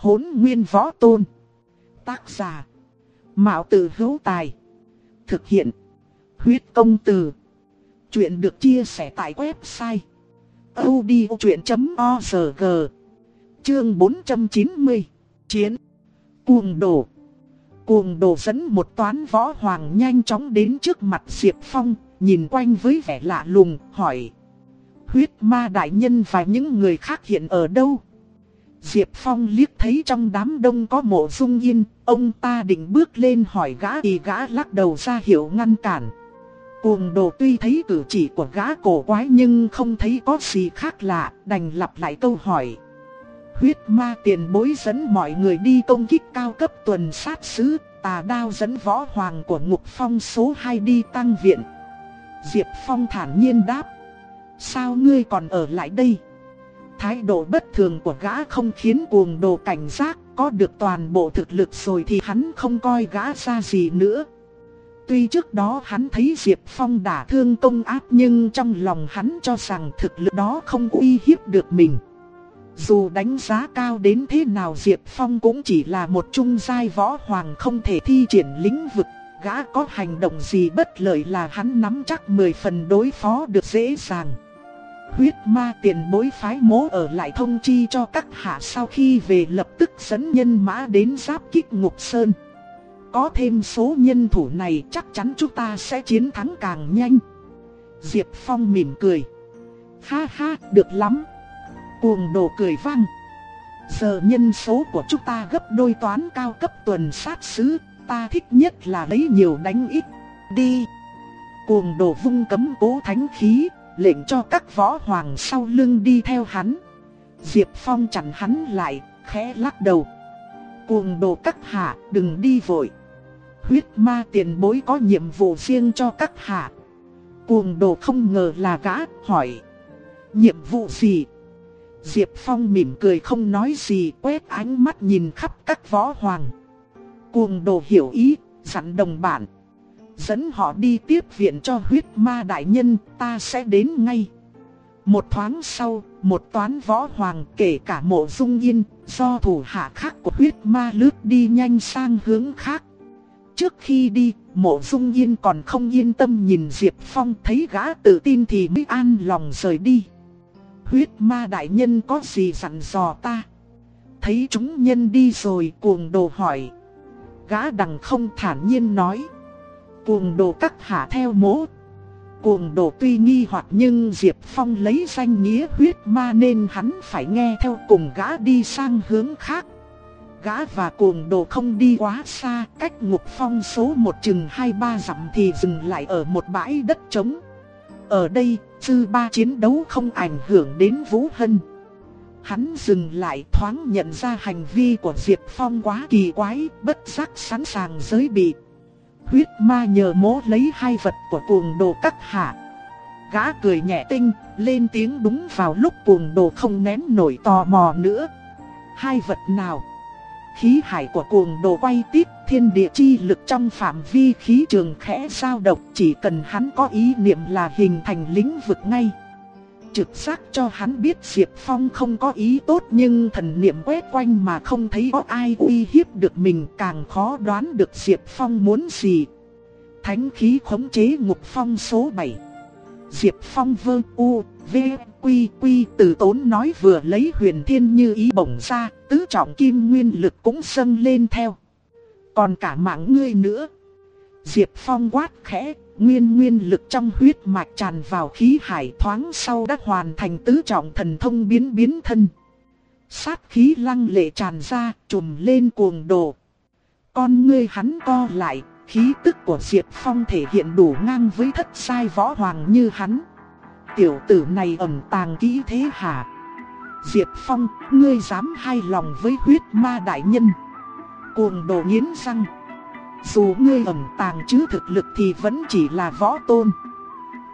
hỗn nguyên võ tôn. Tác giả. Mạo tử hữu tài. Thực hiện. Huyết công từ. Chuyện được chia sẻ tại website. odchuyện.org Chương 490 Chiến Cuồng đổ Cuồng đồ dẫn một toán võ hoàng nhanh chóng đến trước mặt Diệp Phong, nhìn quanh với vẻ lạ lùng, hỏi. Huyết ma đại nhân và những người khác hiện ở đâu? Diệp Phong liếc thấy trong đám đông có mộ dung yên, ông ta định bước lên hỏi gã thì gã lắc đầu ra hiệu ngăn cản. Cuồng đồ tuy thấy cử chỉ của gã cổ quái nhưng không thấy có gì khác lạ, đành lặp lại câu hỏi. Huyết ma tiền bối dẫn mọi người đi công kích cao cấp tuần sát sứ, tà đao dẫn võ hoàng của ngục phong số 2 đi tăng viện. Diệp Phong thản nhiên đáp. Sao ngươi còn ở lại đây? Thái độ bất thường của gã không khiến cuồng đồ cảnh giác, có được toàn bộ thực lực rồi thì hắn không coi gã ra gì nữa. Tuy trước đó hắn thấy Diệp Phong đả thương công áp nhưng trong lòng hắn cho rằng thực lực đó không uy hiếp được mình. Dù đánh giá cao đến thế nào Diệp Phong cũng chỉ là một trung giai võ hoàng không thể thi triển lĩnh vực. Gã có hành động gì bất lợi là hắn nắm chắc 10 phần đối phó được dễ dàng. Huyết ma tiền bối phái mố ở lại thông chi cho các hạ sau khi về lập tức dẫn nhân mã đến giáp kích ngục sơn. Có thêm số nhân thủ này chắc chắn chúng ta sẽ chiến thắng càng nhanh. Diệp Phong mỉm cười. Ha ha, được lắm. Cuồng đồ cười vang. Giờ nhân số của chúng ta gấp đôi toán cao cấp tuần sát sứ, ta thích nhất là lấy nhiều đánh ít. Đi. Cuồng đồ vung cấm cố thánh khí, lệnh cho các võ hoàng sau lưng đi theo hắn. Diệp Phong chặn hắn lại, khẽ lắc đầu. Cuồng đồ các hạ, đừng đi vội. Huyết ma tiền bối có nhiệm vụ riêng cho các hạ. Cuồng đồ không ngờ là gã, hỏi. Nhiệm vụ gì? Diệp Phong mỉm cười không nói gì, quét ánh mắt nhìn khắp các võ hoàng. Cuồng đồ hiểu ý, dặn đồng bản dẫn họ đi tiếp viện cho huyết ma đại nhân, ta sẽ đến ngay. Một thoáng sau, một toán võ hoàng kể cả mộ dung yên, do thủ hạ khác của huyết ma lướt đi nhanh sang hướng khác. Trước khi đi, mộ dung yên còn không yên tâm nhìn Diệp Phong thấy gã tự tin thì mới an lòng rời đi. Huyết ma đại nhân có gì dặn dò ta? Thấy chúng nhân đi rồi cuồng đồ hỏi. Gã đằng không thản nhiên nói. Cuồng đồ các hạ theo mố. Cuồng đồ tuy nghi hoặc nhưng Diệp Phong lấy danh nghĩa huyết ma nên hắn phải nghe theo cùng gã đi sang hướng khác. Gã và cuồng đồ không đi quá xa, cách ngục phong số một chừng hai ba dặm thì dừng lại ở một bãi đất trống. Ở đây, sư ba chiến đấu không ảnh hưởng đến Vũ Hân. Hắn dừng lại thoáng nhận ra hành vi của Diệp Phong quá kỳ quái, bất giác sẵn sàng giới bị huyết ma nhờ mố lấy hai vật của cuồng đồ cắt hạ. Gã cười nhẹ tinh, lên tiếng đúng vào lúc cuồng đồ không nén nổi tò mò nữa. Hai vật nào? Khí hải của cuồng đồ quay tiếp thiên địa chi lực trong phạm vi khí trường khẽ sao động chỉ cần hắn có ý niệm là hình thành lĩnh vực ngay. Trực giác cho hắn biết Diệp Phong không có ý tốt nhưng thần niệm quét quanh mà không thấy có ai uy hiếp được mình càng khó đoán được Diệp Phong muốn gì. Thánh khí khống chế ngục phong số 7 Diệp Phong vơ u, v, quy quy từ tốn nói vừa lấy huyền thiên như ý bổng ra, tứ trọng kim nguyên lực cũng dâng lên theo. Còn cả mạng ngươi nữa. Diệp Phong quát khẽ, nguyên nguyên lực trong huyết mạch tràn vào khí hải thoáng sau đã hoàn thành tứ trọng thần thông biến biến thân. Sát khí lăng lệ tràn ra, trùm lên cuồng đồ. Con ngươi hắn co lại, khí tức của Diệp Phong thể hiện đủ ngang với thất sai võ hoàng như hắn. Tiểu tử này ẩn tàng kỹ thế hả? Diệp Phong, ngươi dám hai lòng với huyết ma đại nhân. Cuồng đồ nghiến răng. Dù ngươi ẩn tàng chứ thực lực thì vẫn chỉ là võ tôn.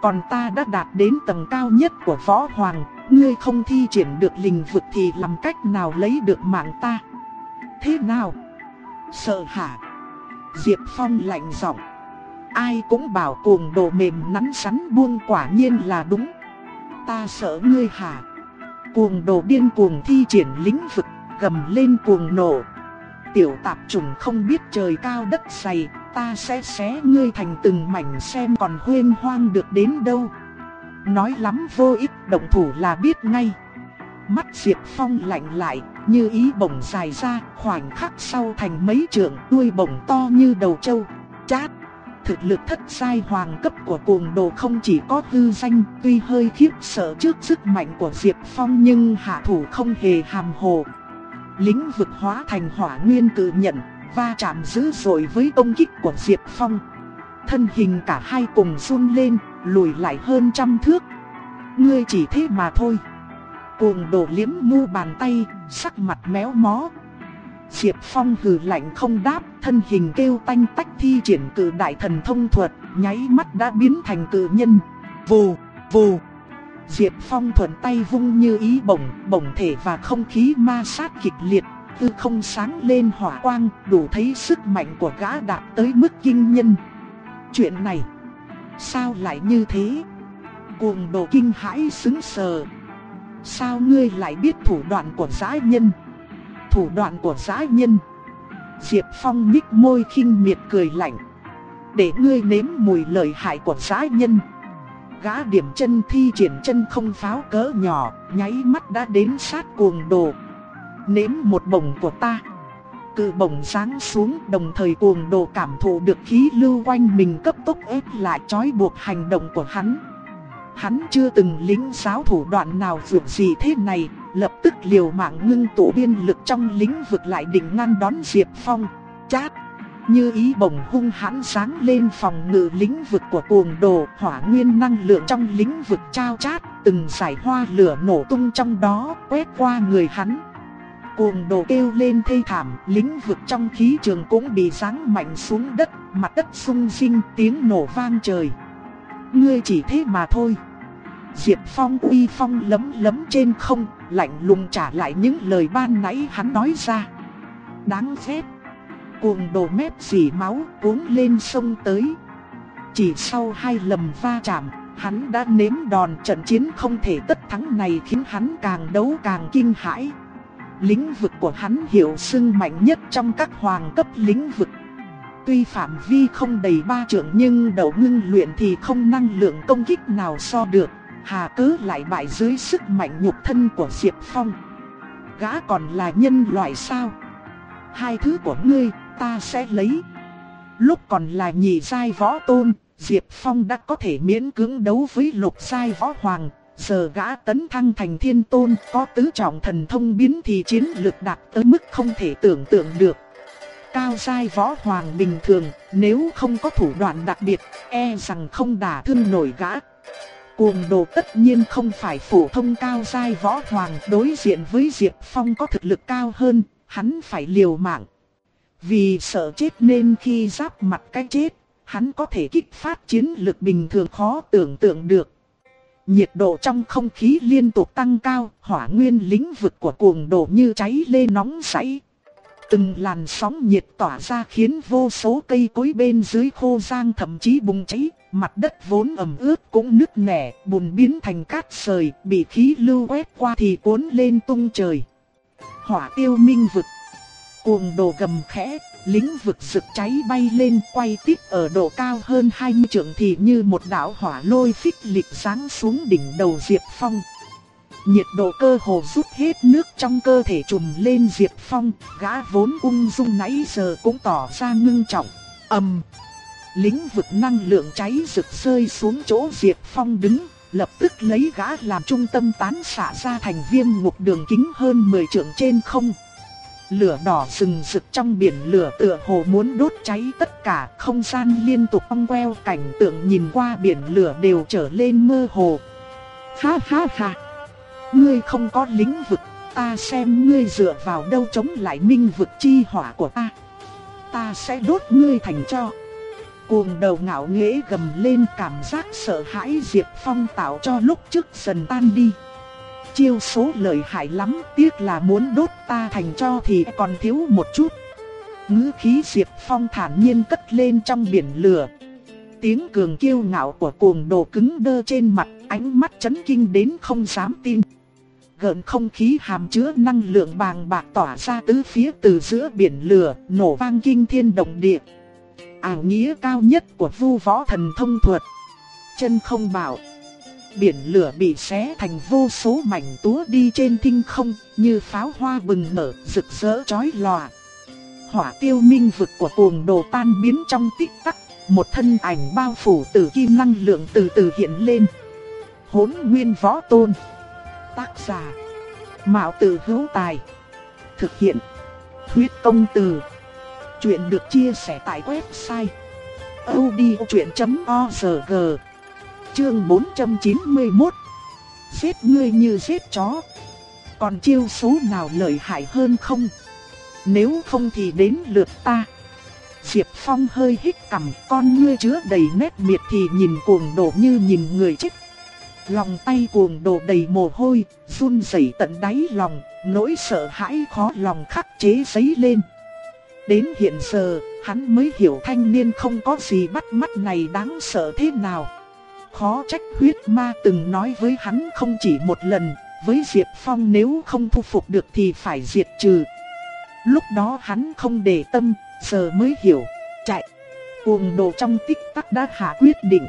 Còn ta đã đạt đến tầng cao nhất của võ hoàng, ngươi không thi triển được linh vực thì làm cách nào lấy được mạng ta? Thế nào? Sợ hả? Diệp Phong lạnh giọng. Ai cũng bảo cuồng đồ mềm nắn sắn buông quả nhiên là đúng. Ta sợ ngươi hả? Cuồng đồ điên cuồng thi triển lĩnh vực, gầm lên cuồng nổ. Tiểu tạp trùng không biết trời cao đất dày, ta sẽ xé ngươi thành từng mảnh xem còn huyên hoang được đến đâu. Nói lắm vô ích, động thủ là biết ngay. Mắt Diệp Phong lạnh lại, như ý bổng dài ra, khoảnh khắc sau thành mấy trượng, đuôi bổng to như đầu trâu. Chát! Thực lực thất sai hoàng cấp của cuồng đồ không chỉ có hư danh, tuy hơi khiếp sợ trước sức mạnh của Diệp Phong nhưng hạ thủ không hề hàm hồ. Lính vực hóa thành hỏa nguyên cự nhận, va chạm dữ dội với công kích của Diệp Phong. Thân hình cả hai cùng run lên, lùi lại hơn trăm thước. Ngươi chỉ thế mà thôi. Cuồng đổ liếm mu bàn tay, sắc mặt méo mó. Diệp Phong hừ lạnh không đáp, thân hình kêu tanh tách thi triển cử đại thần thông thuật, nháy mắt đã biến thành cử nhân. Vù, vù. Diệp Phong thuận tay vung như ý bổng, bổng thể và không khí ma sát kịch liệt, tư không sáng lên hỏa quang, đủ thấy sức mạnh của gã đạt tới mức kinh nhân. Chuyện này, sao lại như thế? Cuồng đồ kinh hãi xứng sờ. Sao ngươi lại biết thủ đoạn của giã nhân? Thủ đoạn của giã nhân. Diệp Phong nhích môi khinh miệt cười lạnh. Để ngươi nếm mùi lợi hại của giã nhân. Gã điểm chân thi triển chân không pháo cỡ nhỏ, nháy mắt đã đến sát cuồng đồ. Nếm một bổng của ta. Cự bổng sáng xuống đồng thời cuồng đồ cảm thụ được khí lưu quanh mình cấp tốc ép lại trói buộc hành động của hắn. Hắn chưa từng lính giáo thủ đoạn nào vượt gì thế này, lập tức liều mạng ngưng tụ biên lực trong lĩnh vực lại định ngăn đón Diệp Phong. Chát! Như ý bổng hung hãn sáng lên phòng ngự lĩnh vực của cuồng đồ, hỏa nguyên năng lượng trong lĩnh vực trao chát, từng giải hoa lửa nổ tung trong đó, quét qua người hắn. Cuồng đồ kêu lên thê thảm, lĩnh vực trong khí trường cũng bị giáng mạnh xuống đất, mặt đất sung sinh tiếng nổ vang trời. Ngươi chỉ thế mà thôi. Diệp Phong uy phong lấm lấm trên không, lạnh lùng trả lại những lời ban nãy hắn nói ra. Đáng ghét. Cuồng đổ mép dì máu cuốn lên sông tới. Chỉ sau hai lầm va chạm, hắn đã nếm đòn trận chiến không thể tất thắng này khiến hắn càng đấu càng kinh hãi. Lĩnh vực của hắn hiểu sưng mạnh nhất trong các hoàng cấp lĩnh vực. Tuy phạm vi không đầy ba trượng nhưng đầu ngưng luyện thì không năng lượng công kích nào so được. Hà cứ lại bại dưới sức mạnh nhục thân của Diệp Phong. Gã còn là nhân loại sao? Hai thứ của ngươi ta sẽ lấy. Lúc còn là nhị giai võ tôn, Diệp Phong đã có thể miễn cưỡng đấu với lục giai võ hoàng. Giờ gã tấn thăng thành thiên tôn có tứ trọng thần thông biến thì chiến lực đạt tới mức không thể tưởng tượng được. Cao giai võ hoàng bình thường nếu không có thủ đoạn đặc biệt e rằng không đả thương nổi gã. Cuồng đồ tất nhiên không phải phổ thông cao giai võ hoàng đối diện với Diệp Phong có thực lực cao hơn, hắn phải liều mạng. Vì sợ chết nên khi giáp mặt cái chết, hắn có thể kích phát chiến lực bình thường khó tưởng tượng được. Nhiệt độ trong không khí liên tục tăng cao, hỏa nguyên lĩnh vực của cuồng độ như cháy lên nóng sảy Từng làn sóng nhiệt tỏa ra khiến vô số cây cối bên dưới khô giang thậm chí bùng cháy, mặt đất vốn ẩm ướt cũng nứt nẻ, bùn biến thành cát sời, bị khí lưu quét qua thì cuốn lên tung trời. Hỏa tiêu minh vực Cuồng đồ gầm khẽ, lĩnh vực rực cháy bay lên quay tiếp ở độ cao hơn 20 trượng thì như một đạo hỏa lôi phích lịch sáng xuống đỉnh đầu Diệp Phong. Nhiệt độ cơ hồ rút hết nước trong cơ thể trùm lên Diệp Phong, gã vốn ung dung nãy giờ cũng tỏ ra ngưng trọng. ầm, lĩnh vực năng lượng cháy rực rơi xuống chỗ Diệp Phong đứng, lập tức lấy gã làm trung tâm tán xạ ra thành viêm ngục đường kính hơn 10 trượng trên không. Lửa đỏ rừng rực trong biển lửa tựa hồ muốn đốt cháy tất cả, không gian liên tục ong queo cảnh tượng nhìn qua biển lửa đều trở lên mơ hồ. Ha ha ha! Ngươi không có lĩnh vực, ta xem ngươi dựa vào đâu chống lại minh vực chi hỏa của ta. Ta sẽ đốt ngươi thành cho. Cuồng đầu ngạo nghễ gầm lên cảm giác sợ hãi Diệp Phong tạo cho lúc trước dần tan đi chiêu số lợi hại lắm, tiếc là muốn đốt ta thành cho thì còn thiếu một chút. Ngữ khí Diệp Phong thản nhiên cất lên trong biển lửa. Tiếng cường kiêu ngạo của cuồng đồ cứng đơ trên mặt, ánh mắt chấn kinh đến không dám tin. gợn không khí hàm chứa năng lượng bàng bạc tỏa ra tứ phía từ giữa biển lửa, nổ vang kinh thiên động địa. Ảo nghĩa cao nhất của vu võ thần thông thuật. Chân không bảo. Biển lửa bị xé thành vô số mảnh túa đi trên thinh không, như pháo hoa bừng nở, rực rỡ chói lòa. Hỏa tiêu minh vực của cuồng đồ tan biến trong tích tắc, một thân ảnh bao phủ tử kim năng lượng từ từ hiện lên. Hỗn nguyên võ tôn. Tác giả. Mạo tử hữu tài. Thực hiện. Huyết công từ. Chuyện được chia sẻ tại website. odchuyện.org Chương 491 Giết ngươi như giết chó. Còn chiêu số nào lợi hại hơn không? Nếu không thì đến lượt ta. Diệp Phong hơi hít cằm, con ngươi chứa đầy nét miệt thì nhìn cuồng đổ như nhìn người chết Lòng tay cuồng đổ đầy mồ hôi, run rẩy tận đáy lòng, nỗi sợ hãi khó lòng khắc chế giấy lên. Đến hiện giờ, hắn mới hiểu thanh niên không có gì bắt mắt này đáng sợ thế nào. Khó trách huyết ma từng nói với hắn không chỉ một lần, với Diệp Phong nếu không thu phục được thì phải diệt trừ. Lúc đó hắn không để tâm, giờ mới hiểu, chạy. Cuồng đồ trong tích tắc đã hạ quyết định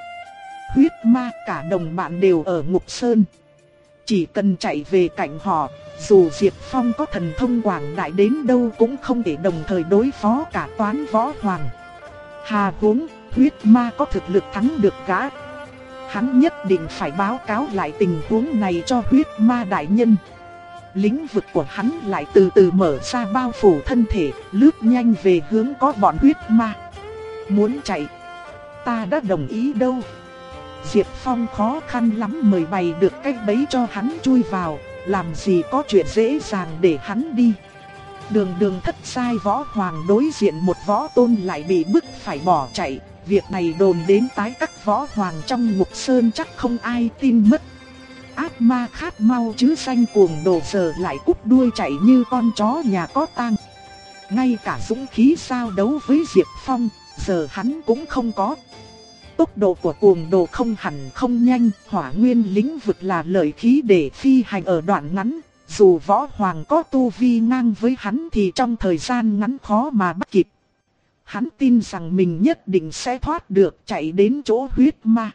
huyết ma cả đồng bạn đều ở ngục sơn. Chỉ cần chạy về cạnh họ, dù Diệp Phong có thần thông quảng đại đến đâu cũng không thể đồng thời đối phó cả toán võ hoàng. Hà huống, huyết ma có thực lực thắng được gã. Hắn nhất định phải báo cáo lại tình huống này cho huyết ma đại nhân. Lĩnh vực của hắn lại từ từ mở ra bao phủ thân thể, lướt nhanh về hướng có bọn huyết ma. Muốn chạy, ta đã đồng ý đâu. Diệp Phong khó khăn lắm mời bày được cách bấy cho hắn chui vào, làm gì có chuyện dễ dàng để hắn đi. Đường đường thất sai võ hoàng đối diện một võ tôn lại bị bức phải bỏ chạy, việc này đồn đến tái các võ hoàng trong ngục sơn chắc không ai tin mất. Ác ma khát mau chứ xanh cuồng đồ giờ lại cúp đuôi chạy như con chó nhà có tang. Ngay cả dũng khí sao đấu với Diệp Phong, giờ hắn cũng không có, Tốc độ của cuồng đồ không hẳn không nhanh, hỏa nguyên lĩnh vực là lợi khí để phi hành ở đoạn ngắn. Dù võ hoàng có tu vi ngang với hắn thì trong thời gian ngắn khó mà bắt kịp. Hắn tin rằng mình nhất định sẽ thoát được chạy đến chỗ huyết ma.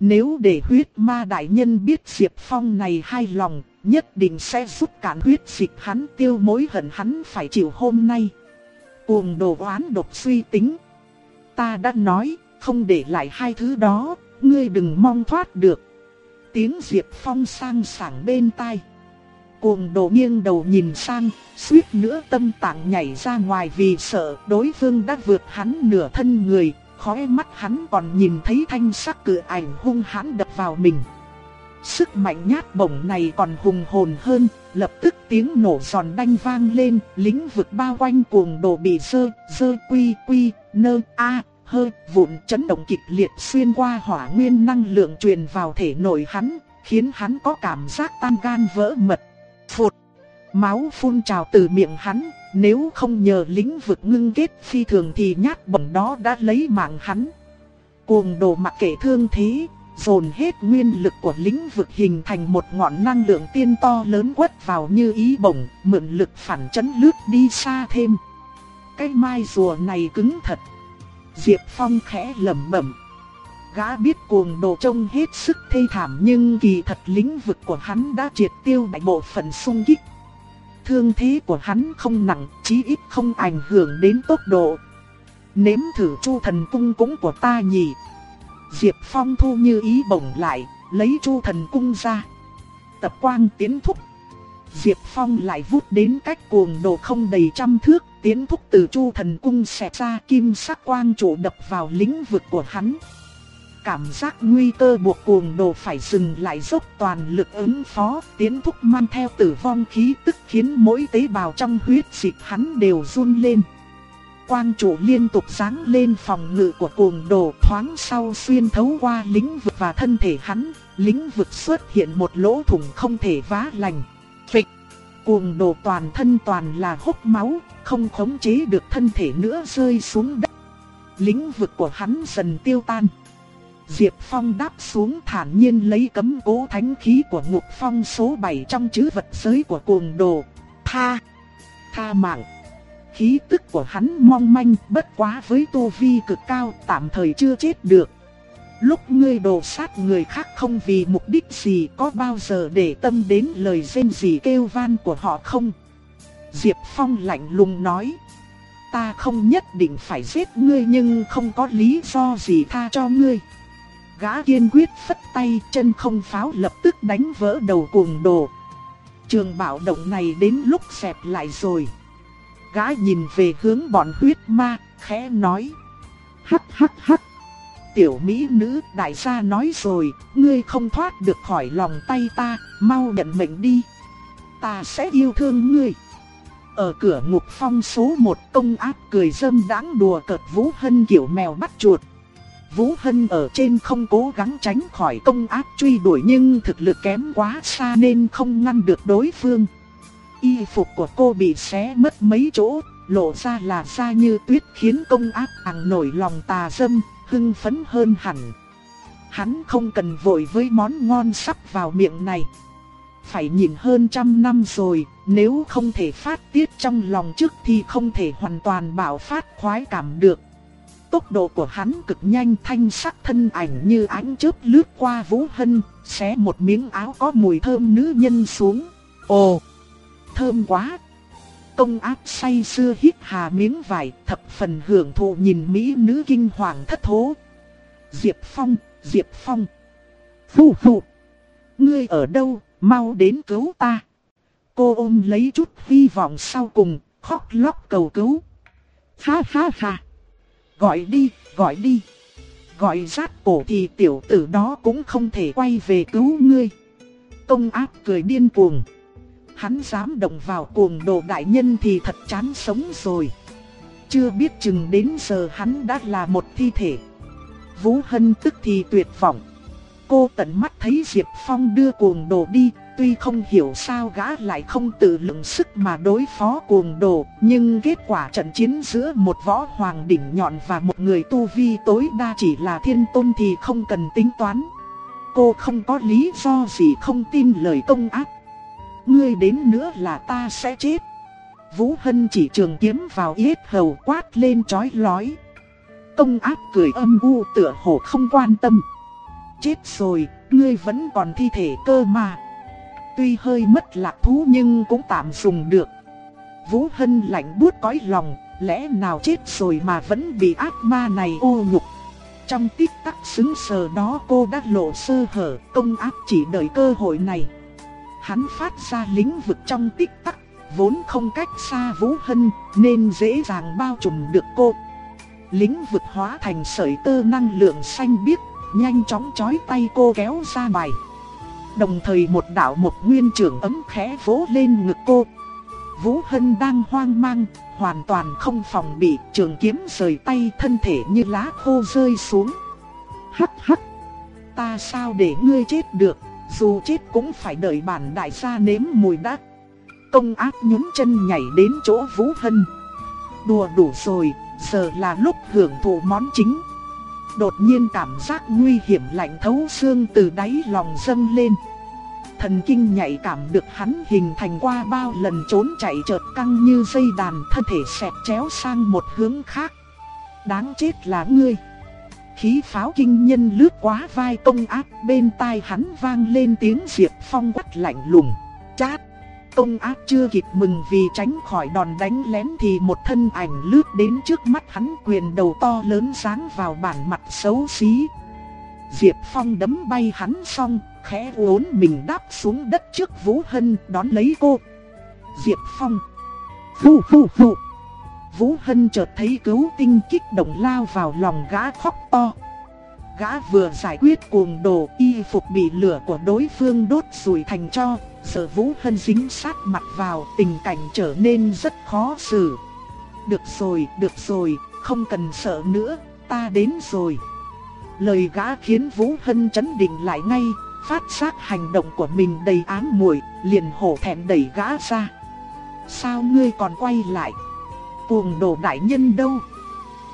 Nếu để huyết ma đại nhân biết Diệp Phong này hai lòng, nhất định sẽ giúp cản huyết dịch hắn tiêu mối hận hắn phải chịu hôm nay. Cuồng đồ oán độc suy tính. Ta đã nói, không để lại hai thứ đó, ngươi đừng mong thoát được. Tiếng Diệp Phong sang sảng bên tai. Cuồng đồ nghiêng đầu nhìn sang, suýt nữa tâm tạng nhảy ra ngoài vì sợ đối phương đã vượt hắn nửa thân người, khóe mắt hắn còn nhìn thấy thanh sắc cự ảnh hung hãn đập vào mình. Sức mạnh nhát bổng này còn hùng hồn hơn, lập tức tiếng nổ giòn đanh vang lên, lĩnh vực bao quanh cuồng đồ bị sơ, sơ quy quy, nơ, a, hơi vụn chấn động kịch liệt xuyên qua hỏa nguyên năng lượng truyền vào thể nội hắn, khiến hắn có cảm giác tan gan vỡ mật. Phụt! Máu phun trào từ miệng hắn, nếu không nhờ lĩnh vực ngưng kết phi thường thì nhát bổng đó đã lấy mạng hắn. Cuồng đồ mặc kệ thương thế, dồn hết nguyên lực của lĩnh vực hình thành một ngọn năng lượng tiên to lớn quất vào như ý bổng, mượn lực phản chấn lướt đi xa thêm. Cái mai rùa này cứng thật. Diệp Phong khẽ lẩm bẩm. Gã biết cuồng đồ trông hết sức thê thảm nhưng kỳ thật lĩnh vực của hắn đã triệt tiêu đại bộ phận xung kích. Thương thế của hắn không nặng, chí ít không ảnh hưởng đến tốc độ. Nếm thử chu thần cung cũng của ta nhỉ. Diệp Phong thu như ý bổng lại, lấy chu thần cung ra. Tập quang tiến thúc. Diệp Phong lại vút đến cách cuồng đồ không đầy trăm thước, tiến thúc từ chu thần cung xẹt ra kim sắc quang trụ đập vào lĩnh vực của hắn. Cảm giác nguy cơ buộc cuồng đồ phải dừng lại dốc toàn lực ứng phó, tiến thúc mang theo tử vong khí tức khiến mỗi tế bào trong huyết dịch hắn đều run lên. Quang trụ liên tục sáng lên phòng ngự của cuồng đồ thoáng sau xuyên thấu qua lĩnh vực và thân thể hắn, lĩnh vực xuất hiện một lỗ thủng không thể vá lành. Phịch! Cuồng đồ toàn thân toàn là hốc máu, không khống chế được thân thể nữa rơi xuống đất. Lĩnh vực của hắn dần tiêu tan. Diệp Phong đáp xuống thản nhiên lấy cấm cố thánh khí của ngục phong số 7 trong chữ vật giới của cuồng đồ. Tha! Tha mạng! Khí tức của hắn mong manh, bất quá với tu vi cực cao, tạm thời chưa chết được. Lúc ngươi đồ sát người khác không vì mục đích gì, có bao giờ để tâm đến lời rên gì kêu van của họ không? Diệp Phong lạnh lùng nói. Ta không nhất định phải giết ngươi nhưng không có lý do gì tha cho ngươi. Gã kiên quyết phất tay chân không pháo lập tức đánh vỡ đầu cuồng đồ. Trường bảo động này đến lúc xẹp lại rồi. Gã nhìn về hướng bọn huyết ma, khẽ nói. Hắc hắc hắc. Tiểu mỹ nữ đại gia nói rồi, ngươi không thoát được khỏi lòng tay ta, mau nhận mệnh đi. Ta sẽ yêu thương ngươi. Ở cửa ngục phong số 1 công áp cười dâm đáng đùa cợt Vũ Hân kiểu mèo bắt chuột. Vũ Hân ở trên không cố gắng tránh khỏi công áp truy đuổi nhưng thực lực kém quá xa nên không ngăn được đối phương. Y phục của cô bị xé mất mấy chỗ, lộ ra là da như tuyết khiến công áp ẳng nổi lòng tà dâm, hưng phấn hơn hẳn. Hắn không cần vội với món ngon sắp vào miệng này. Phải nhìn hơn trăm năm rồi, nếu không thể phát tiết trong lòng trước thì không thể hoàn toàn bảo phát khoái cảm được. Tốc độ của hắn cực nhanh thanh sắc thân ảnh như ánh chớp lướt qua Vũ Hân, xé một miếng áo có mùi thơm nữ nhân xuống. Ồ, thơm quá! Công áp say xưa hít hà miếng vải, thập phần hưởng thụ nhìn mỹ nữ kinh hoàng thất thố. Diệp Phong, Diệp Phong! Phu phù! Ngươi ở đâu, mau đến cứu ta! Cô ôm lấy chút hy vọng sau cùng, khóc lóc cầu cứu. Ha ha ha! Gọi đi, gọi đi. Gọi rát cổ thì tiểu tử đó cũng không thể quay về cứu ngươi. Công áp cười điên cuồng. Hắn dám động vào cuồng đồ đại nhân thì thật chán sống rồi. Chưa biết chừng đến giờ hắn đã là một thi thể. Vũ Hân tức thì tuyệt vọng. Cô tận mắt thấy Diệp Phong đưa cuồng đồ đi, Tuy không hiểu sao gã lại không tự lượng sức mà đối phó cuồng đồ, nhưng kết quả trận chiến giữa một võ hoàng đỉnh nhọn và một người tu vi tối đa chỉ là thiên tôn thì không cần tính toán. Cô không có lý do gì không tin lời công ác. Ngươi đến nữa là ta sẽ chết. Vũ Hân chỉ trường kiếm vào yết hầu quát lên chói lói. Công ác cười âm u tựa hồ không quan tâm. Chết rồi, ngươi vẫn còn thi thể cơ mà tuy hơi mất lạc thú nhưng cũng tạm dùng được. Vũ Hân lạnh buốt cõi lòng, lẽ nào chết rồi mà vẫn bị ác ma này ô nhục. Trong tích tắc xứng sờ đó cô đã lộ sơ hở, công áp chỉ đợi cơ hội này. Hắn phát ra lĩnh vực trong tích tắc, vốn không cách xa Vũ Hân, nên dễ dàng bao trùm được cô. Lĩnh vực hóa thành sợi tơ năng lượng xanh biếc, nhanh chóng chói tay cô kéo ra bài. Đồng thời một đạo một nguyên trưởng ấm khẽ vỗ lên ngực cô. Vũ Hân đang hoang mang, hoàn toàn không phòng bị, trường kiếm rời tay thân thể như lá khô rơi xuống. Hắc hắc, ta sao để ngươi chết được, dù chết cũng phải đợi bản đại gia nếm mùi đắc. Công ác nhún chân nhảy đến chỗ Vũ Hân. Đùa đủ rồi, giờ là lúc hưởng thụ món chính. Đột nhiên cảm giác nguy hiểm lạnh thấu xương từ đáy lòng dâng lên. Thần kinh nhạy cảm được hắn hình thành qua bao lần trốn chạy chợt căng như dây đàn, thân thể xẹp chéo sang một hướng khác. Đáng chết là ngươi. Khí pháo kinh nhân lướt quá vai công áp, bên tai hắn vang lên tiếng diệp phong quắt lạnh lùng. Chát! Công áp chưa kịp mừng vì tránh khỏi đòn đánh lén thì một thân ảnh lướt đến trước mắt hắn, quyền đầu to lớn sáng vào bản mặt xấu xí. Diệp Phong đấm bay hắn xong, khẽ uốn mình đáp xuống đất trước Vũ Hân đón lấy cô. Diệp Phong. Phu phu phu. Vũ Hân chợt thấy cứu tinh kích động lao vào lòng gã khóc to. Gã vừa giải quyết cuồng đồ y phục bị lửa của đối phương đốt rùi thành cho, sợ Vũ Hân dính sát mặt vào, tình cảnh trở nên rất khó xử. Được rồi, được rồi, không cần sợ nữa, ta đến rồi. Lời gã khiến Vũ Hân chấn định lại ngay, phát giác hành động của mình đầy ám muội, liền hổ thẹn đẩy gã ra. Sao ngươi còn quay lại? Cuồng đồ đại nhân đâu?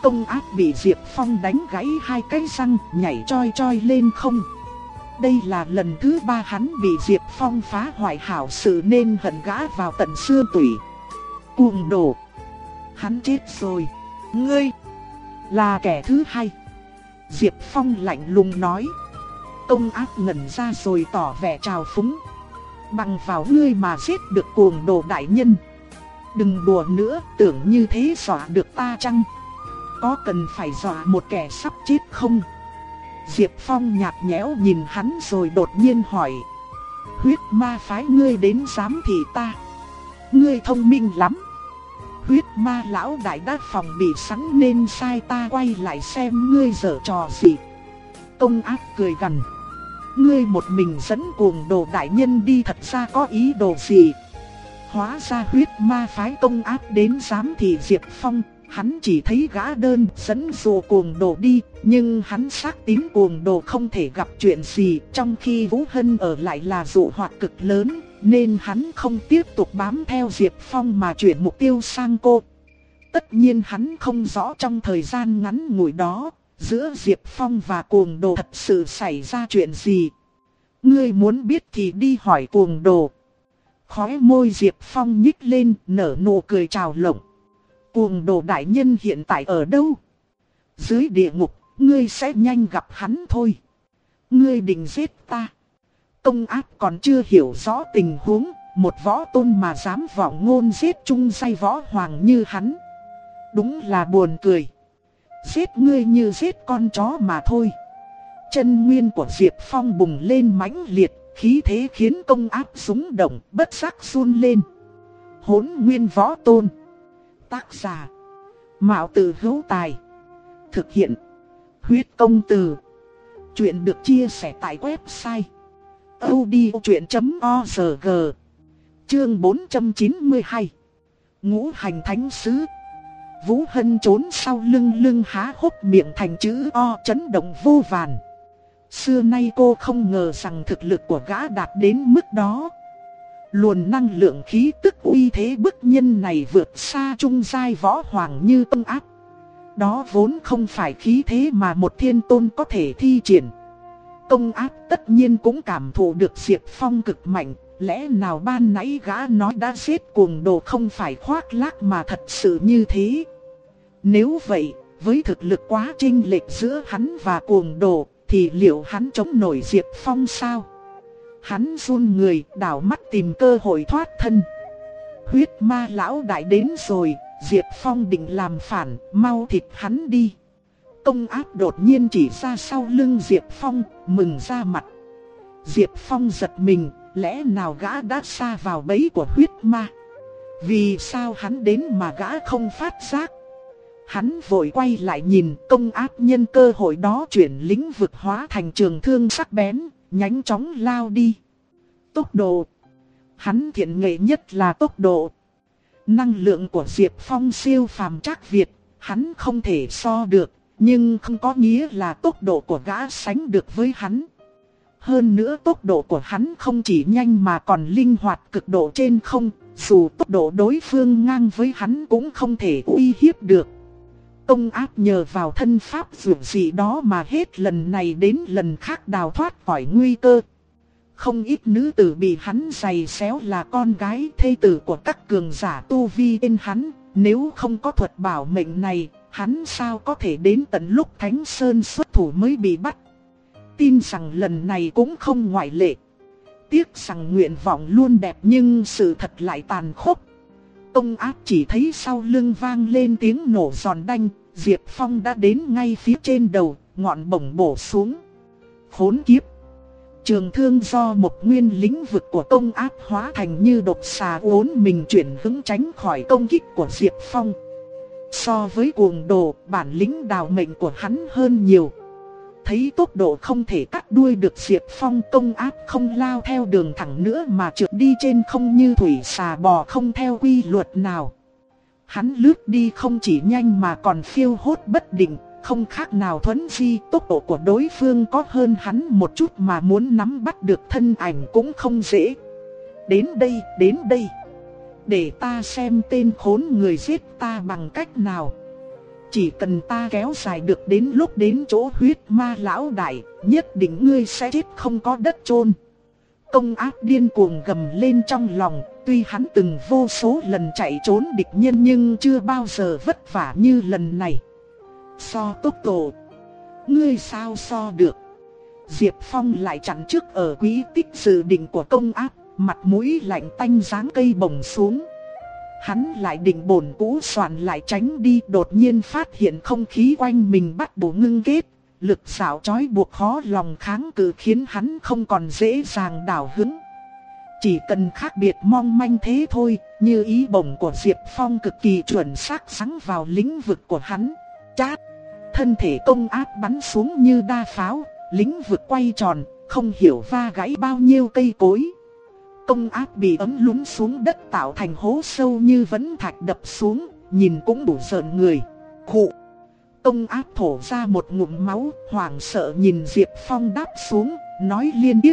Công ác bị Diệp Phong đánh gãy hai cái răng nhảy choi choi lên không. Đây là lần thứ ba hắn bị Diệp Phong phá hoại hảo sự nên hận gã vào tận xương tủy. Cuồng đổ. Hắn chết rồi. Ngươi là kẻ thứ hai. Diệp Phong lạnh lùng nói. Công ác ngẩn ra rồi tỏ vẻ trào phúng. Bằng vào ngươi mà giết được cuồng đồ đại nhân. Đừng đùa nữa, tưởng như thế dọa được ta chăng? Có cần phải dọa một kẻ sắp chết không? Diệp Phong nhạt nhẽo nhìn hắn rồi đột nhiên hỏi. Huyết ma phái ngươi đến giám thị ta. Ngươi thông minh lắm. Huyết ma lão đại đã phòng bị sẵn nên sai ta quay lại xem ngươi dở trò gì. Công ác cười gần. Ngươi một mình dẫn cuồng đồ đại nhân đi thật ra có ý đồ gì? Hóa ra huyết ma phái công ác đến giám thị Diệp Phong, hắn chỉ thấy gã đơn dẫn dù cuồng đồ đi, nhưng hắn xác tín cuồng đồ không thể gặp chuyện gì, trong khi Vũ Hân ở lại là dụ hoạt cực lớn, nên hắn không tiếp tục bám theo Diệp Phong mà chuyển mục tiêu sang cô. Tất nhiên hắn không rõ trong thời gian ngắn ngủi đó, giữa Diệp Phong và cuồng đồ thật sự xảy ra chuyện gì. Ngươi muốn biết thì đi hỏi cuồng đồ. Khói môi Diệp Phong nhích lên nở nụ cười chào lộng. Cuồng đồ đại nhân hiện tại ở đâu? Dưới địa ngục, ngươi sẽ nhanh gặp hắn thôi. Ngươi định giết ta. Công ác còn chưa hiểu rõ tình huống, một võ tôn mà dám vọng ngôn giết chung say võ hoàng như hắn. Đúng là buồn cười. Giết ngươi như giết con chó mà thôi. Chân nguyên của Diệp Phong bùng lên mãnh liệt, khí thế khiến công áp súng động, bất sắc run lên. Hốn nguyên võ tôn. Tác giả. Mạo tử hữu tài. Thực hiện. Huyết công từ. Chuyện được chia sẻ tại website audiochuyện.org Chương 492 Ngũ hành thánh sứ Vũ Hân trốn sau lưng lưng há hốc miệng thành chữ O chấn động vô vàn. Xưa nay cô không ngờ rằng thực lực của gã đạt đến mức đó. Luồn năng lượng khí tức uy thế bức nhân này vượt xa trung giai võ hoàng như tông áp. Đó vốn không phải khí thế mà một thiên tôn có thể thi triển. Công áp tất nhiên cũng cảm thụ được Diệp Phong cực mạnh, lẽ nào ban nãy gã nói đã giết cuồng đồ không phải khoác lác mà thật sự như thế. Nếu vậy, với thực lực quá trinh lệch giữa hắn và cuồng đồ, thì liệu hắn chống nổi Diệp Phong sao? Hắn run người, đảo mắt tìm cơ hội thoát thân. Huyết ma lão đại đến rồi, Diệp Phong định làm phản, mau thịt hắn đi. Công áp đột nhiên chỉ ra sau lưng Diệp Phong, mừng ra mặt. Diệp Phong giật mình, lẽ nào gã đã xa vào bẫy của huyết ma? Vì sao hắn đến mà gã không phát giác? Hắn vội quay lại nhìn công áp nhân cơ hội đó chuyển lĩnh vực hóa thành trường thương sắc bén, nhánh chóng lao đi. Tốc độ. Hắn thiện nghệ nhất là tốc độ. Năng lượng của Diệp Phong siêu phàm chắc Việt, hắn không thể so được, nhưng không có nghĩa là tốc độ của gã sánh được với hắn. Hơn nữa tốc độ của hắn không chỉ nhanh mà còn linh hoạt cực độ trên không, dù tốc độ đối phương ngang với hắn cũng không thể uy hiếp được. Công áp nhờ vào thân pháp dường dị đó mà hết lần này đến lần khác đào thoát khỏi nguy cơ. Không ít nữ tử bị hắn giày xéo là con gái thê tử của các cường giả tu vi tên hắn. Nếu không có thuật bảo mệnh này, hắn sao có thể đến tận lúc Thánh Sơn xuất thủ mới bị bắt. Tin rằng lần này cũng không ngoại lệ. Tiếc rằng nguyện vọng luôn đẹp nhưng sự thật lại tàn khốc. Công áp chỉ thấy sau lưng vang lên tiếng nổ giòn đanh, Diệp Phong đã đến ngay phía trên đầu, ngọn bổng bổ xuống. Khốn kiếp! Trường thương do một nguyên lĩnh vực của công áp hóa thành như độc xà uốn mình chuyển hướng tránh khỏi công kích của Diệp Phong. So với cuồng đồ, bản lĩnh đào mệnh của hắn hơn nhiều. Thấy tốc độ không thể cắt đuôi được Diệp Phong công áp không lao theo đường thẳng nữa mà trượt đi trên không như thủy xà bò không theo quy luật nào. Hắn lướt đi không chỉ nhanh mà còn phiêu hốt bất định, không khác nào thuấn di tốc độ của đối phương có hơn hắn một chút mà muốn nắm bắt được thân ảnh cũng không dễ. Đến đây, đến đây. Để ta xem tên khốn người giết ta bằng cách nào. Chỉ cần ta kéo dài được đến lúc đến chỗ huyết ma lão đại, nhất định ngươi sẽ chết không có đất chôn. Công ác điên cuồng gầm lên trong lòng, tuy hắn từng vô số lần chạy trốn địch nhân nhưng chưa bao giờ vất vả như lần này. So tốc độ, ngươi sao so được. Diệp Phong lại chặn trước ở quý tích dự định của công ác, mặt mũi lạnh tanh dáng cây bồng xuống. Hắn lại định bổn cũ soạn lại tránh đi đột nhiên phát hiện không khí quanh mình bắt đầu ngưng kết. Lực xảo trói buộc khó lòng kháng cự khiến hắn không còn dễ dàng đảo hứng. Chỉ cần khác biệt mong manh thế thôi, như ý bổng của Diệp Phong cực kỳ chuẩn xác sáng vào lĩnh vực của hắn. Chát! Thân thể công áp bắn xuống như đa pháo, lĩnh vực quay tròn, không hiểu va gãy bao nhiêu cây cối. Công áp bị ấm lún xuống đất tạo thành hố sâu như vấn thạch đập xuống, nhìn cũng đủ sợn người. Khụ! Công áp thổ ra một ngụm máu, hoảng sợ nhìn Diệp Phong đáp xuống, nói liên tiếp.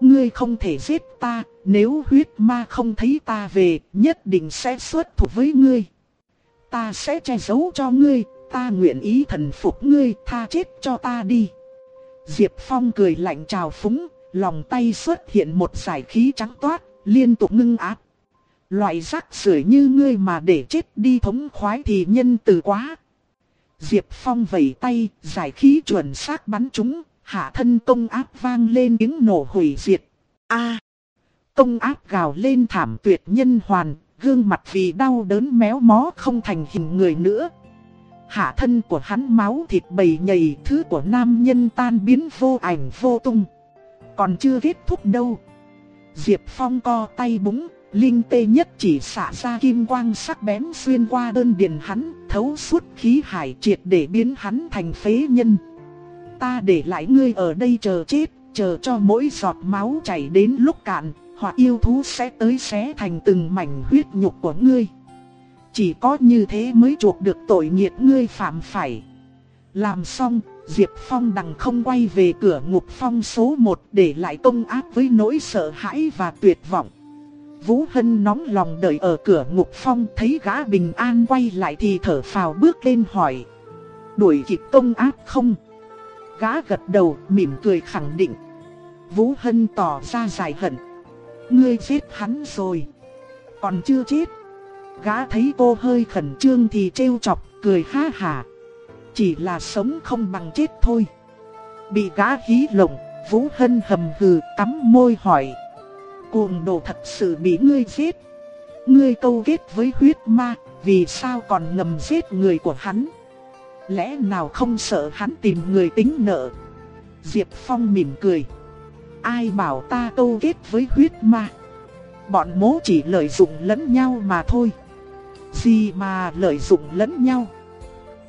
Ngươi không thể giết ta, nếu huyết ma không thấy ta về, nhất định sẽ xuất thủ với ngươi. Ta sẽ che giấu cho ngươi, ta nguyện ý thần phục ngươi, tha chết cho ta đi. Diệp Phong cười lạnh chào phúng, lòng tay xuất hiện một giải khí trắng toát, liên tục ngưng áp. Loại rác rưởi như ngươi mà để chết đi thống khoái thì nhân từ quá. Diệp Phong vẩy tay, giải khí chuẩn xác bắn chúng, hạ thân công áp vang lên tiếng nổ hủy diệt. A! công áp gào lên thảm tuyệt nhân hoàn, gương mặt vì đau đớn méo mó không thành hình người nữa. Hạ thân của hắn máu thịt bầy nhầy, thứ của nam nhân tan biến vô ảnh vô tung. Còn chưa kết thúc đâu. Diệp Phong co tay búng, linh tê nhất chỉ xả ra kim quang sắc bén xuyên qua đơn điền hắn, thấu suốt khí hải triệt để biến hắn thành phế nhân. Ta để lại ngươi ở đây chờ chết, chờ cho mỗi giọt máu chảy đến lúc cạn, hoặc yêu thú sẽ tới xé thành từng mảnh huyết nhục của ngươi. Chỉ có như thế mới chuộc được tội nghiệt ngươi phạm phải. Làm xong, Diệp Phong đằng không quay về cửa ngục phong số 1 để lại công áp với nỗi sợ hãi và tuyệt vọng. Vũ Hân nóng lòng đợi ở cửa ngục phong thấy gã bình an quay lại thì thở phào bước lên hỏi. Đuổi kịp công áp không? Gã gật đầu mỉm cười khẳng định. Vũ Hân tỏ ra dài hận. Ngươi giết hắn rồi. Còn chưa chết. Gã thấy cô hơi khẩn trương thì trêu chọc, cười ha hà. Chỉ là sống không bằng chết thôi. Bị gã hí lộng, Vũ Hân hầm hừ cắm môi hỏi. Cuồng đồ thật sự bị ngươi giết. Ngươi câu kết với huyết ma, vì sao còn ngầm giết người của hắn? Lẽ nào không sợ hắn tìm người tính nợ? Diệp Phong mỉm cười. Ai bảo ta câu kết với huyết ma? Bọn mố chỉ lợi dụng lẫn nhau mà thôi. Gì mà lợi dụng lẫn nhau?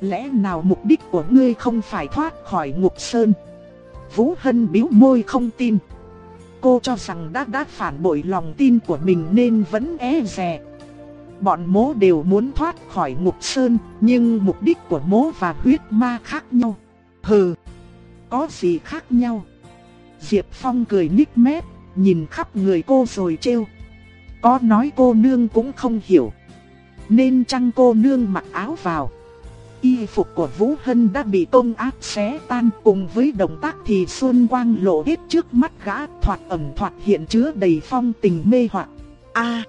Lẽ nào mục đích của ngươi không phải thoát khỏi ngục sơn? Vũ Hân biếu môi không tin. Cô cho rằng đã đã phản bội lòng tin của mình nên vẫn é e dè. Bọn mố đều muốn thoát khỏi ngục sơn, nhưng mục đích của mố và huyết ma khác nhau. Hừ, có gì khác nhau? Diệp Phong cười nít mép, nhìn khắp người cô rồi trêu. Có nói cô nương cũng không hiểu. Nên chăng cô nương mặc áo vào. Y phục của Vũ Hân đã bị công áp xé tan cùng với động tác thì xuân quang lộ hết trước mắt gã thoạt ẩm thoạt hiện chứa đầy phong tình mê hoặc. A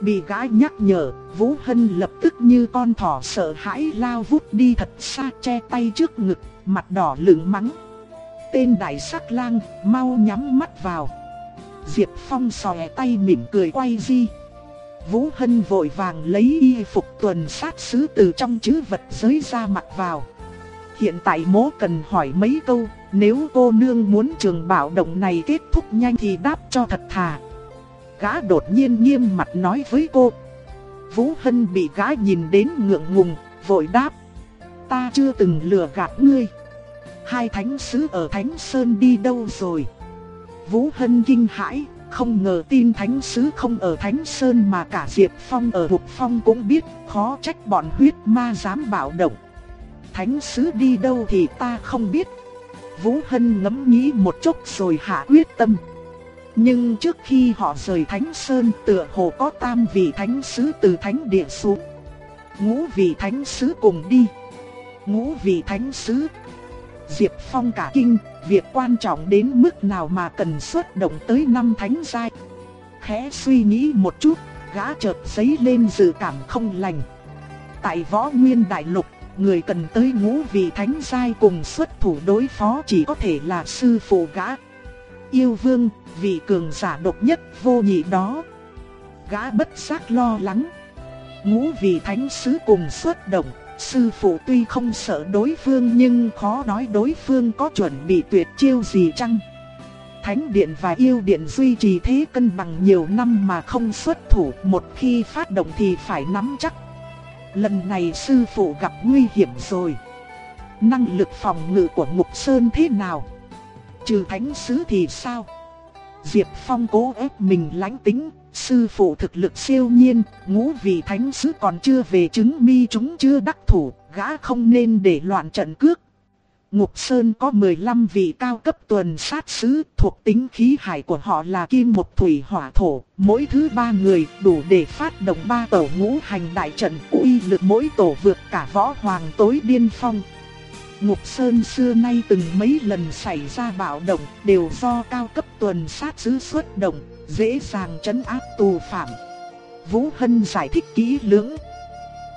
Bị gã nhắc nhở, Vũ Hân lập tức như con thỏ sợ hãi lao vút đi thật xa che tay trước ngực, mặt đỏ lửng mắng. Tên đại sắc lang, mau nhắm mắt vào. Diệp Phong xòe tay mỉm cười quay di. Vũ Hân vội vàng lấy y phục tuần sát sứ từ trong chữ vật giới ra mặc vào. Hiện tại mố cần hỏi mấy câu, nếu cô nương muốn trường bảo động này kết thúc nhanh thì đáp cho thật thà. Gã đột nhiên nghiêm mặt nói với cô. Vũ Hân bị gã nhìn đến ngượng ngùng, vội đáp. Ta chưa từng lừa gạt ngươi. Hai thánh sứ ở Thánh Sơn đi đâu rồi? Vũ Hân kinh hãi, không ngờ tin thánh sứ không ở Thánh Sơn mà cả Diệp Phong ở Hục Phong cũng biết, khó trách bọn huyết ma dám bạo động. Thánh sứ đi đâu thì ta không biết. Vũ Hân ngẫm nghĩ một chút rồi hạ quyết tâm. Nhưng trước khi họ rời Thánh Sơn tựa hồ có tam vị thánh sứ từ thánh địa xuống. Ngũ vị thánh sứ cùng đi. Ngũ vị thánh sứ. Diệp Phong cả kinh, việc quan trọng đến mức nào mà cần xuất động tới năm thánh giai. Khẽ suy nghĩ một chút, gã chợt giấy lên dự cảm không lành. Tại võ nguyên đại lục, người cần tới ngũ vị thánh giai cùng xuất thủ đối phó chỉ có thể là sư phụ gã. Yêu vương, vị cường giả độc nhất vô nhị đó. Gã bất giác lo lắng. Ngũ vị thánh sứ cùng xuất động, sư phụ tuy không sợ đối phương nhưng khó nói đối phương có chuẩn bị tuyệt chiêu gì chăng. Thánh điện và yêu điện duy trì thế cân bằng nhiều năm mà không xuất thủ, một khi phát động thì phải nắm chắc. Lần này sư phụ gặp nguy hiểm rồi. Năng lực phòng ngự của Ngục Sơn thế nào? Trừ thánh sứ thì sao? Diệp Phong cố ép mình lánh tính, sư phụ thực lực siêu nhiên, ngũ vị thánh sứ còn chưa về chứng mi chúng chưa đắc thủ, gã không nên để loạn trận cước. Ngục Sơn có 15 vị cao cấp tuần sát sứ, thuộc tính khí hải của họ là kim mộc thủy hỏa thổ, mỗi thứ ba người đủ để phát động ba tổ ngũ hành đại trận, uy lực mỗi tổ vượt cả võ hoàng tối điên phong. Ngục Sơn xưa nay từng mấy lần xảy ra bạo động đều do cao cấp tuần sát sứ xuất động, dễ dàng trấn áp tù phạm. Vũ Hân giải thích kỹ lưỡng.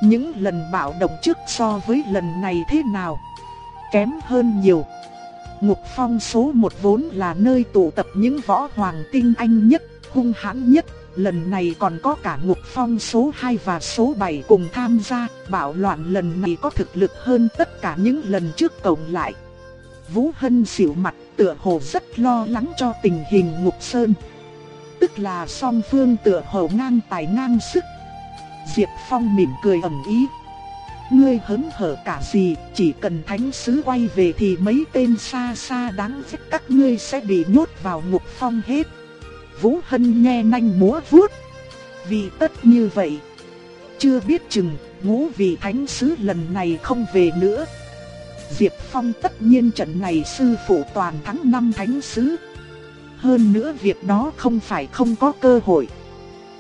Những lần bạo động trước so với lần này thế nào? Kém hơn nhiều. Ngục Phong số 1 vốn là nơi tụ tập những võ hoàng tinh anh nhất, hung hãn nhất, lần này còn có cả ngục phong số 2 và số 7 cùng tham gia, bạo loạn lần này có thực lực hơn tất cả những lần trước cộng lại. Vũ Hân xỉu mặt tựa hồ rất lo lắng cho tình hình ngục sơn. Tức là song phương tựa hồ ngang tài ngang sức. Diệp Phong mỉm cười ẩn ý. Ngươi hớn hở cả gì, chỉ cần thánh sứ quay về thì mấy tên xa xa đáng giết các ngươi sẽ bị nhốt vào ngục phong hết. Vũ Hân nghe nanh múa vuốt. Vì tất như vậy, chưa biết chừng ngũ vị thánh sứ lần này không về nữa. Diệp Phong tất nhiên trận này sư phụ toàn thắng năm thánh sứ. Hơn nữa việc đó không phải không có cơ hội.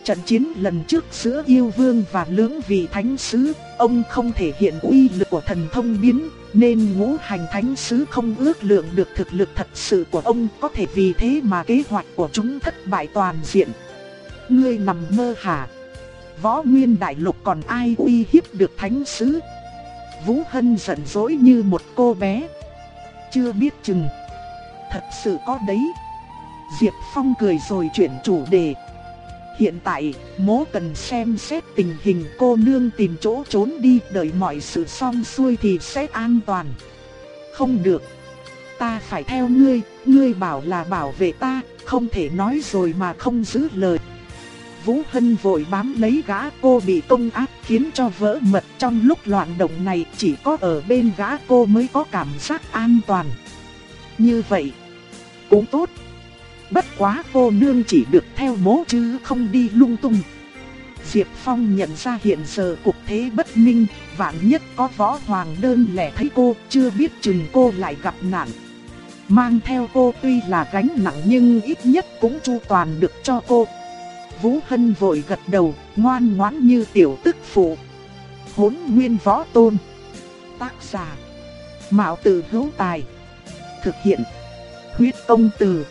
Trận chiến lần trước giữa yêu vương và lưỡng vị thánh sứ, ông không thể hiện uy lực của thần thông biến, nên ngũ hành thánh sứ không ước lượng được thực lực thật sự của ông có thể vì thế mà kế hoạch của chúng thất bại toàn diện. Ngươi nằm mơ hả? Võ Nguyên Đại Lục còn ai uy hiếp được thánh sứ? Vũ Hân giận dỗi như một cô bé. Chưa biết chừng. Thật sự có đấy. Diệp Phong cười rồi chuyển chủ đề. Hiện tại, mố cần xem xét tình hình cô nương tìm chỗ trốn đi đợi mọi sự xong xuôi thì sẽ an toàn. Không được. Ta phải theo ngươi, ngươi bảo là bảo vệ ta, không thể nói rồi mà không giữ lời. Vũ Hân vội bám lấy gã cô bị công áp khiến cho vỡ mật trong lúc loạn động này chỉ có ở bên gã cô mới có cảm giác an toàn. Như vậy, cũng tốt. Bất quá cô nương chỉ được theo bố chứ không đi lung tung. Diệp Phong nhận ra hiện giờ cục thế bất minh, vạn nhất có võ hoàng đơn lẻ thấy cô, chưa biết chừng cô lại gặp nạn. Mang theo cô tuy là gánh nặng nhưng ít nhất cũng chu toàn được cho cô. Vũ Hân vội gật đầu, ngoan ngoãn như tiểu tức phụ. Hốn nguyên võ tôn. Tác giả. Mạo tử hữu tài. Thực hiện. Huyết công từ.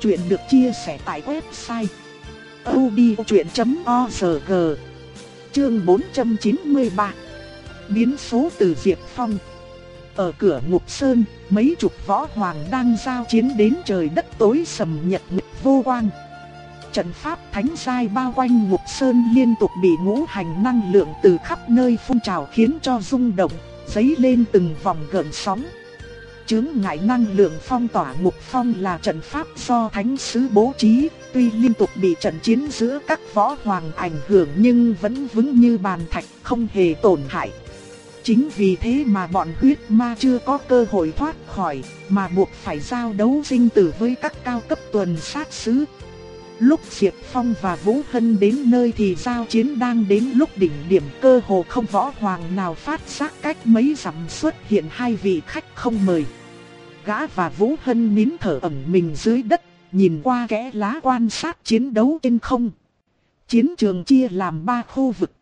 Chuyện được chia sẻ tại website odchuyện.org Chương 493 Biến số từ Diệp Phong. Ở cửa Ngục Sơn, mấy chục võ hoàng đang giao chiến đến trời đất tối sầm nhật nhật vô quang. Trận pháp thánh giai bao quanh Ngục Sơn liên tục bị ngũ hành năng lượng từ khắp nơi phun trào khiến cho rung động, dấy lên từng vòng gợn sóng chướng ngại năng lượng phong tỏa mục phong là trận pháp do thánh sứ bố trí, tuy liên tục bị trận chiến giữa các võ hoàng ảnh hưởng nhưng vẫn vững như bàn thạch, không hề tổn hại. Chính vì thế mà bọn huyết ma chưa có cơ hội thoát khỏi, mà buộc phải giao đấu sinh tử với các cao cấp tuần sát sứ. Lúc Diệp Phong và Vũ Hân đến nơi thì giao chiến đang đến lúc đỉnh điểm cơ hồ không võ hoàng nào phát giác cách mấy dặm xuất hiện hai vị khách không mời gã và Vũ Hân nín thở ẩn mình dưới đất, nhìn qua kẽ lá quan sát chiến đấu trên không. Chiến trường chia làm ba khu vực.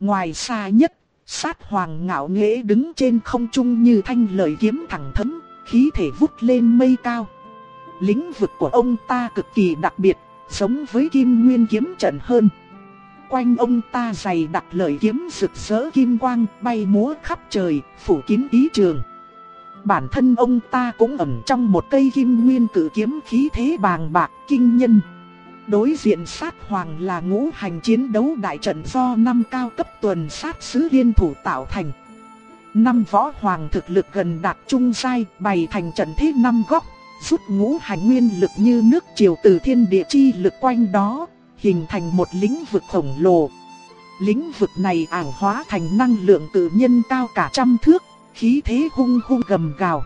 Ngoài xa nhất, Sát hoàng ngạo nghễ đứng trên không trung như thanh lợi kiếm thẳng thấm, khí thể vút lên mây cao. Lĩnh vực của ông ta cực kỳ đặc biệt, giống với kim nguyên kiếm trận hơn. Quanh ông ta dày đặc lợi kiếm rực rỡ kim quang bay múa khắp trời, phủ kín ý trường. Bản thân ông ta cũng ẩn trong một cây kim nguyên cử kiếm khí thế bàng bạc kinh nhân. Đối diện sát hoàng là ngũ hành chiến đấu đại trận do năm cao cấp tuần sát sứ liên thủ tạo thành. Năm võ hoàng thực lực gần đạt trung sai bày thành trận thế năm góc, rút ngũ hành nguyên lực như nước triều từ thiên địa chi lực quanh đó, hình thành một lĩnh vực khổng lồ. Lĩnh vực này ảo hóa thành năng lượng tự nhân cao cả trăm thước, khí thế hung hung gầm gào.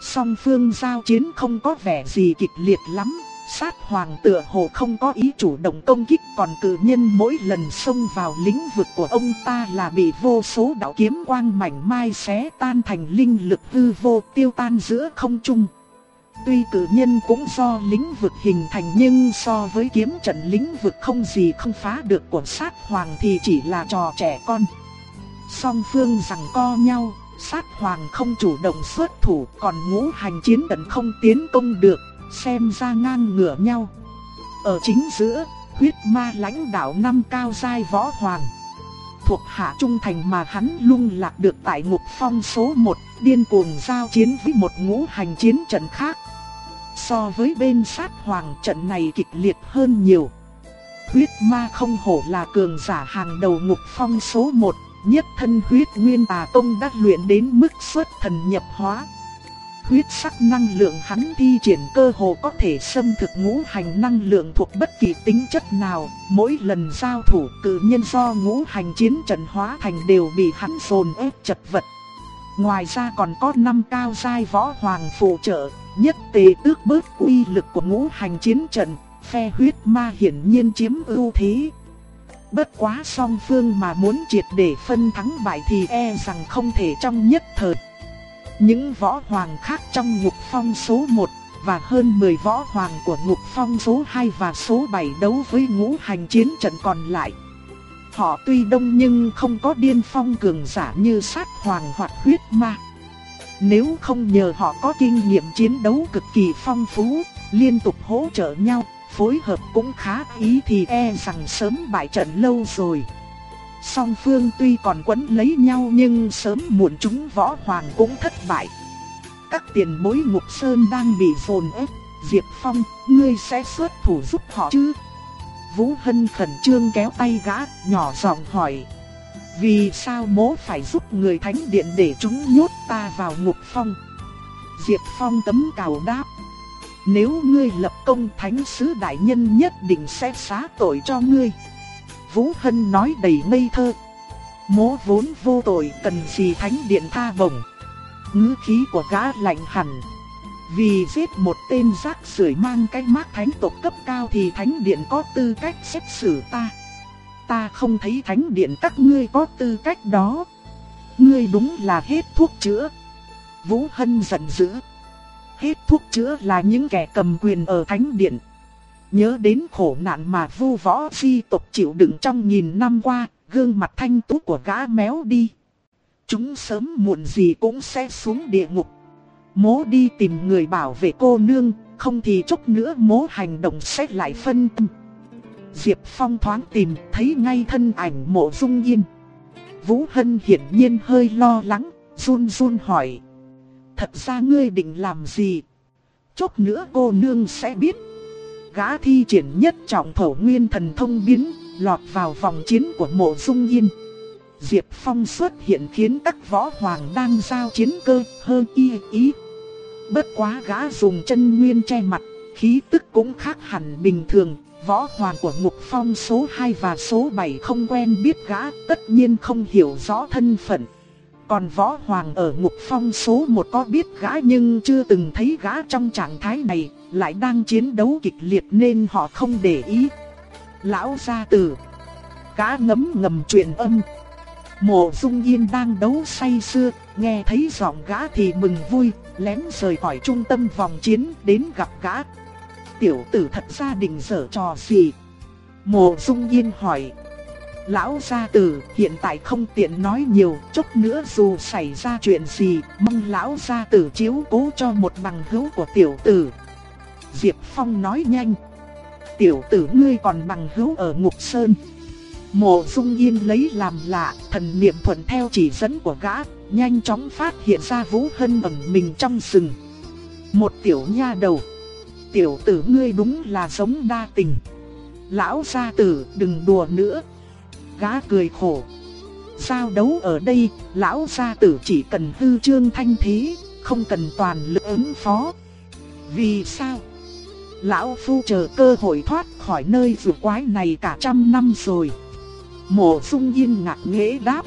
Song phương giao chiến không có vẻ gì kịch liệt lắm, sát hoàng tựa hồ không có ý chủ động công kích còn cử nhân mỗi lần xông vào lĩnh vực của ông ta là bị vô số đạo kiếm quang mảnh mai xé tan thành linh lực hư vô tiêu tan giữa không trung. Tuy cử nhân cũng do lĩnh vực hình thành nhưng so với kiếm trận lĩnh vực không gì không phá được của sát hoàng thì chỉ là trò trẻ con. Song phương rằng co nhau, sát hoàng không chủ động xuất thủ còn ngũ hành chiến trận không tiến công được, xem ra ngang ngửa nhau. Ở chính giữa, huyết ma lãnh đạo năm cao giai võ hoàng. Thuộc hạ trung thành mà hắn lung lạc được tại ngục phong số 1, điên cuồng giao chiến với một ngũ hành chiến trận khác. So với bên sát hoàng trận này kịch liệt hơn nhiều. Huyết ma không hổ là cường giả hàng đầu ngục phong số 1, nhất thân huyết nguyên tà công đã luyện đến mức xuất thần nhập hóa. Huyết sắc năng lượng hắn thi triển cơ hồ có thể xâm thực ngũ hành năng lượng thuộc bất kỳ tính chất nào, mỗi lần giao thủ cử nhân do ngũ hành chiến trận hóa thành đều bị hắn dồn ép chật vật. Ngoài ra còn có năm cao giai võ hoàng phụ trợ, nhất tề tước bớt uy lực của ngũ hành chiến trận, phe huyết ma hiển nhiên chiếm ưu thế. Bất quá song phương mà muốn triệt để phân thắng bại thì e rằng không thể trong nhất thời. Những võ hoàng khác trong ngục phong số 1 và hơn 10 võ hoàng của ngục phong số 2 và số 7 đấu với ngũ hành chiến trận còn lại. Họ tuy đông nhưng không có điên phong cường giả như sát hoàng hoặc huyết ma. Nếu không nhờ họ có kinh nghiệm chiến đấu cực kỳ phong phú, liên tục hỗ trợ nhau, phối hợp cũng khá ý thì e rằng sớm bại trận lâu rồi. Song phương tuy còn quấn lấy nhau nhưng sớm muộn chúng võ hoàng cũng thất bại. Các tiền bối ngục sơn đang bị dồn ép, Diệp Phong, ngươi sẽ xuất thủ giúp họ chứ? Vũ Hân khẩn trương kéo tay gã, nhỏ giọng hỏi. Vì sao mố phải giúp người thánh điện để chúng nhốt ta vào ngục phong? Diệp Phong tấm cào đáp. Nếu ngươi lập công thánh sứ đại nhân nhất định sẽ xá tội cho ngươi. Vũ Hân nói đầy ngây thơ. Mố vốn vô tội cần gì thánh điện tha bổng. Ngữ khí của gã lạnh hẳn. Vì giết một tên rác rưởi mang cái mác thánh tộc cấp cao thì thánh điện có tư cách xét xử ta. Ta không thấy thánh điện các ngươi có tư cách đó. Ngươi đúng là hết thuốc chữa. Vũ Hân giận dữ. Hết thuốc chữa là những kẻ cầm quyền ở thánh điện. Nhớ đến khổ nạn mà vu võ phi tộc chịu đựng trong nghìn năm qua, gương mặt thanh tú của gã méo đi. Chúng sớm muộn gì cũng sẽ xuống địa ngục. Mố đi tìm người bảo vệ cô nương, không thì chốc nữa mố hành động sẽ lại phân tâm. Diệp Phong thoáng tìm, thấy ngay thân ảnh mộ dung yên. Vũ Hân hiển nhiên hơi lo lắng, run run hỏi. Thật ra ngươi định làm gì? Chốc nữa cô nương sẽ biết gã thi triển nhất trọng thổ nguyên thần thông biến, lọt vào vòng chiến của mộ dung yên. Diệp Phong xuất hiện khiến các võ hoàng đang giao chiến cơ hơn y ý. Bất quá gã dùng chân nguyên che mặt, khí tức cũng khác hẳn bình thường. Võ hoàng của ngục phong số 2 và số 7 không quen biết gã, tất nhiên không hiểu rõ thân phận. Còn võ hoàng ở ngục phong số 1 có biết gã nhưng chưa từng thấy gã trong trạng thái này, lại đang chiến đấu kịch liệt nên họ không để ý. Lão gia tử, cá ngấm ngầm truyền âm. Mộ Dung Yên đang đấu say sưa, nghe thấy giọng gã thì mừng vui, lén rời khỏi trung tâm vòng chiến đến gặp gã. Tiểu tử thật ra định dở trò gì? Mộ Dung Yên hỏi. Lão gia tử hiện tại không tiện nói nhiều, chút nữa dù xảy ra chuyện gì, mong lão gia tử chiếu cố cho một bằng hữu của tiểu tử. Diệp Phong nói nhanh. Tiểu tử ngươi còn bằng hữu ở Ngục Sơn. Mộ Dung Yên lấy làm lạ, thần niệm thuận theo chỉ dẫn của gã, nhanh chóng phát hiện ra Vũ Hân ẩn mình trong rừng. Một tiểu nha đầu. Tiểu tử ngươi đúng là giống đa tình. Lão gia tử đừng đùa nữa. Gã cười khổ. Giao đấu ở đây, lão gia tử chỉ cần hư trương thanh thế, không cần toàn lực ứng phó. Vì sao? Lão phu chờ cơ hội thoát khỏi nơi rùa quái này cả trăm năm rồi. Mộ Dung Yên ngạc nghễ đáp.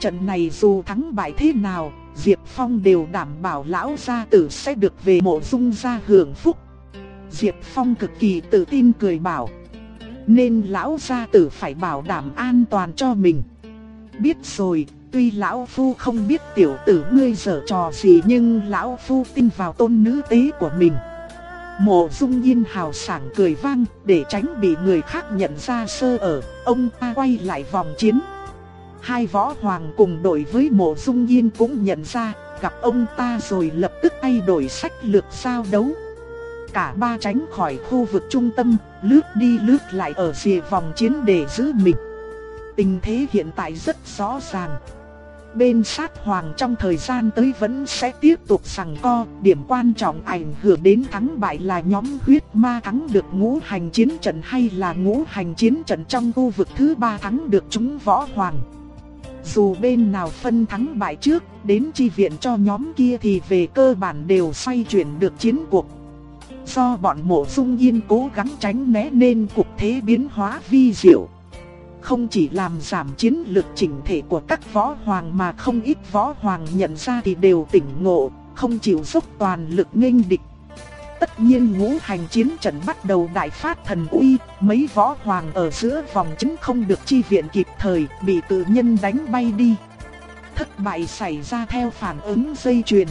Trận này dù thắng bại thế nào, Diệp Phong đều đảm bảo lão gia tử sẽ được về mộ dung gia hưởng phúc. Diệp Phong cực kỳ tự tin cười bảo. Nên lão gia tử phải bảo đảm an toàn cho mình. Biết rồi, tuy lão phu không biết tiểu tử ngươi giở trò gì nhưng lão phu tin vào tôn nữ tế của mình. Mộ dung yên hào sảng cười vang để tránh bị người khác nhận ra sơ ở, ông ta quay lại vòng chiến. Hai võ hoàng cùng đội với mộ dung yên cũng nhận ra, gặp ông ta rồi lập tức thay đổi sách lược sao đấu. Cả ba tránh khỏi khu vực trung tâm, lướt đi lướt lại ở rìa vòng chiến để giữ mình. Tình thế hiện tại rất rõ ràng bên sát hoàng trong thời gian tới vẫn sẽ tiếp tục sằng co, điểm quan trọng ảnh hưởng đến thắng bại là nhóm huyết ma thắng được ngũ hành chiến trận hay là ngũ hành chiến trận trong khu vực thứ ba thắng được chúng võ hoàng. Dù bên nào phân thắng bại trước, đến chi viện cho nhóm kia thì về cơ bản đều xoay chuyển được chiến cuộc. Do bọn mộ dung yên cố gắng tránh né nên cục thế biến hóa vi diệu không chỉ làm giảm chiến lực chỉnh thể của các võ hoàng mà không ít võ hoàng nhận ra thì đều tỉnh ngộ, không chịu dốc toàn lực nghênh địch. Tất nhiên ngũ hành chiến trận bắt đầu đại phát thần uy, mấy võ hoàng ở giữa vòng chính không được chi viện kịp thời, bị tự nhân đánh bay đi. Thất bại xảy ra theo phản ứng dây chuyền.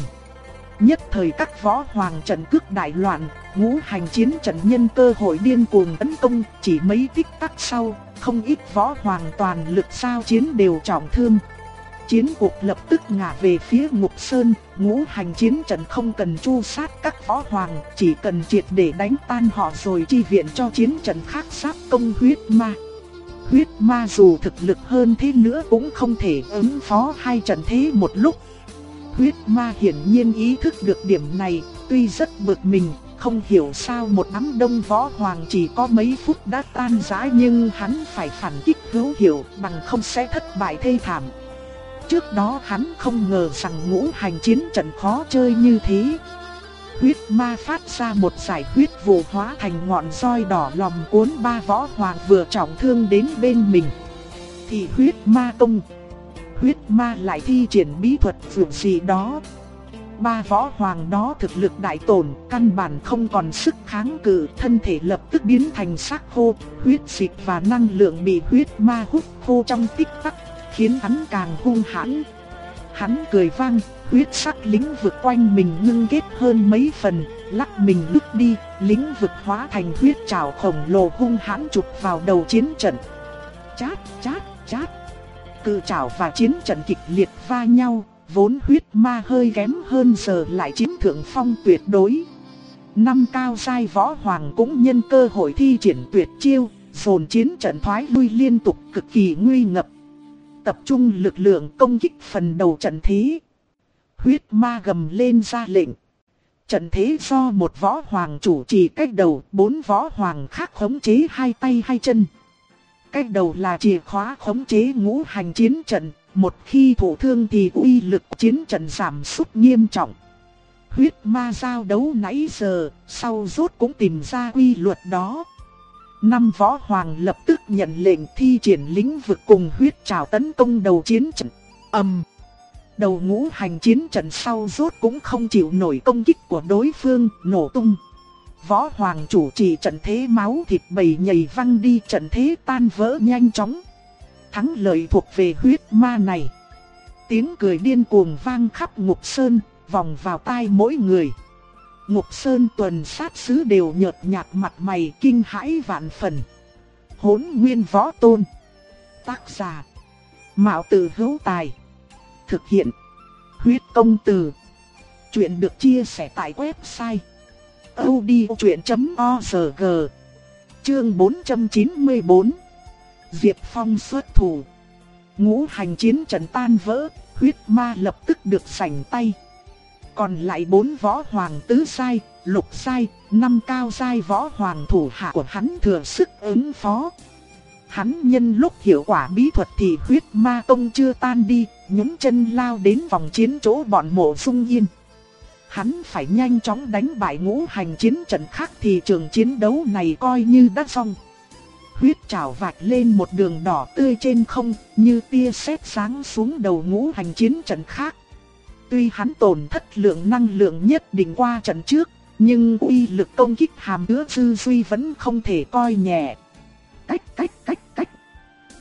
Nhất thời các võ hoàng trận cước đại loạn, ngũ hành chiến trận nhân cơ hội điên cuồng tấn công, chỉ mấy tích tắc sau, không ít võ hoàng toàn lực sao chiến đều trọng thương. Chiến cuộc lập tức ngả về phía Ngục Sơn, ngũ hành chiến trận không cần chu sát các võ hoàng, chỉ cần triệt để đánh tan họ rồi chi viện cho chiến trận khác sắp công huyết ma. Huyết ma dù thực lực hơn thế nữa cũng không thể ứng phó hai trận thế một lúc. Huyết ma hiển nhiên ý thức được điểm này, tuy rất bực mình, không hiểu sao một đám đông võ hoàng chỉ có mấy phút đã tan rã nhưng hắn phải phản kích hữu hiệu bằng không sẽ thất bại thê thảm. Trước đó hắn không ngờ rằng ngũ hành chiến trận khó chơi như thế. Huyết ma phát ra một giải huyết vụ hóa thành ngọn roi đỏ lòm cuốn ba võ hoàng vừa trọng thương đến bên mình. Thì huyết ma công. Huyết ma lại thi triển bí thuật vượt gì đó, ba võ hoàng đó thực lực đại tổn, căn bản không còn sức kháng cự, thân thể lập tức biến thành xác khô, huyết dịch và năng lượng bị huyết ma hút khô trong tích tắc, khiến hắn càng hung hãn. Hắn cười vang, huyết sắc lĩnh vực quanh mình ngưng kết hơn mấy phần, lắc mình lướt đi, lĩnh vực hóa thành huyết trảo khổng lồ hung hãn chụp vào đầu chiến trận. Chát, chát, chát. Cự trảo và chiến trận kịch liệt va nhau, vốn huyết ma hơi kém hơn giờ lại chiếm thượng phong tuyệt đối. Năm cao sai võ hoàng cũng nhân cơ hội thi triển tuyệt chiêu, dồn chiến trận thoái lui liên tục cực kỳ nguy ngập. Tập trung lực lượng công kích phần đầu trận thế. Huyết ma gầm lên ra lệnh. Trận thế do một võ hoàng chủ trì cách đầu, bốn võ hoàng khác khống chế hai tay hai chân. Cách đầu là chìa khóa khống chế ngũ hành chiến trận, một khi thủ thương thì uy lực chiến trận giảm sút nghiêm trọng. Huyết ma giao đấu nãy giờ, sau rốt cũng tìm ra quy luật đó. Năm võ hoàng lập tức nhận lệnh thi triển lĩnh vực cùng huyết trào tấn công đầu chiến trận. âm Đầu ngũ hành chiến trận sau rốt cũng không chịu nổi công kích của đối phương, nổ tung. Võ hoàng chủ trì trận thế máu thịt bầy nhầy văng đi trận thế tan vỡ nhanh chóng thắng lợi thuộc về huyết ma này. Tiếng cười điên cuồng vang khắp ngục sơn, vòng vào tai mỗi người. Ngục sơn tuần sát sứ đều nhợt nhạt mặt mày kinh hãi vạn phần. Hốn nguyên võ tôn. Tác giả. Mạo tử hữu tài. Thực hiện. Huyết công từ. Chuyện được chia sẻ tại website audiochuyện.org. Chương 494 Diệp Phong xuất thủ. Ngũ hành chiến trận tan vỡ, huyết ma lập tức được sảnh tay. Còn lại bốn võ hoàng tứ sai, lục sai, năm cao sai võ hoàng thủ hạ của hắn thừa sức ứng phó. Hắn nhân lúc hiệu quả bí thuật thì huyết ma công chưa tan đi, nhún chân lao đến vòng chiến chỗ bọn mộ dung yên. Hắn phải nhanh chóng đánh bại ngũ hành chiến trận khác thì trường chiến đấu này coi như đã xong. Huyết trảo vạch lên một đường đỏ tươi trên không, như tia sét sáng xuống đầu ngũ hành chiến trận khác. Tuy hắn tổn thất lượng năng lượng nhất định qua trận trước, nhưng uy lực công kích hàm chứa dư suy vẫn không thể coi nhẹ. Cách cách cách cách.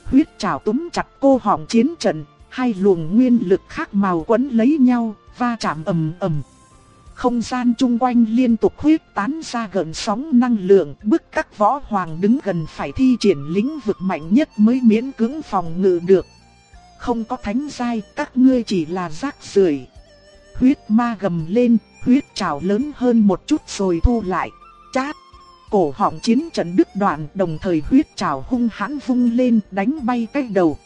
Huyết trảo túm chặt cô họng chiến trận, hai luồng nguyên lực khác màu quấn lấy nhau, va chạm ầm ầm. Không gian chung quanh liên tục huyết tán ra gần sóng năng lượng, bức các võ hoàng đứng gần phải thi triển lĩnh vực mạnh nhất mới miễn cưỡng phòng ngự được. Không có thánh giai, các ngươi chỉ là rác rưởi. Huyết ma gầm lên, huyết trào lớn hơn một chút rồi thu lại. Chát! Cổ họng chiến trận đứt đoạn đồng thời huyết trào hung hãn vung lên đánh bay cái đầu.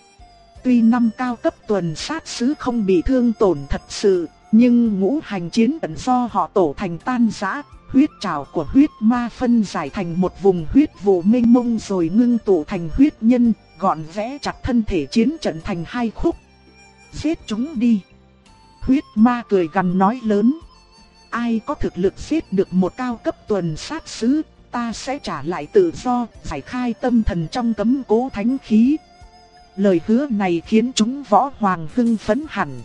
Tuy năm cao cấp tuần sát sứ không bị thương tổn thật sự, nhưng ngũ hành chiến trận do họ tổ thành tan rã, huyết trào của huyết ma phân giải thành một vùng huyết vụ mênh mông rồi ngưng tụ thành huyết nhân, gọn vẽ chặt thân thể chiến trận thành hai khúc. Giết chúng đi. Huyết ma cười gằn nói lớn. Ai có thực lực giết được một cao cấp tuần sát sứ, ta sẽ trả lại tự do, giải khai tâm thần trong cấm cố thánh khí. Lời hứa này khiến chúng võ hoàng hưng phấn hẳn.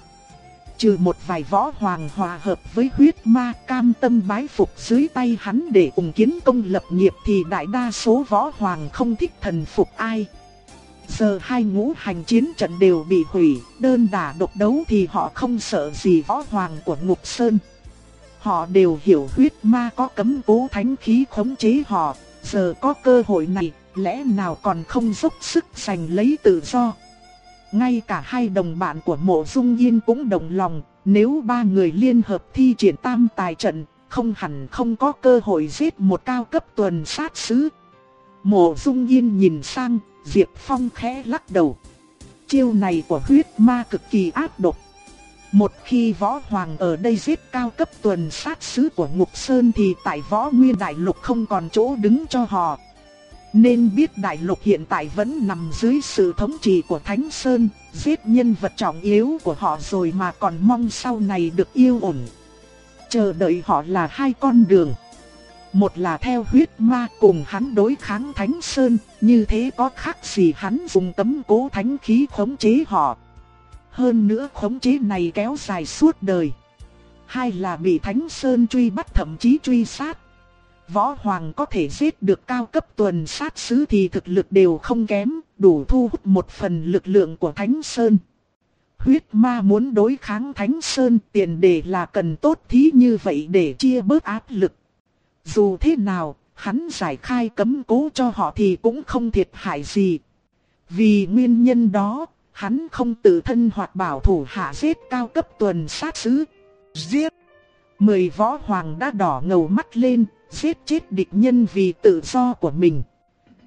Trừ một vài võ hoàng hòa hợp với huyết ma cam tâm bái phục dưới tay hắn để cùng kiến công lập nghiệp thì đại đa số võ hoàng không thích thần phục ai. Giờ hai ngũ hành chiến trận đều bị hủy, đơn đả độc đấu thì họ không sợ gì võ hoàng của Ngục Sơn. Họ đều hiểu huyết ma có cấm cố thánh khí khống chế họ, giờ có cơ hội này, lẽ nào còn không dốc sức giành lấy tự do. Ngay cả hai đồng bạn của mộ dung yên cũng đồng lòng, nếu ba người liên hợp thi triển tam tài trận, không hẳn không có cơ hội giết một cao cấp tuần sát sứ. Mộ dung yên nhìn sang, Diệp Phong khẽ lắc đầu. Chiêu này của huyết ma cực kỳ ác độc. Một khi võ hoàng ở đây giết cao cấp tuần sát sứ của Ngục Sơn thì tại võ nguyên đại lục không còn chỗ đứng cho họ. Nên biết đại lục hiện tại vẫn nằm dưới sự thống trị của Thánh Sơn, giết nhân vật trọng yếu của họ rồi mà còn mong sau này được yêu ổn. Chờ đợi họ là hai con đường. Một là theo huyết ma cùng hắn đối kháng Thánh Sơn, như thế có khác gì hắn dùng tấm cố thánh khí khống chế họ. Hơn nữa khống chế này kéo dài suốt đời. Hai là bị Thánh Sơn truy bắt thậm chí truy sát. Võ Hoàng có thể giết được cao cấp tuần sát sứ thì thực lực đều không kém, đủ thu hút một phần lực lượng của Thánh Sơn. Huyết ma muốn đối kháng Thánh Sơn tiền đề là cần tốt thí như vậy để chia bớt áp lực. Dù thế nào, hắn giải khai cấm cố cho họ thì cũng không thiệt hại gì. Vì nguyên nhân đó, hắn không tự thân hoặc bảo thủ hạ giết cao cấp tuần sát sứ. Giết! Mười võ hoàng đã đỏ ngầu mắt lên, giết chết địch nhân vì tự do của mình.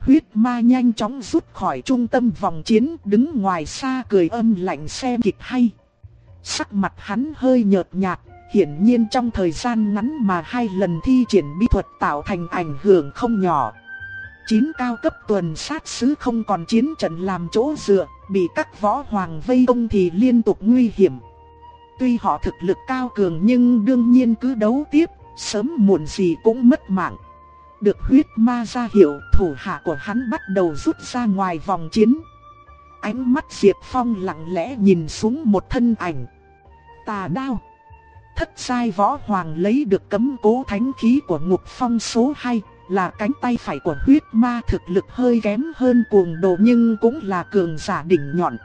Huyết ma nhanh chóng rút khỏi trung tâm vòng chiến đứng ngoài xa cười âm lạnh xem kịch hay. Sắc mặt hắn hơi nhợt nhạt, hiển nhiên trong thời gian ngắn mà hai lần thi triển bí thuật tạo thành ảnh hưởng không nhỏ. Chín cao cấp tuần sát sứ không còn chiến trận làm chỗ dựa, bị các võ hoàng vây công thì liên tục nguy hiểm. Tuy họ thực lực cao cường nhưng đương nhiên cứ đấu tiếp, sớm muộn gì cũng mất mạng. Được huyết ma ra hiệu, thủ hạ của hắn bắt đầu rút ra ngoài vòng chiến. Ánh mắt Diệp Phong lặng lẽ nhìn xuống một thân ảnh. Tà đao. Thất sai võ hoàng lấy được cấm cố thánh khí của ngục phong số 2, là cánh tay phải của huyết ma thực lực hơi kém hơn cuồng đồ nhưng cũng là cường giả đỉnh nhọn.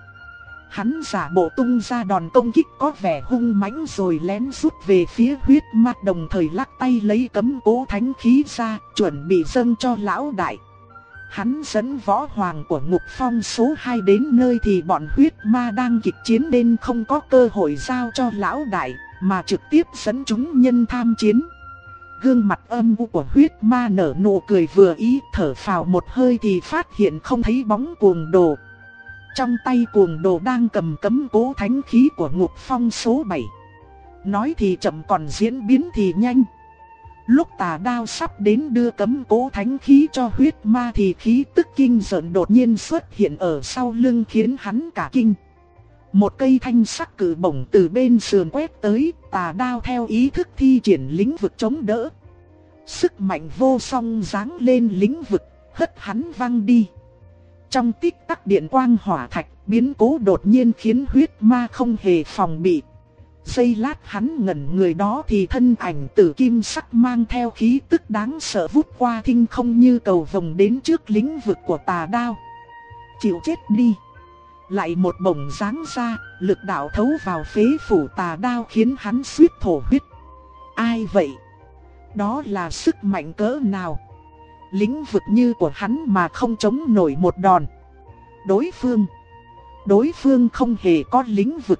Hắn giả bộ tung ra đòn công kích có vẻ hung mãnh rồi lén rút về phía huyết ma đồng thời lắc tay lấy cấm cố thánh khí ra chuẩn bị dâng cho lão đại. Hắn dẫn võ hoàng của ngục phong số 2 đến nơi thì bọn huyết ma đang kịch chiến nên không có cơ hội giao cho lão đại, mà trực tiếp dẫn chúng nhân tham chiến. Gương mặt âm u của huyết ma nở nụ cười vừa ý thở phào một hơi thì phát hiện không thấy bóng cuồng đồ. Trong tay cuồng đồ đang cầm cấm cố thánh khí của ngục phong số 7. Nói thì chậm còn diễn biến thì nhanh. Lúc tà đao sắp đến đưa cấm cố thánh khí cho huyết ma thì khí tức kinh giận đột nhiên xuất hiện ở sau lưng khiến hắn cả kinh. Một cây thanh sắc cử bổng từ bên sườn quét tới, tà đao theo ý thức thi triển lĩnh vực chống đỡ. Sức mạnh vô song giáng lên lĩnh vực, hất hắn văng đi. Trong tích tắc điện quang hỏa thạch, biến cố đột nhiên khiến huyết ma không hề phòng bị. Giây lát hắn ngẩn người đó thì thân ảnh tử kim sắc mang theo khí tức đáng sợ vút qua thinh không như cầu vồng đến trước lĩnh vực của tà đao. Chịu chết đi. Lại một bổng ráng ra, lực đạo thấu vào phế phủ tà đao khiến hắn suýt thổ huyết. Ai vậy? Đó là sức mạnh cỡ nào? Lĩnh vực như của hắn mà không chống nổi một đòn. Đối phương. Đối phương không hề có lĩnh vực.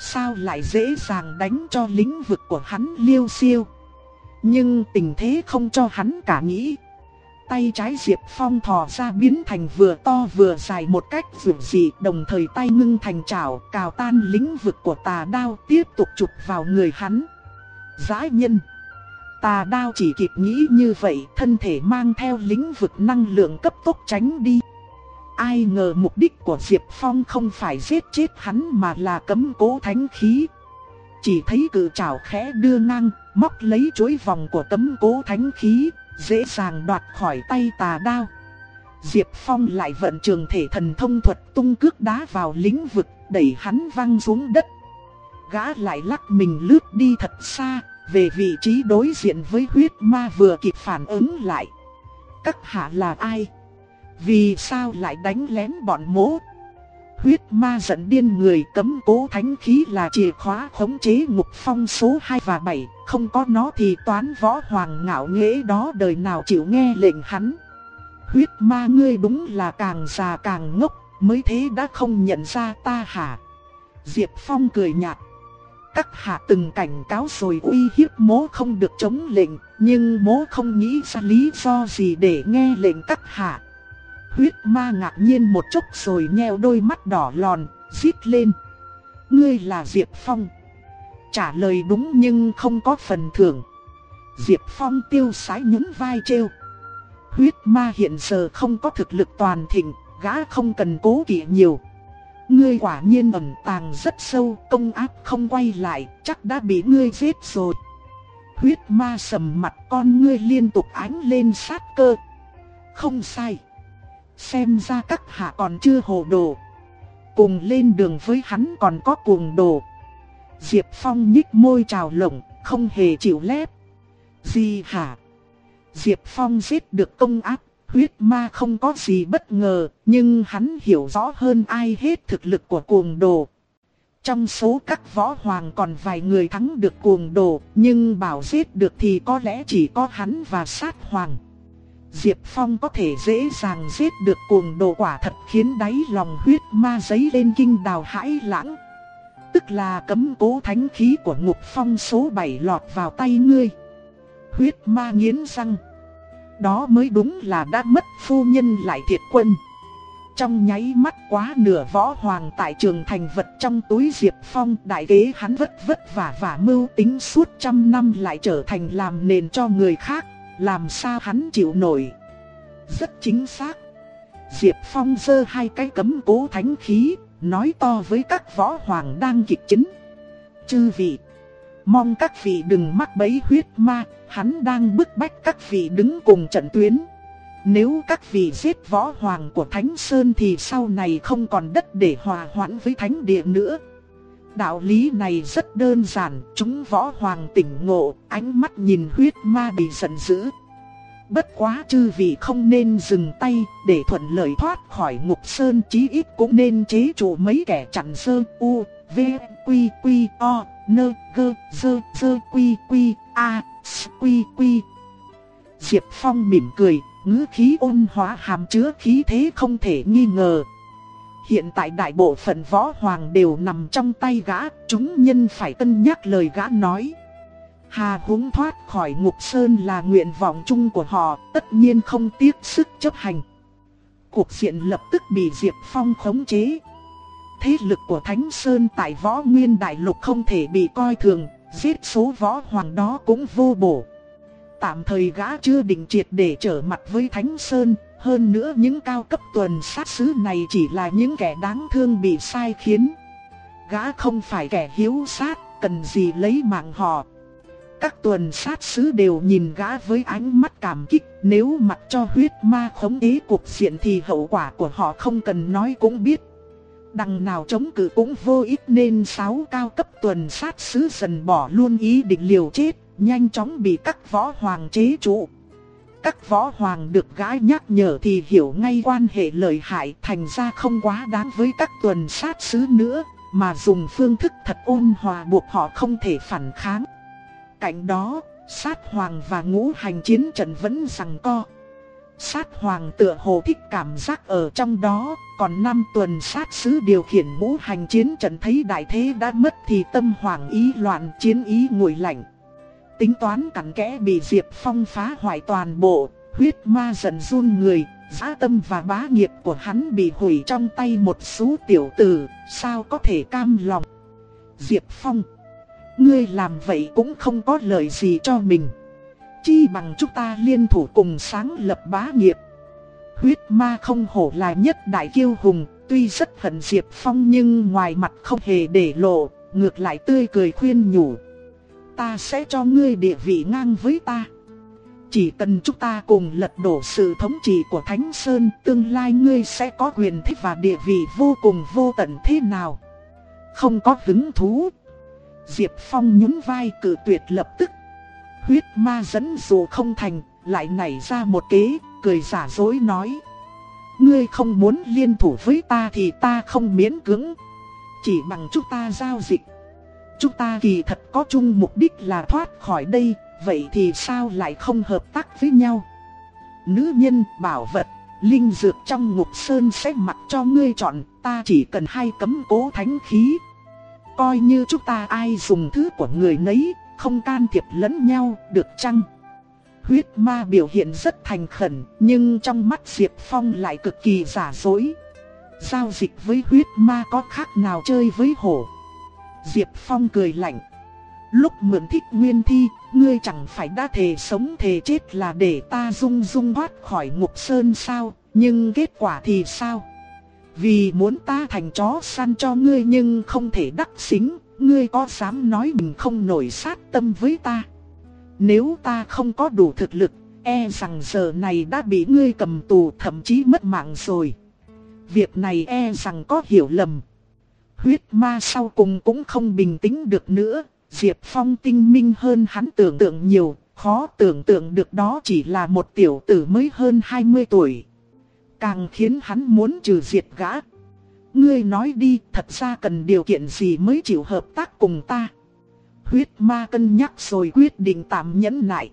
Sao lại dễ dàng đánh cho lĩnh vực của hắn liêu siêu. Nhưng tình thế không cho hắn cả nghĩ. Tay trái Diệp Phong thò ra biến thành vừa to vừa dài một cách vượt dị Đồng thời tay ngưng thành chảo cào tan lĩnh vực của tà đao tiếp tục chụp vào người hắn Giãi nhân Tà đao chỉ kịp nghĩ như vậy thân thể mang theo lĩnh vực năng lượng cấp tốc tránh đi Ai ngờ mục đích của Diệp Phong không phải giết chết hắn mà là cấm cố thánh khí Chỉ thấy cự chảo khẽ đưa ngang móc lấy chuỗi vòng của cấm cố thánh khí dễ dàng đoạt khỏi tay tà đao. Diệp Phong lại vận trường thể thần thông thuật tung cước đá vào lĩnh vực, đẩy hắn văng xuống đất. Gã lại lắc mình lướt đi thật xa, về vị trí đối diện với huyết ma vừa kịp phản ứng lại. Các hạ là ai? Vì sao lại đánh lén bọn mố? Huyết ma giận điên người cấm cố thánh khí là chìa khóa khống chế ngục phong số 2 và 7, không có nó thì toán võ hoàng ngạo nghễ đó đời nào chịu nghe lệnh hắn. Huyết ma ngươi đúng là càng già càng ngốc, mới thế đã không nhận ra ta hả? Diệp Phong cười nhạt. Các hạ từng cảnh cáo rồi uy hiếp mố không được chống lệnh, nhưng mố không nghĩ ra lý do gì để nghe lệnh các hạ. Huyết ma ngạc nhiên một chút rồi nheo đôi mắt đỏ lòn, giết lên. Ngươi là Diệp Phong. Trả lời đúng nhưng không có phần thưởng. Diệp Phong tiêu sái những vai treo. Huyết ma hiện giờ không có thực lực toàn thịnh, gã không cần cố kỵ nhiều. Ngươi quả nhiên ẩn tàng rất sâu, công áp không quay lại, chắc đã bị ngươi giết rồi. Huyết ma sầm mặt con ngươi liên tục ánh lên sát cơ. Không sai. Xem ra các hạ còn chưa hồ đồ. Cùng lên đường với hắn còn có cuồng đồ. Diệp Phong nhích môi trào lộng, không hề chịu lép. Gì hả? Diệp Phong giết được công áp, huyết ma không có gì bất ngờ, nhưng hắn hiểu rõ hơn ai hết thực lực của cuồng đồ. Trong số các võ hoàng còn vài người thắng được cuồng đồ, nhưng bảo giết được thì có lẽ chỉ có hắn và sát hoàng. Diệp Phong có thể dễ dàng giết được cuồng đồ quả thật khiến đáy lòng huyết ma giấy lên kinh đào hãi lãng. Tức là cấm cố thánh khí của ngục phong số 7 lọt vào tay ngươi. Huyết ma nghiến răng. Đó mới đúng là đã mất phu nhân lại thiệt quân. Trong nháy mắt quá nửa võ hoàng tại trường thành vật trong túi Diệp Phong đại kế hắn vất vất vả và mưu tính suốt trăm năm lại trở thành làm nền cho người khác. Làm sao hắn chịu nổi? Rất chính xác. Diệp Phong giơ hai cái cấm cố thánh khí, nói to với các võ hoàng đang kịch chính. Chư vị, mong các vị đừng mắc bẫy huyết ma, hắn đang bức bách các vị đứng cùng trận tuyến. Nếu các vị giết võ hoàng của Thánh Sơn thì sau này không còn đất để hòa hoãn với Thánh Địa nữa. Đạo lý này rất đơn giản, chúng võ hoàng tỉnh ngộ, ánh mắt nhìn huyết ma bị giận dữ. Bất quá chư vị không nên dừng tay, để thuận lợi thoát khỏi ngục sơn chí ít cũng nên chế trụ mấy kẻ chặn sơn u, v, quy, quy, o, nơ, gơ, dơ, dơ, quy, quy, a, s, quy, quy. Diệp Phong mỉm cười, ngữ khí ôn hóa hàm chứa khí thế không thể nghi ngờ. Hiện tại đại bộ phận võ hoàng đều nằm trong tay gã, chúng nhân phải cân nhắc lời gã nói. Hà huống thoát khỏi ngục sơn là nguyện vọng chung của họ, tất nhiên không tiếc sức chấp hành. Cuộc diện lập tức bị Diệp Phong khống chế. Thế lực của Thánh Sơn tại võ nguyên đại lục không thể bị coi thường, giết số võ hoàng đó cũng vô bổ. Tạm thời gã chưa định triệt để trở mặt với Thánh Sơn, hơn nữa những cao cấp tuần sát sứ này chỉ là những kẻ đáng thương bị sai khiến. Gã không phải kẻ hiếu sát, cần gì lấy mạng họ. Các tuần sát sứ đều nhìn gã với ánh mắt cảm kích, nếu mặc cho huyết ma khống chế cuộc diện thì hậu quả của họ không cần nói cũng biết. Đằng nào chống cự cũng vô ích nên sáu cao cấp tuần sát sứ dần bỏ luôn ý định liều chết, nhanh chóng bị các võ hoàng chế trụ. Các võ hoàng được gái nhắc nhở thì hiểu ngay quan hệ lợi hại thành ra không quá đáng với các tuần sát sứ nữa, mà dùng phương thức thật ôn hòa buộc họ không thể phản kháng. Cạnh đó, sát hoàng và ngũ hành chiến trận vẫn rằng co. Sát hoàng tựa hồ thích cảm giác ở trong đó, còn năm tuần sát sứ điều khiển ngũ hành chiến trận thấy đại thế đã mất thì tâm hoàng ý loạn chiến ý nguội lạnh. Tính toán cặn kẽ bị Diệp Phong phá hoại toàn bộ, huyết ma dần run người, giá tâm và bá nghiệp của hắn bị hủy trong tay một số tiểu tử, sao có thể cam lòng. Diệp Phong, ngươi làm vậy cũng không có lợi gì cho mình. Chi bằng chúng ta liên thủ cùng sáng lập bá nghiệp. Huyết ma không hổ là nhất đại kiêu hùng, tuy rất hận Diệp Phong nhưng ngoài mặt không hề để lộ, ngược lại tươi cười khuyên nhủ. Ta sẽ cho ngươi địa vị ngang với ta. Chỉ cần chúng ta cùng lật đổ sự thống trị của Thánh Sơn, tương lai ngươi sẽ có quyền thích và địa vị vô cùng vô tận thế nào. Không có hứng thú. Diệp Phong nhún vai cự tuyệt lập tức. Huyết ma dẫn dù không thành, lại nảy ra một kế, cười giả dối nói. Ngươi không muốn liên thủ với ta thì ta không miễn cưỡng. Chỉ bằng chúng ta giao dịch. Chúng ta kỳ thật có chung mục đích là thoát khỏi đây, vậy thì sao lại không hợp tác với nhau? Nữ nhân, bảo vật, linh dược trong ngục sơn sẽ mặc cho ngươi chọn, ta chỉ cần hai cấm cố thánh khí. Coi như chúng ta ai dùng thứ của người nấy, không can thiệp lẫn nhau, được chăng? Huyết ma biểu hiện rất thành khẩn, nhưng trong mắt Diệp Phong lại cực kỳ giả dối. Giao dịch với huyết ma có khác nào chơi với hổ? Diệp Phong cười lạnh. Lúc mượn thích nguyên thi, ngươi chẳng phải đã thề sống thề chết là để ta dung dung thoát khỏi ngục sơn sao, nhưng kết quả thì sao? Vì muốn ta thành chó săn cho ngươi nhưng không thể đắc xính, ngươi có dám nói mình không nổi sát tâm với ta? Nếu ta không có đủ thực lực, e rằng giờ này đã bị ngươi cầm tù thậm chí mất mạng rồi. Việc này e rằng có hiểu lầm. Huyết ma sau cùng cũng không bình tĩnh được nữa, Diệp Phong tinh minh hơn hắn tưởng tượng nhiều, khó tưởng tượng được đó chỉ là một tiểu tử mới hơn 20 tuổi. Càng khiến hắn muốn trừ diệt gã. Ngươi nói đi, thật ra cần điều kiện gì mới chịu hợp tác cùng ta? Huyết ma cân nhắc rồi quyết định tạm nhẫn nại.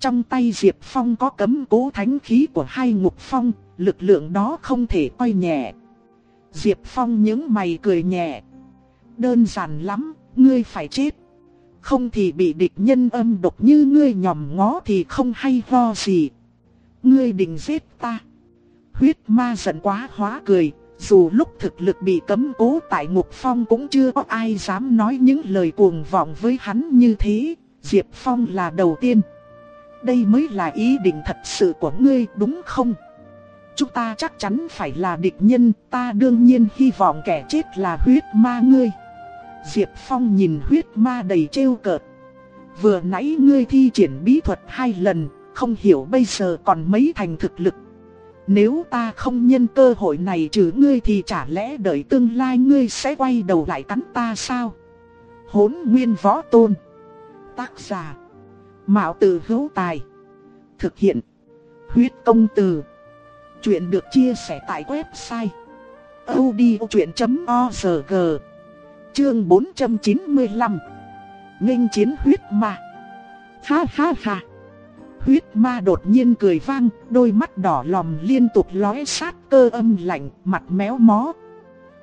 Trong tay Diệp Phong có cấm cố thánh khí của hai ngục phong, lực lượng đó không thể coi nhẹ. Diệp Phong những mày cười nhẹ. Đơn giản lắm, ngươi phải chết. Không thì bị địch nhân âm độc như ngươi nhòm ngó thì không hay ho gì. Ngươi định giết ta. Huyết ma giận quá hóa cười, dù lúc thực lực bị cấm cố tại ngục phong cũng chưa có ai dám nói những lời cuồng vọng với hắn như thế, Diệp Phong là đầu tiên. Đây mới là ý định thật sự của ngươi đúng không? Chúng ta chắc chắn phải là địch nhân, ta đương nhiên hy vọng kẻ chết là huyết ma ngươi. Diệp Phong nhìn huyết ma đầy trêu cợt. Vừa nãy ngươi thi triển bí thuật hai lần, không hiểu bây giờ còn mấy thành thực lực. Nếu ta không nhân cơ hội này trừ ngươi thì chả lẽ đợi tương lai ngươi sẽ quay đầu lại cắn ta sao? Hốn nguyên võ tôn. Tác giả. Mạo tử hữu tài. Thực hiện. Huyết công từ. Chuyện được chia sẻ tại website odchuyện.org Chương 495 Nghênh chiến huyết ma Ha ha ha Huyết ma đột nhiên cười vang, đôi mắt đỏ lòm liên tục lóe sát cơ âm lạnh, mặt méo mó.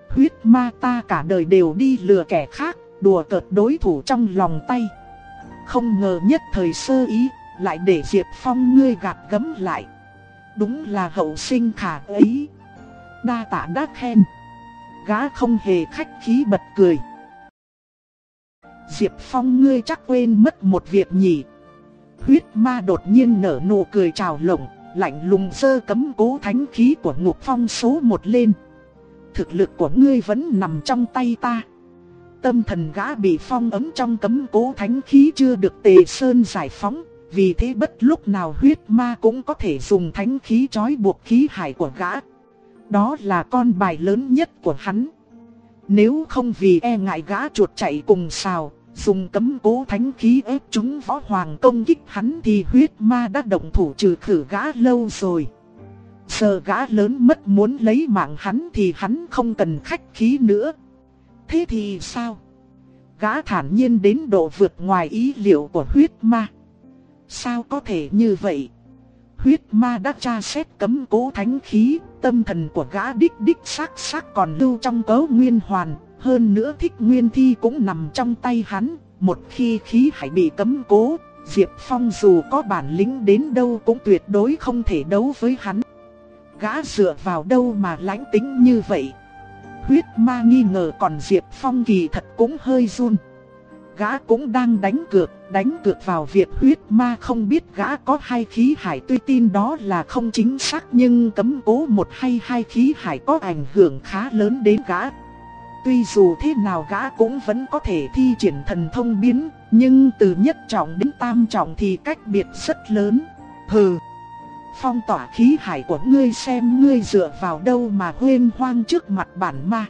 Huyết ma ta cả đời đều đi lừa kẻ khác, đùa cợt đối thủ trong lòng tay. Không ngờ nhất thời sơ ý, lại để Diệp Phong ngươi gạt gấm lại. Đúng là hậu sinh khả ấy. Đa tạ đã khen. Gã không hề khách khí bật cười. Diệp Phong ngươi chắc quên mất một việc nhỉ. Huyết ma đột nhiên nở nụ cười trào lồng, lạnh lùng sơ cấm cố thánh khí của ngục phong số một lên. Thực lực của ngươi vẫn nằm trong tay ta. Tâm thần gã bị phong ấm trong cấm cố thánh khí chưa được tề sơn giải phóng, vì thế bất lúc nào huyết ma cũng có thể dùng thánh khí trói buộc khí hải của gã. Đó là con bài lớn nhất của hắn. Nếu không vì e ngại gã chuột chạy cùng xào, dùng cấm cố thánh khí ép chúng võ hoàng công kích hắn thì huyết ma đã động thủ trừ khử gã lâu rồi. Giờ gã lớn mất muốn lấy mạng hắn thì hắn không cần khách khí nữa. Thế thì sao? Gã thản nhiên đến độ vượt ngoài ý liệu của huyết ma. Sao có thể như vậy? Huyết ma đã tra xét cấm cố thánh khí, tâm thần của gã đích đích xác xác còn lưu trong cấu nguyên hoàn, hơn nữa thích nguyên thi cũng nằm trong tay hắn, một khi khí hải bị cấm cố, Diệp Phong dù có bản lĩnh đến đâu cũng tuyệt đối không thể đấu với hắn. Gã dựa vào đâu mà lãnh tính như vậy? Huyết ma nghi ngờ còn Diệp Phong kỳ thật cũng hơi run. Gã cũng đang đánh cược, đánh cược vào việc huyết ma không biết gã có hai khí hải tuy tin đó là không chính xác nhưng cấm cố một hay hai khí hải có ảnh hưởng khá lớn đến gã. Tuy dù thế nào gã cũng vẫn có thể thi triển thần thông biến, nhưng từ nhất trọng đến tam trọng thì cách biệt rất lớn. Hừ, phong tỏa khí hải của ngươi xem ngươi dựa vào đâu mà huyên hoang trước mặt bản ma.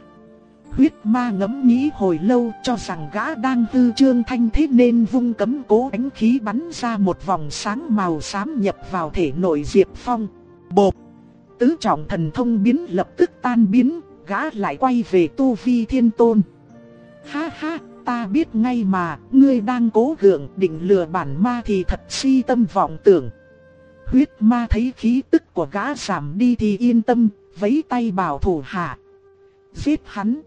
Huyết ma ngẫm nghĩ hồi lâu cho rằng gã đang tư trương thanh thế nên vung cấm cố ánh khí bắn ra một vòng sáng màu xám nhập vào thể nội Diệp Phong. Bộp! Tứ trọng thần thông biến lập tức tan biến, gã lại quay về tu vi thiên tôn. Ha ha, ta biết ngay mà, ngươi đang cố gượng định lừa bản ma thì thật si tâm vọng tưởng. Huyết ma thấy khí tức của gã giảm đi thì yên tâm, vấy tay bảo thủ hạ. Giết hắn.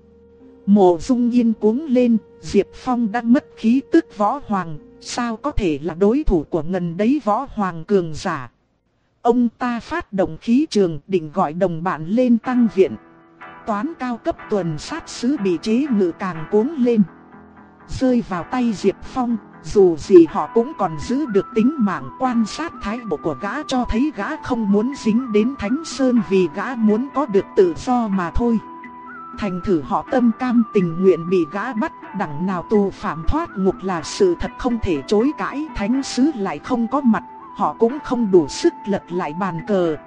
Mộ dung yên cuống lên, Diệp Phong đã mất khí tức võ hoàng, sao có thể là đối thủ của ngần đấy võ hoàng cường giả. Ông ta phát động khí trường định gọi đồng bạn lên tăng viện. Toán cao cấp tuần sát sứ bị chế ngự càng cuốn lên. Rơi vào tay Diệp Phong, dù gì họ cũng còn giữ được tính mạng quan sát thái độ của gã cho thấy gã không muốn dính đến Thánh Sơn vì gã muốn có được tự do mà thôi. Thành thử họ tâm cam tình nguyện bị gã bắt đằng nào tù phạm thoát ngục là sự thật không thể chối cãi Thánh Sứ lại không có mặt, họ cũng không đủ sức lật lại bàn cờ.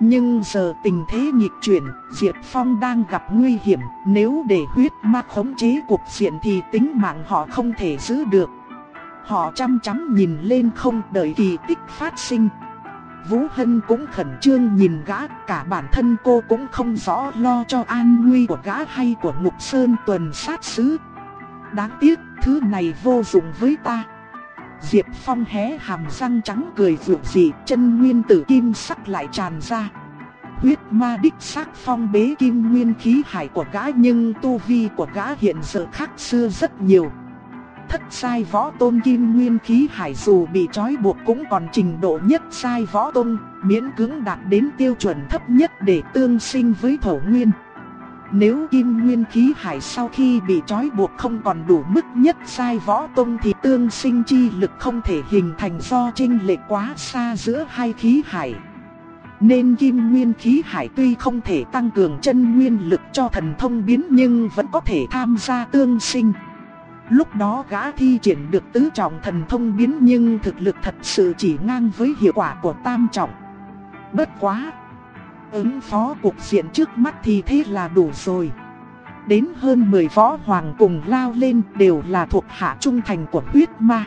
Nhưng giờ tình thế nghịch chuyển, Diệp Phong đang gặp nguy hiểm, nếu để huyết ma khống chế cuộc diện thì tính mạng họ không thể giữ được. Họ chăm chăm nhìn lên không đợi kỳ tích phát sinh. Vũ Hân cũng khẩn trương nhìn gã, cả bản thân cô cũng không rõ lo cho an nguy của gã hay của Ngục Sơn tuần sát sứ. Đáng tiếc, thứ này vô dụng với ta. Diệp Phong hé hàm răng trắng cười vượt dị, chân nguyên tử kim sắc lại tràn ra. Huyết ma đích xác phong bế kim nguyên khí hải của gã nhưng tu vi của gã hiện giờ khác xưa rất nhiều. Thất sai võ tôn kim nguyên khí hải dù bị trói buộc cũng còn trình độ nhất sai võ tôn, miễn cưỡng đạt đến tiêu chuẩn thấp nhất để tương sinh với thổ nguyên. Nếu kim nguyên khí hải sau khi bị trói buộc không còn đủ mức nhất sai võ tôn thì tương sinh chi lực không thể hình thành do trinh lệch quá xa giữa hai khí hải. Nên kim nguyên khí hải tuy không thể tăng cường chân nguyên lực cho thần thông biến nhưng vẫn có thể tham gia tương sinh. Lúc đó gã thi triển được tứ trọng thần thông biến nhưng thực lực thật sự chỉ ngang với hiệu quả của tam trọng. Bất quá! Ứng phó cục diện trước mắt thì thế là đủ rồi. Đến hơn 10 võ hoàng cùng lao lên đều là thuộc hạ trung thành của huyết ma.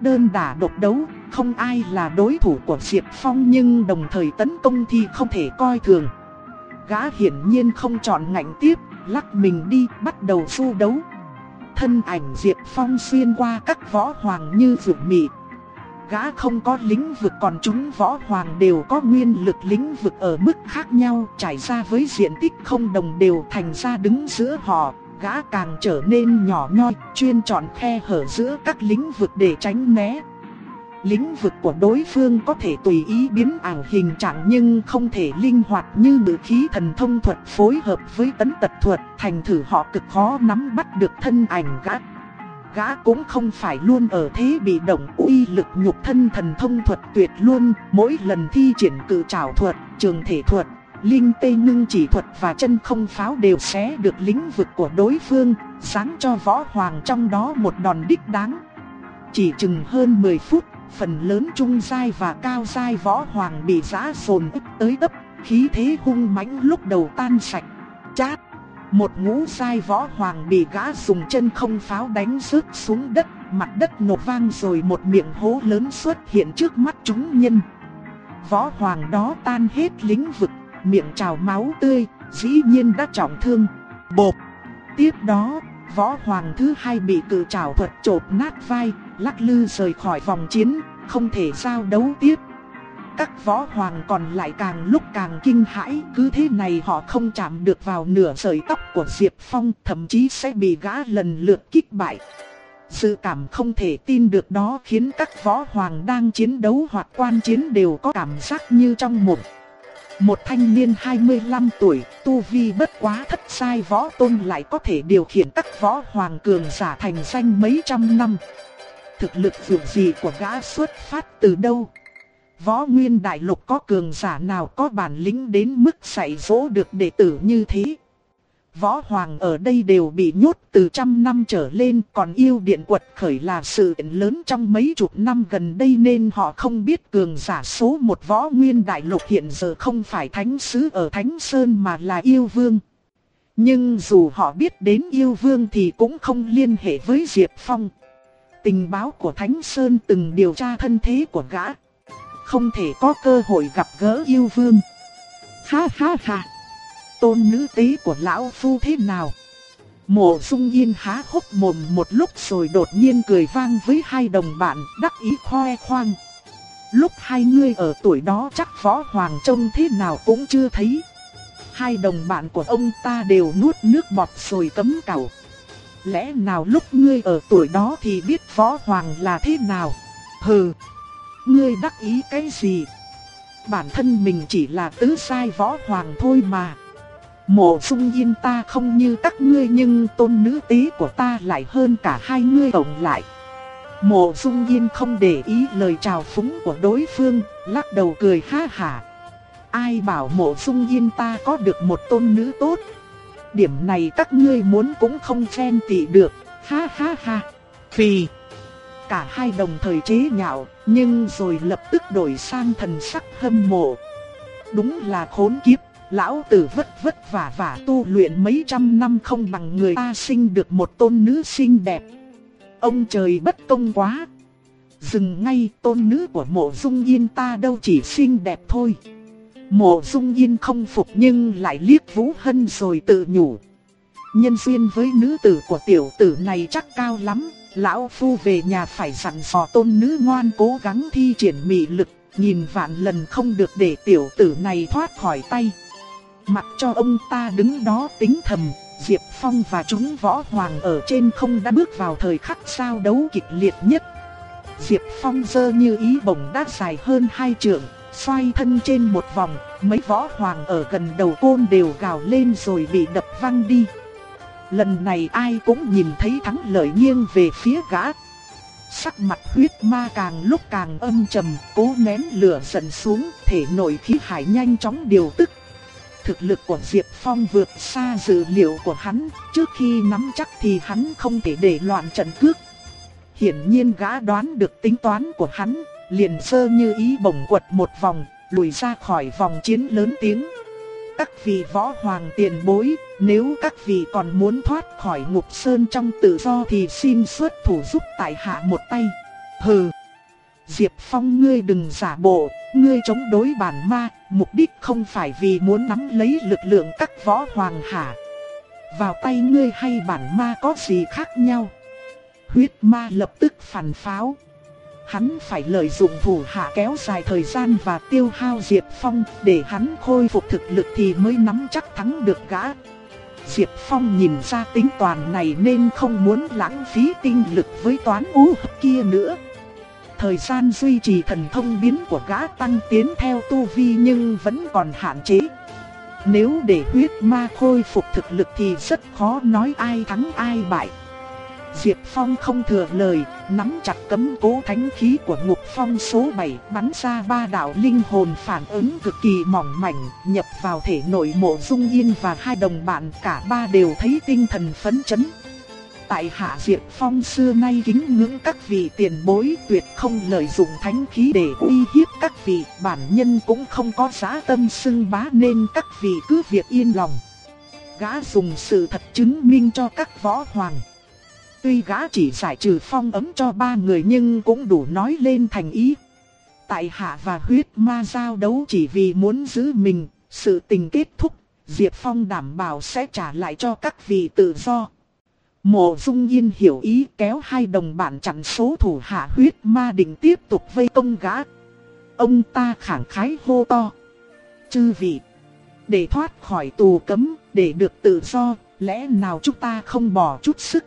Đơn đả độc đấu, không ai là đối thủ của Diệp Phong nhưng đồng thời tấn công thì không thể coi thường. Gã hiển nhiên không chọn ngạnh tiếp, lắc mình đi bắt đầu su đấu. Thân ảnh Diệp Phong xuyên qua các võ hoàng như vượt mị. Gã không có lĩnh vực còn chúng võ hoàng đều có nguyên lực lĩnh vực ở mức khác nhau trải ra với diện tích không đồng đều thành ra đứng giữa họ. Gã càng trở nên nhỏ nhoi, chuyên chọn khe hở giữa các lĩnh vực để tránh né. Lĩnh vực của đối phương có thể tùy ý biến ảo hình trạng nhưng không thể linh hoạt như ngữ khí thần thông thuật phối hợp với tấn tật thuật thành thử họ cực khó nắm bắt được thân ảnh gã gã cũng không phải luôn ở thế bị động uy lực nhục thân thần thông thuật tuyệt luôn, mỗi lần thi triển cự trảo thuật, trường thể thuật, linh tê ngưng chỉ thuật và chân không pháo đều xé được lĩnh vực của đối phương, sáng cho võ hoàng trong đó một đòn đích đáng. Chỉ chừng hơn 10 phút, phần lớn trung giai và cao giai võ hoàng bị giã sồn ức tới tấp, khí thế hung mãnh lúc đầu tan sạch. Chát! Một ngũ sai võ hoàng bị gã dùng chân không pháo đánh rớt xuống đất, mặt đất nổ vang rồi một miệng hố lớn xuất hiện trước mắt chúng nhân. Võ hoàng đó tan hết lĩnh vực, miệng trào máu tươi, dĩ nhiên đã trọng thương. Bộp! Tiếp đó, võ hoàng thứ hai bị cự trào thuật chộp nát vai, lắc lư rời khỏi vòng chiến, không thể giao đấu tiếp. Các võ hoàng còn lại càng lúc càng kinh hãi, cứ thế này họ không chạm được vào nửa sợi tóc của Diệp Phong, thậm chí sẽ bị gã lần lượt kích bại. Sự cảm không thể tin được đó khiến các võ hoàng đang chiến đấu hoặc quan chiến đều có cảm giác như trong mộng. Một thanh niên 25 tuổi, tu vi bất quá thất sai võ tôn lại có thể điều khiển các võ hoàng cường giả thành danh mấy trăm năm. Thực lực vượt gì của gã xuất phát từ đâu? Võ Nguyên Đại Lục có cường giả nào có bản lĩnh đến mức dạy dỗ được đệ tử như thế. Võ Hoàng ở đây đều bị nhốt từ trăm năm trở lên, còn yêu điện quật khởi là sự lớn trong mấy chục năm gần đây nên họ không biết cường giả số một Võ Nguyên Đại Lục hiện giờ không phải Thánh Sứ ở Thánh Sơn mà là yêu vương. Nhưng dù họ biết đến yêu vương thì cũng không liên hệ với Diệp Phong. Tình báo của Thánh Sơn từng điều tra thân thế của gã không thể có cơ hội gặp gỡ yêu vương. Ha ha ha! Tôn nữ tế của lão phu thế nào? Mộ dung yên há hốc mồm một lúc rồi đột nhiên cười vang với hai đồng bạn đắc ý khoe khoang. Lúc hai ngươi ở tuổi đó chắc võ hoàng trông thế nào cũng chưa thấy. Hai đồng bạn của ông ta đều nuốt nước bọt rồi cấm cào. Lẽ nào lúc ngươi ở tuổi đó thì biết võ hoàng là thế nào? Hừ! Ngươi đắc ý cái gì? Bản thân mình chỉ là tứ sai võ hoàng thôi mà. Mộ dung yên ta không như các ngươi nhưng tôn nữ tí của ta lại hơn cả hai ngươi tổng lại. Mộ dung yên không để ý lời chào phúng của đối phương, lắc đầu cười ha hả. Ai bảo mộ dung yên ta có được một tôn nữ tốt. Điểm này các ngươi muốn cũng không chen tị được, ha ha ha. Phì. Cả hai đồng thời chế nhạo, nhưng rồi lập tức đổi sang thần sắc hâm mộ. Đúng là khốn kiếp, lão tử vất vất vả vả tu luyện mấy trăm năm không bằng người ta sinh được một tôn nữ xinh đẹp. Ông trời bất công quá. Dừng ngay tôn nữ của mộ dung yên ta đâu chỉ xinh đẹp thôi. Mộ dung yên không phục nhưng lại liếc Vũ Hân rồi tự nhủ. Nhân duyên với nữ tử của tiểu tử này chắc cao lắm, Lão Phu về nhà phải dặn dò tôn nữ ngoan cố gắng thi triển mị lực, nhìn vạn lần không được để tiểu tử này thoát khỏi tay. Mặc cho ông ta đứng đó tính thầm, Diệp Phong và chúng võ hoàng ở trên không đã bước vào thời khắc sao đấu kịch liệt nhất. Diệp Phong dơ như ý bổng đát dài hơn hai trượng, xoay thân trên một vòng, mấy võ hoàng ở gần đầu côn đều gào lên rồi bị đập văng đi. Lần này ai cũng nhìn thấy thắng lợi nghiêng về phía gã. Sắc mặt huyết ma càng lúc càng âm trầm, cố nén lửa dần xuống, thể nội khí hải nhanh chóng điều tức. Thực lực của Diệp Phong vượt xa dự liệu của hắn, trước khi nắm chắc thì hắn không thể để loạn trận cước. Hiển nhiên gã đoán được tính toán của hắn, liền sơ như ý bổng quật một vòng, lùi ra khỏi vòng chiến lớn tiếng. Các vị võ hoàng tiền bối, nếu các vị còn muốn thoát khỏi ngục sơn trong tự do thì xin xuất thủ giúp tại hạ một tay. Hừ! Diệp Phong ngươi đừng giả bộ, ngươi chống đối bản ma, mục đích không phải vì muốn nắm lấy lực lượng các võ hoàng hả. Vào tay ngươi hay bản ma có gì khác nhau? Huyết ma lập tức phản pháo hắn phải lợi dụng thủ hạ kéo dài thời gian và tiêu hao Diệp Phong để hắn khôi phục thực lực thì mới nắm chắc thắng được gã. Diệp Phong nhìn ra tính toàn này nên không muốn lãng phí tinh lực với toán u kia nữa. Thời gian duy trì thần thông biến của gã tăng tiến theo tu vi nhưng vẫn còn hạn chế. Nếu để huyết ma khôi phục thực lực thì rất khó nói ai thắng ai bại. Diệp Phong không thừa lời, nắm chặt cấm cố thánh khí của ngục phong số 7, bắn ra ba đạo linh hồn phản ứng cực kỳ mỏng mảnh, nhập vào thể nội mộ dung yên và hai đồng bạn cả ba đều thấy tinh thần phấn chấn. Tại hạ Diệp Phong xưa nay kính ngưỡng các vị tiền bối tuyệt không lợi dụng thánh khí để uy hiếp các vị, bản nhân cũng không có giá tâm xưng bá nên các vị cứ việc yên lòng. Gã dùng sự thật chứng minh cho các võ hoàng. Tuy gã chỉ giải trừ phong ấm cho ba người nhưng cũng đủ nói lên thành ý. Tại hạ và huyết ma giao đấu chỉ vì muốn giữ mình, sự tình kết thúc, Diệp Phong đảm bảo sẽ trả lại cho các vị tự do. Mộ Dung Yên hiểu ý kéo hai đồng bạn chặn số thủ hạ huyết ma định tiếp tục vây công gã. Ông ta khẳng khái hô to. Chư vị, để thoát khỏi tù cấm, để được tự do, lẽ nào chúng ta không bỏ chút sức.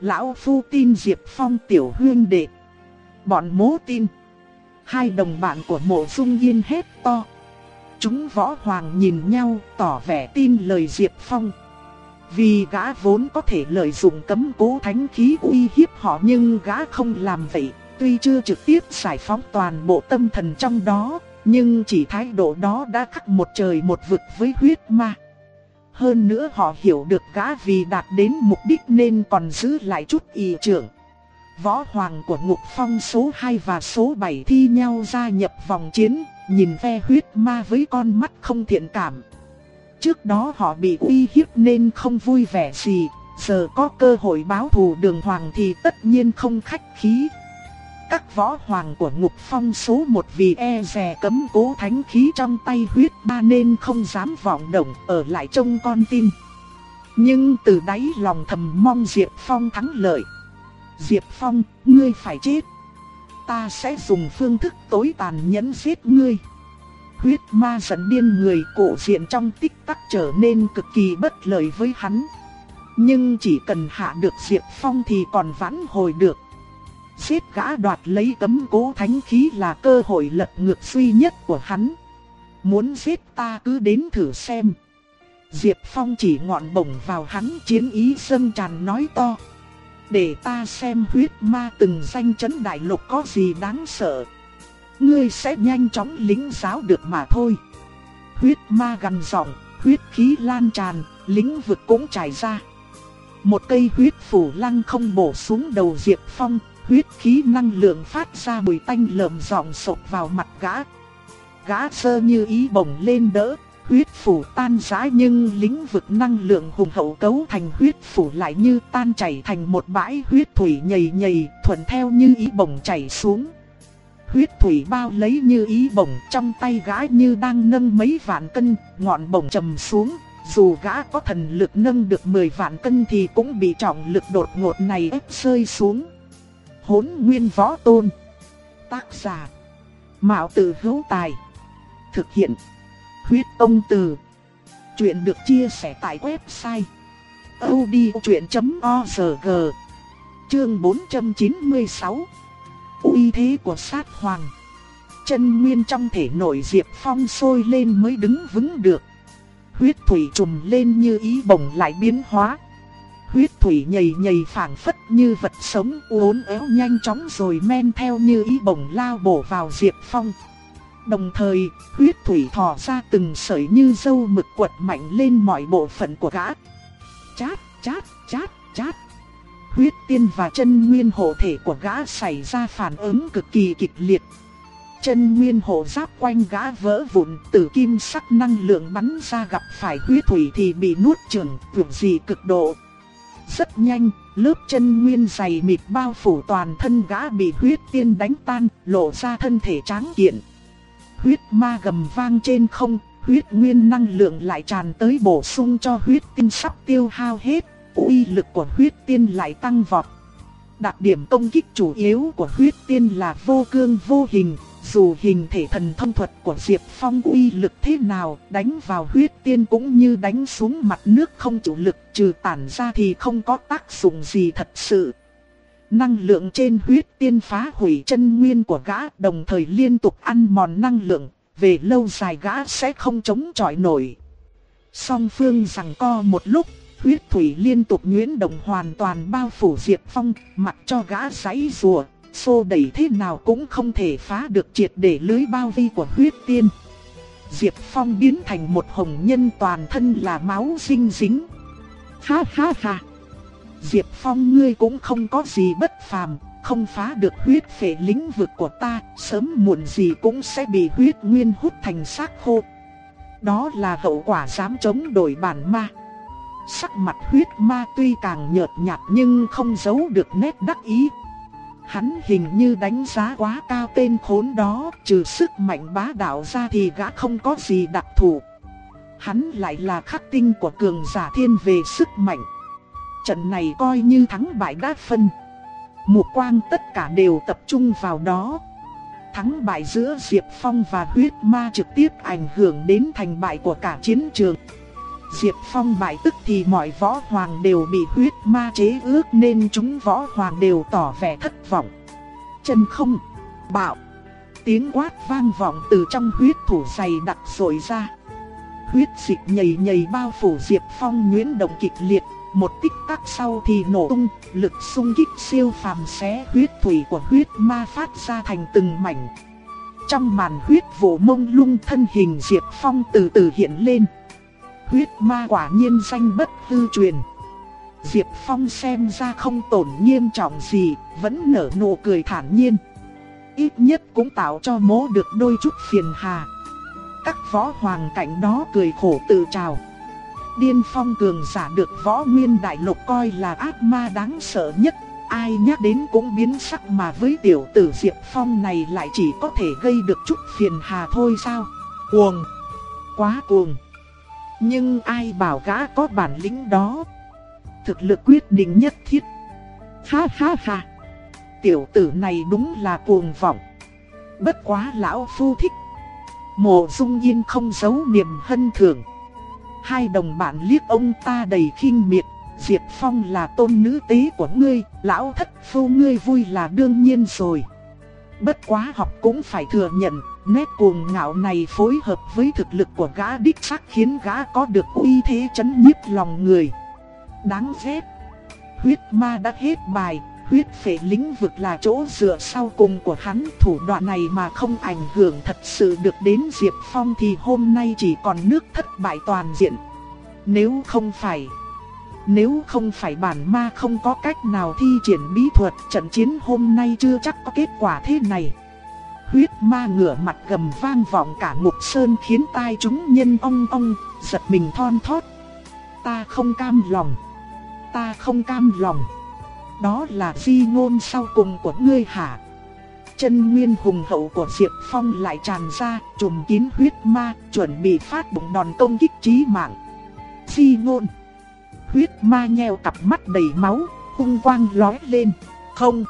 Lão Phu tin Diệp Phong tiểu huyên đệ. Bọn mố tin. Hai đồng bạn của mộ dung yên hét to. Chúng võ hoàng nhìn nhau tỏ vẻ tin lời Diệp Phong. Vì gã vốn có thể lợi dụng cấm cố thánh khí uy hiếp họ nhưng gã không làm vậy. Tuy chưa trực tiếp giải phóng toàn bộ tâm thần trong đó, nhưng chỉ thái độ đó đã khắc một trời một vực với huyết ma. Hơn nữa họ hiểu được gã vì đạt đến mục đích nên còn giữ lại chút ý trưởng. Võ hoàng của ngục phong số 2 và số 7 thi nhau gia nhập vòng chiến, nhìn ve huyết ma với con mắt không thiện cảm. Trước đó họ bị uy hiếp nên không vui vẻ gì, giờ có cơ hội báo thù đường hoàng thì tất nhiên không khách khí. Các võ hoàng của ngục phong số 1 vì e rè cấm cố thánh khí trong tay huyết ba nên không dám vọng động ở lại trông con tin. Nhưng từ đáy lòng thầm mong Diệp Phong thắng lợi. Diệp Phong, ngươi phải chết. Ta sẽ dùng phương thức tối tàn nhẫn giết ngươi. Huyết ma giận điên người cổ diện trong tích tắc trở nên cực kỳ bất lợi với hắn. Nhưng chỉ cần hạ được Diệp Phong thì còn vãn hồi được. Giết gã đoạt lấy cấm cố thánh khí là cơ hội lật ngược duy nhất của hắn. Muốn giết ta cứ đến thử xem. Diệp Phong chỉ ngọn bổng vào hắn chiến ý sân tràn nói to. Để ta xem huyết ma từng danh chấn đại lục có gì đáng sợ. Ngươi sẽ nhanh chóng lính giáo được mà thôi. Huyết ma gằn giọng, huyết khí lan tràn, lĩnh vực cũng trải ra. Một cây huyết phủ lăng không bổ xuống đầu Diệp Phong, huyết khí năng lượng phát ra mùi tanh lợm giọng sộc vào mặt gã. Gã sơ như ý bổng lên đỡ, huyết phủ tan rã nhưng lĩnh vực năng lượng hùng hậu cấu thành huyết phủ lại như tan chảy thành một bãi huyết thủy nhầy nhầy, thuận theo như ý bổng chảy xuống. Huyết thủy bao lấy như ý bổng trong tay gã như đang nâng mấy vạn cân, ngọn bổng trầm xuống, dù gã có thần lực nâng được 10 vạn cân thì cũng bị trọng lực đột ngột này ép rơi xuống hỗn nguyên võ tôn. Tác giả. Mạo tử hữu tài. Thực hiện. Huyết ông từ. Chuyện được chia sẻ tại website. odchuyện.org Chương 496 uy thế của sát hoàng. Chân nguyên trong thể nội Diệp Phong sôi lên mới đứng vững được. Huyết thủy trùm lên như ý bổng lại biến hóa huyết thủy nhầy nhầy phảng phất như vật sống uốn éo nhanh chóng rồi men theo như ý bổng lao bổ vào Diệp Phong. Đồng thời, huyết thủy thò ra từng sợi như dâu mực quật mạnh lên mọi bộ phận của gã. Chát, chát, chát, chát. Huyết tiên và chân nguyên hộ thể của gã xảy ra phản ứng cực kỳ kịch liệt. Chân nguyên hộ giáp quanh gã vỡ vụn, tử kim sắc năng lượng bắn ra gặp phải huyết thủy thì bị nuốt chửng, vượt gì cực độ. Rất nhanh, lớp chân nguyên dày mịt bao phủ toàn thân gã bị huyết tiên đánh tan, lộ ra thân thể tráng kiện. Huyết ma gầm vang trên không, huyết nguyên năng lượng lại tràn tới bổ sung cho huyết tiên sắp tiêu hao hết, uy lực của huyết tiên lại tăng vọt. Đặc điểm công kích chủ yếu của huyết tiên là vô cương vô hình, dù hình thể thần thông thuật của Diệp Phong uy lực thế nào, đánh vào huyết tiên cũng như đánh xuống mặt nước không chủ lực, trừ tản ra thì không có tác dụng gì thật sự. Năng lượng trên huyết tiên phá hủy chân nguyên của gã đồng thời liên tục ăn mòn năng lượng, về lâu dài gã sẽ không chống chọi nổi. Song phương rằng co một lúc, huyết thủy liên tục nhuyễn động hoàn toàn bao phủ Diệp Phong, mặc cho gã giấy rùa, xô đẩy thế nào cũng không thể phá được triệt để lưới bao vi của huyết tiên. Diệp Phong biến thành một hồng nhân toàn thân là máu dinh dính. Ha ha ha! Diệp Phong ngươi cũng không có gì bất phàm, không phá được huyết phệ lĩnh vực của ta, sớm muộn gì cũng sẽ bị huyết nguyên hút thành xác khô. Đó là hậu quả dám chống đổi bản ma. Sắc mặt huyết ma tuy càng nhợt nhạt nhưng không giấu được nét đắc ý. Hắn hình như đánh giá quá cao tên khốn đó, trừ sức mạnh bá đạo ra thì gã không có gì đặc thù. Hắn lại là khắc tinh của cường giả thiên về sức mạnh. Trận này coi như thắng bại đã phân. Mục quang tất cả đều tập trung vào đó. Thắng bại giữa Diệp Phong và huyết ma trực tiếp ảnh hưởng đến thành bại của cả chiến trường. Diệp Phong bại tức thì mọi võ hoàng đều bị huyết ma chế ước nên chúng võ hoàng đều tỏ vẻ thất vọng. Chân không, bạo, tiếng quát vang vọng từ trong huyết thủ dày đặc rội ra. Huyết dịch nhầy nhầy bao phủ Diệp Phong nhuyễn động kịch liệt, một tích tắc sau thì nổ tung, lực xung kích siêu phàm xé huyết thủy của huyết ma phát ra thành từng mảnh. Trong màn huyết vụ mông lung thân hình Diệp Phong từ từ hiện lên huyết ma quả nhiên danh bất hư truyền. Diệp Phong xem ra không tổn nghiêm trọng gì, vẫn nở nụ cười thản nhiên. Ít nhất cũng tạo cho mố được đôi chút phiền hà. Các võ hoàng cảnh đó cười khổ tự trào. Điên phong cường giả được võ nguyên đại lục coi là ác ma đáng sợ nhất. Ai nhắc đến cũng biến sắc mà với tiểu tử Diệp Phong này lại chỉ có thể gây được chút phiền hà thôi sao? Cuồng! Quá cuồng! Nhưng ai bảo gã có bản lĩnh đó? Thực lực quyết định nhất thiết. Ha ha ha. Tiểu tử này đúng là cuồng vọng. Bất quá lão phu thích. Mộ dung yên không giấu niềm hân thưởng. Hai đồng bạn liếc ông ta đầy khinh miệt. Diệp Phong là tôn nữ tế của ngươi, lão thất phu ngươi vui là đương nhiên rồi. Bất quá học cũng phải thừa nhận, nét cuồng ngạo này phối hợp với thực lực của gã đích xác khiến gã có được uy thế chấn nhiếp lòng người. Đáng ghét. Huyết ma đã hết bài, huyết phệ lĩnh vực là chỗ dựa sau cùng của hắn. Thủ đoạn này mà không ảnh hưởng thật sự được đến Diệp Phong thì hôm nay chỉ còn nước thất bại toàn diện. Nếu không phải... Nếu không phải bản ma không có cách nào thi triển bí thuật trận chiến hôm nay chưa chắc có kết quả thế này. Huyết ma ngửa mặt gầm vang vọng cả ngục sơn khiến tai chúng nhân ong ong, giật mình thon thót. Ta không cam lòng. Ta không cam lòng. Đó là di ngôn sau cùng của ngươi hả? Chân nguyên hùng hậu của Diệp Phong lại tràn ra, trùm kín huyết ma, chuẩn bị phát bụng đòn công kích chí mạng. Di ngôn. Huyết ma nheo cặp mắt đầy máu, hung quang lóe lên. Không,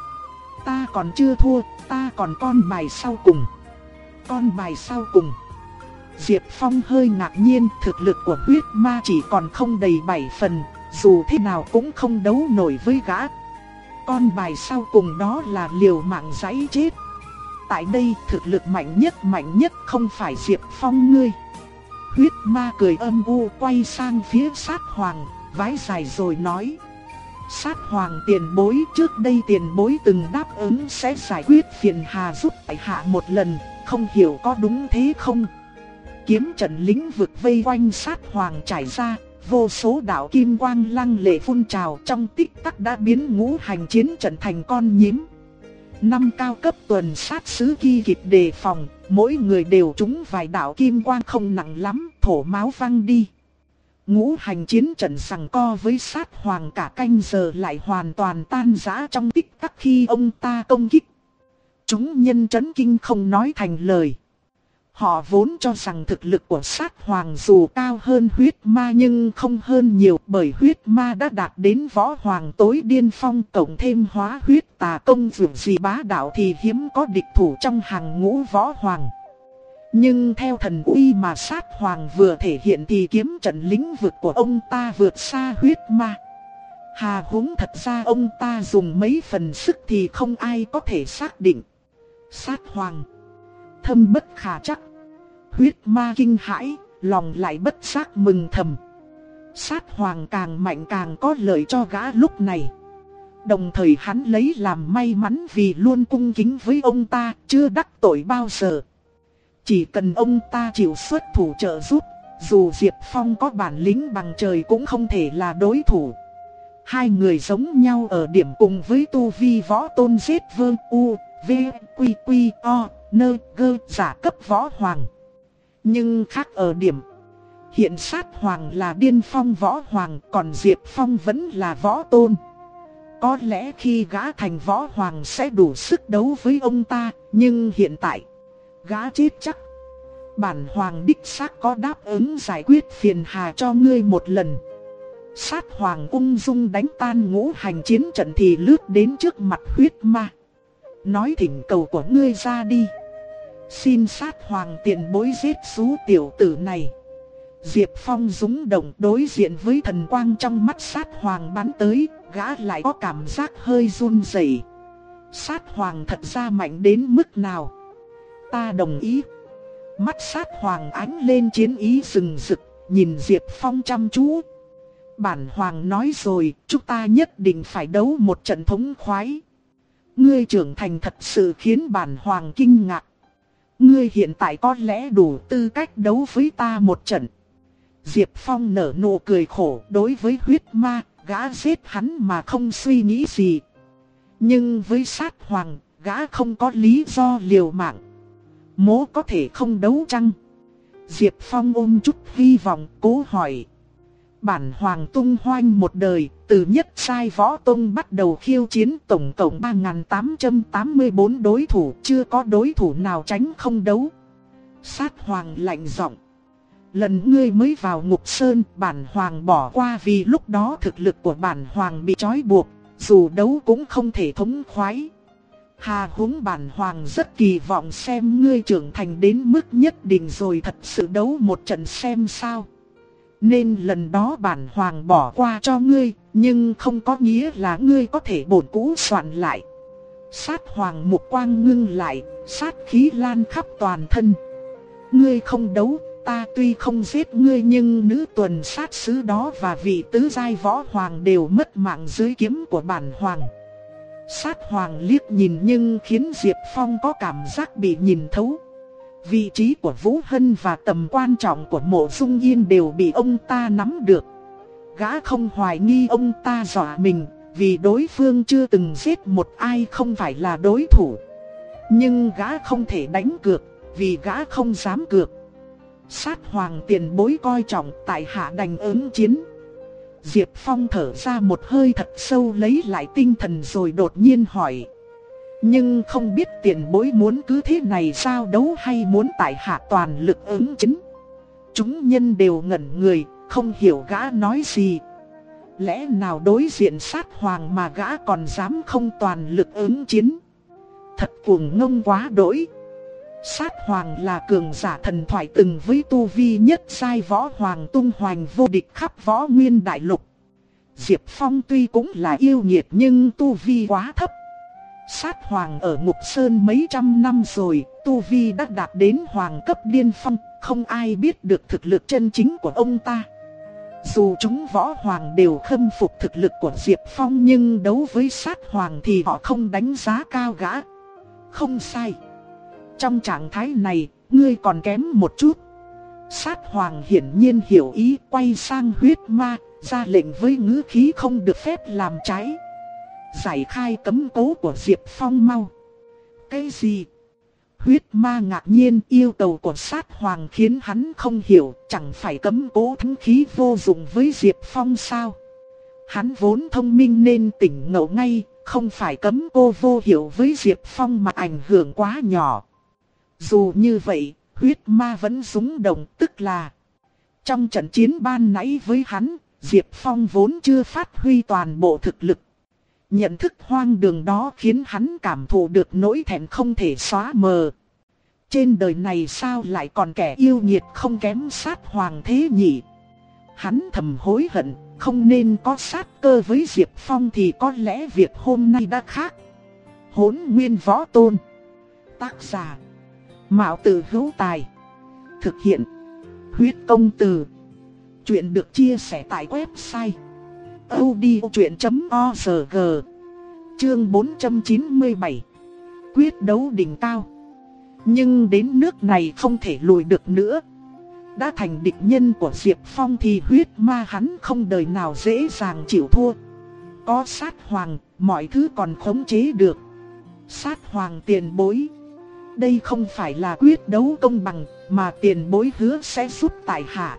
ta còn chưa thua, ta còn con bài sau cùng. Con bài sau cùng. Diệp Phong hơi ngạc nhiên, thực lực của huyết ma chỉ còn không đầy 7 phần, dù thế nào cũng không đấu nổi với gã. Con bài sau cùng đó là liều mạng giấy chết. Tại đây thực lực mạnh nhất mạnh nhất không phải Diệp Phong ngươi. Huyết ma cười âm u quay sang phía sát hoàng, vái dài rồi nói. Sát hoàng tiền bối trước đây tiền bối từng đáp ứng sẽ giải quyết phiền hà giúp tại hạ một lần, không hiểu có đúng thế không? Kiếm trận lĩnh vực vây quanh sát hoàng trải ra, vô số đạo kim quang lăng lệ phun trào trong tích tắc đã biến ngũ hành chiến trận thành con nhím. Năm cao cấp tuần sát sứ kỳ kịp đề phòng, mỗi người đều trúng vài đạo kim quang không nặng lắm, thổ máu văng đi. Ngũ hành chiến trận sằng co với sát hoàng cả canh giờ lại hoàn toàn tan rã trong tích tắc khi ông ta công kích. Chúng nhân chấn kinh không nói thành lời. Họ vốn cho rằng thực lực của sát hoàng dù cao hơn huyết ma nhưng không hơn nhiều bởi huyết ma đã đạt đến võ hoàng tối điên phong cộng thêm hóa huyết tà công vượt gì bá đạo thì hiếm có địch thủ trong hàng ngũ võ hoàng. Nhưng theo thần uy mà sát hoàng vừa thể hiện thì kiếm trận lĩnh vực của ông ta vượt xa huyết ma. Hà húng thật ra ông ta dùng mấy phần sức thì không ai có thể xác định. Sát hoàng. Thâm bất khả chắc. Huyết ma kinh hãi, lòng lại bất giác mừng thầm. Sát hoàng càng mạnh càng có lợi cho gã lúc này. Đồng thời hắn lấy làm may mắn vì luôn cung kính với ông ta, chưa đắc tội bao giờ. Chỉ cần ông ta chịu xuất thủ trợ giúp, dù Diệp Phong có bản lĩnh bằng trời cũng không thể là đối thủ. Hai người giống nhau ở điểm cùng với tu vi võ tôn giết vương u, v, quy quy, o, nơ, gơ, giả cấp võ hoàng. Nhưng khác ở điểm. Hiện sát hoàng là điên phong võ hoàng còn Diệp Phong vẫn là võ tôn. Có lẽ khi gã thành võ hoàng sẽ đủ sức đấu với ông ta, nhưng hiện tại, gã chết chắc. Bản hoàng đích xác có đáp ứng giải quyết phiền hà cho ngươi một lần. Sát hoàng ung dung đánh tan ngũ hành chiến trận thì lướt đến trước mặt huyết ma. Nói thỉnh cầu của ngươi ra đi. Xin sát hoàng tiền bối giết xú tiểu tử này. Diệp Phong dũng động đối diện với thần quang trong mắt sát hoàng bắn tới, gã lại có cảm giác hơi run rẩy. Sát hoàng thật ra mạnh đến mức nào? Ta đồng ý. Mắt sát hoàng ánh lên chiến ý rừng rực, nhìn Diệp Phong chăm chú. Bản hoàng nói rồi, chúng ta nhất định phải đấu một trận thống khoái. Ngươi trưởng thành thật sự khiến bản hoàng kinh ngạc. Ngươi hiện tại có lẽ đủ tư cách đấu với ta một trận. Diệp Phong nở nụ cười khổ đối với huyết ma, gã giết hắn mà không suy nghĩ gì. Nhưng với sát hoàng, gã không có lý do liều mạng. Mố có thể không đấu chăng? Diệp Phong ôm chút hy vọng cố hỏi. Bản hoàng tung hoanh một đời, từ nhất sai võ tung bắt đầu khiêu chiến tổng cộng 3.884 đối thủ, chưa có đối thủ nào tránh không đấu. Sát hoàng lạnh giọng. Lần ngươi mới vào ngục sơn, bản hoàng bỏ qua vì lúc đó thực lực của bản hoàng bị trói buộc, dù đấu cũng không thể thống khoái. Hà húng bản hoàng rất kỳ vọng xem ngươi trưởng thành đến mức nhất định rồi thật sự đấu một trận xem sao. Nên lần đó bản hoàng bỏ qua cho ngươi, nhưng không có nghĩa là ngươi có thể bổn cũ soạn lại. Sát hoàng mục quang ngưng lại, sát khí lan khắp toàn thân. Ngươi không đấu, ta tuy không giết ngươi nhưng nữ tuần sát sứ đó và vị tứ giai võ hoàng đều mất mạng dưới kiếm của bản hoàng. Sát hoàng liếc nhìn nhưng khiến Diệp Phong có cảm giác bị nhìn thấu. Vị trí của Vũ Hân và tầm quan trọng của mộ dung yên đều bị ông ta nắm được. Gã không hoài nghi ông ta dọa mình, vì đối phương chưa từng giết một ai không phải là đối thủ. Nhưng gã không thể đánh cược, vì gã không dám cược. Sát hoàng tiền bối coi trọng tại hạ đành ứng chiến. Diệp Phong thở ra một hơi thật sâu lấy lại tinh thần rồi đột nhiên hỏi. Nhưng không biết tiền bối muốn cứ thế này sao đấu hay muốn tại hạ toàn lực ứng chính. Chúng nhân đều ngẩn người, không hiểu gã nói gì. Lẽ nào đối diện sát hoàng mà gã còn dám không toàn lực ứng chiến. Thật cuồng ngông quá đỗi. Sát hoàng là cường giả thần thoại từng với tu vi nhất sai võ hoàng tung hoành vô địch khắp võ nguyên đại lục. Diệp Phong tuy cũng là yêu nghiệt nhưng tu vi quá thấp. Sát hoàng ở Ngục Sơn mấy trăm năm rồi, Tu Vi đã đạt đến hoàng cấp điên phong, không ai biết được thực lực chân chính của ông ta. Dù chúng võ hoàng đều khâm phục thực lực của Diệp Phong nhưng đấu với sát hoàng thì họ không đánh giá cao gã. Không sai. Trong trạng thái này, ngươi còn kém một chút. Sát hoàng hiển nhiên hiểu ý quay sang huyết ma, ra lệnh với ngữ khí không được phép làm trái. Giải khai cấm cố của Diệp Phong mau. Cái gì? Huyết ma ngạc nhiên yêu cầu của sát hoàng khiến hắn không hiểu chẳng phải cấm cố thánh khí vô dụng với Diệp Phong sao. Hắn vốn thông minh nên tỉnh ngộ ngay, không phải cấm cô vô hiểu với Diệp Phong mà ảnh hưởng quá nhỏ. Dù như vậy, huyết ma vẫn rúng động tức là trong trận chiến ban nãy với hắn, Diệp Phong vốn chưa phát huy toàn bộ thực lực. Nhận thức hoang đường đó khiến hắn cảm thụ được nỗi thẹn không thể xóa mờ. Trên đời này sao lại còn kẻ yêu nhiệt không kém sát hoàng thế nhỉ? Hắn thầm hối hận, không nên có sát cơ với Diệp Phong thì có lẽ việc hôm nay đã khác. Hốn nguyên võ tôn. Tác giả. Mạo tử hữu tài. Thực hiện. Huyết công từ. Chuyện được chia sẻ tại website. odchuyện.org Chương 497 Quyết đấu đỉnh cao Nhưng đến nước này không thể lùi được nữa Đã thành địch nhân của Diệp Phong thì huyết ma hắn không đời nào dễ dàng chịu thua Có sát hoàng, mọi thứ còn khống chế được Sát hoàng tiền bối đây không phải là quyết đấu công bằng Mà tiền bối hứa sẽ giúp tại hạ.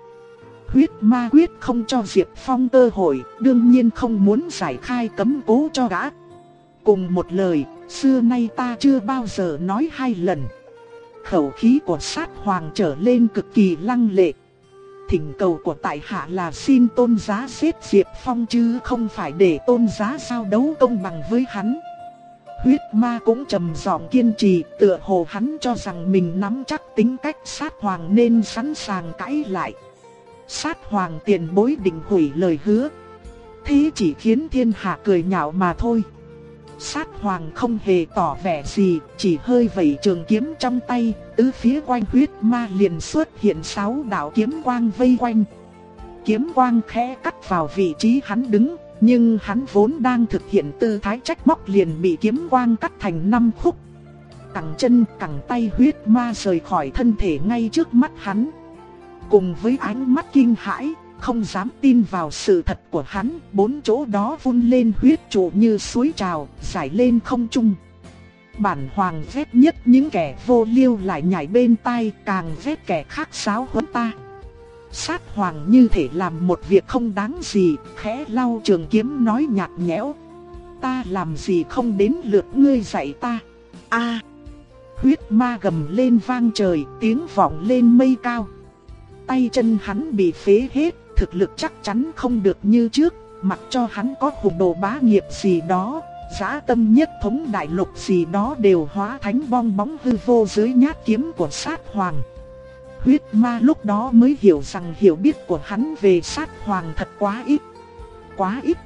Huyết ma quyết không cho Diệp Phong cơ hội Đương nhiên không muốn giải khai cấm cố cho gã. Cùng một lời, xưa nay ta chưa bao giờ nói hai lần. Khẩu khí của sát hoàng trở lên cực kỳ lăng lệ. Thỉnh cầu của tại hạ là xin tôn giá xếp Diệp Phong chứ không phải để tôn giá sao đấu công bằng với hắn. Huyết ma cũng trầm giọng kiên trì, tựa hồ hắn cho rằng mình nắm chắc tính cách sát hoàng nên sẵn sàng cãi lại. Sát hoàng tiền bối định hủy lời hứa. Thế chỉ khiến thiên hạ cười nhạo mà thôi. Sát hoàng không hề tỏ vẻ gì, chỉ hơi vẩy trường kiếm trong tay, tứ phía quanh huyết ma liền xuất hiện sáu đạo kiếm quang vây quanh. Kiếm quang khẽ cắt vào vị trí hắn đứng, nhưng hắn vốn đang thực hiện tư thái trách móc liền bị kiếm quang cắt thành năm khúc. Cẳng chân cẳng tay huyết ma rời khỏi thân thể ngay trước mắt hắn. Cùng với ánh mắt kinh hãi, không dám tin vào sự thật của hắn, bốn chỗ đó vun lên huyết trụ như suối trào, giải lên không trung. Bản hoàng ghét nhất những kẻ vô liêu lại nhảy bên tai, càng ghét kẻ khác sáo huấn ta. Sát hoàng như thể làm một việc không đáng gì, khẽ lau trường kiếm nói nhạt nhẽo. Ta làm gì không đến lượt ngươi dạy ta. a huyết ma gầm lên vang trời, tiếng vọng lên mây cao. Tay chân hắn bị phế hết, thực lực chắc chắn không được như trước, mặc cho hắn có hùng đồ bá nghiệp gì đó, giá tâm nhất thống đại lục gì đó đều hóa thánh bong bóng hư vô dưới nhát kiếm của sát hoàng. Huyết ma lúc đó mới hiểu rằng hiểu biết của hắn về sát hoàng thật quá ít. Quá ít.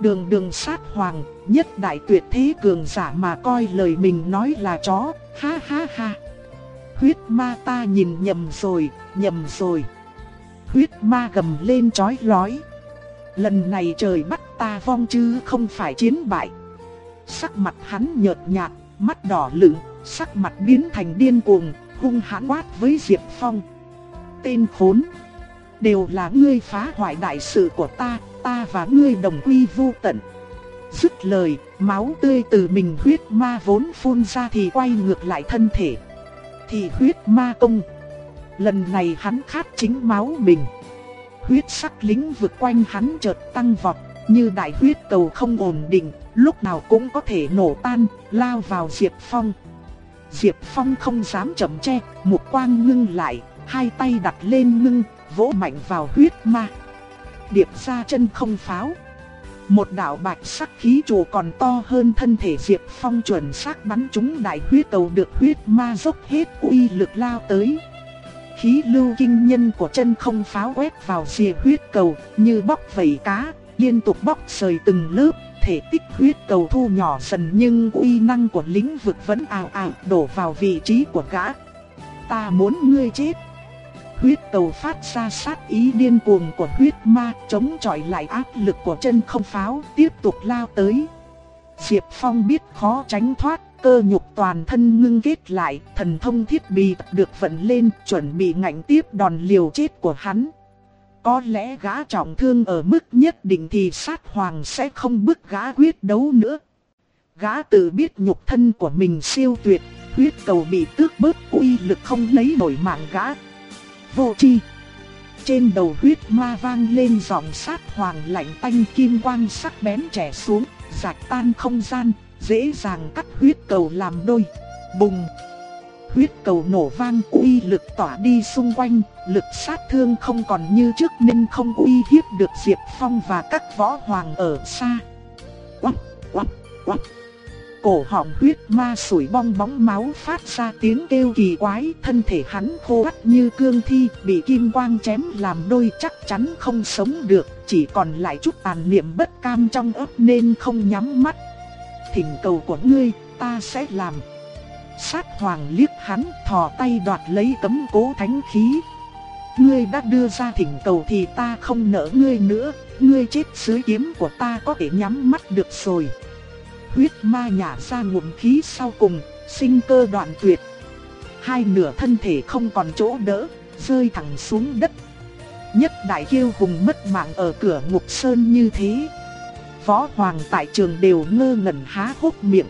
Đường đường sát hoàng, nhất đại tuyệt thế cường giả mà coi lời mình nói là chó, ha ha ha. Huyết ma ta nhìn nhầm rồi, nhầm rồi. Huyết ma gầm lên chói lói. Lần này trời bắt ta vong chứ không phải chiến bại. Sắc mặt hắn nhợt nhạt, mắt đỏ lửng, sắc mặt biến thành điên cuồng, hung hãn quát với Diệp Phong. Tên khốn, đều là ngươi phá hoại đại sự của ta, ta và ngươi đồng quy vu tận. Dứt lời, máu tươi từ mình huyết ma vốn phun ra thì quay ngược lại thân thể. Thì huyết ma công. Lần này hắn khát chính máu mình. Huyết sắc lính vượt quanh hắn chợt tăng vọt, như đại huyết cầu không ổn định, lúc nào cũng có thể nổ tan, lao vào Diệp Phong. Diệp Phong không dám chậm che, một quang ngưng lại, hai tay đặt lên ngưng, vỗ mạnh vào huyết ma. Điệp ra chân không pháo. Một đạo bạch sắc khí trụ còn to hơn thân thể Diệp Phong chuẩn xác bắn trúng đại huyết cầu được huyết ma dốc hết uy lực lao tới. Khí lưu kinh nhân của chân không pháo quét vào rìa huyết cầu như bóc vẩy cá, liên tục bóc rời từng lớp thể tích huyết cầu thu nhỏ dần nhưng uy năng của lĩnh vực vẫn ào ào đổ vào vị trí của gã. Ta muốn ngươi chết. Huyết cầu phát ra sát ý điên cuồng của huyết ma chống chọi lại áp lực của chân không pháo tiếp tục lao tới. Diệp Phong biết khó tránh thoát, cơ nhục toàn thân ngưng kết lại, thần thông thiết bị được vận lên chuẩn bị ngạnh tiếp đòn liều chết của hắn. Có lẽ gã trọng thương ở mức nhất định thì sát hoàng sẽ không bức gã quyết đấu nữa. Gã tự biết nhục thân của mình siêu tuyệt, huyết cầu bị tước bớt uy lực không lấy nổi mạng gã. Vô chi. Trên đầu huyết ma vang lên giọng sát hoàng lạnh tanh kim quang sắc bén trẻ xuống, rạch tan không gian, dễ dàng cắt huyết cầu làm đôi. Bùng huyết cầu nổ vang uy lực tỏa đi xung quanh, lực sát thương không còn như trước nên không uy hiếp được Diệp Phong và các võ hoàng ở xa. Quắc, quắc, quắc. Cổ họng huyết ma sủi bong bóng máu phát ra tiếng kêu kỳ quái, thân thể hắn khô quắt như cương thi, bị kim quang chém làm đôi chắc chắn không sống được, chỉ còn lại chút tàn niệm bất cam trong ấp nên không nhắm mắt. Thỉnh cầu của ngươi, ta sẽ làm. Sát hoàng liếc hắn, thò tay đoạt lấy cấm cố thánh khí. Ngươi đã đưa ra thỉnh cầu thì ta không nỡ ngươi nữa, ngươi chết dưới kiếm của ta có thể nhắm mắt được rồi. Huyết ma nhả ra ngụm khí sau cùng, sinh cơ đoạn tuyệt. Hai nửa thân thể không còn chỗ đỡ, rơi thẳng xuống đất. Nhất đại kiêu hùng mất mạng ở cửa ngục sơn như thế. Võ hoàng tại trường đều ngơ ngẩn há hốc miệng.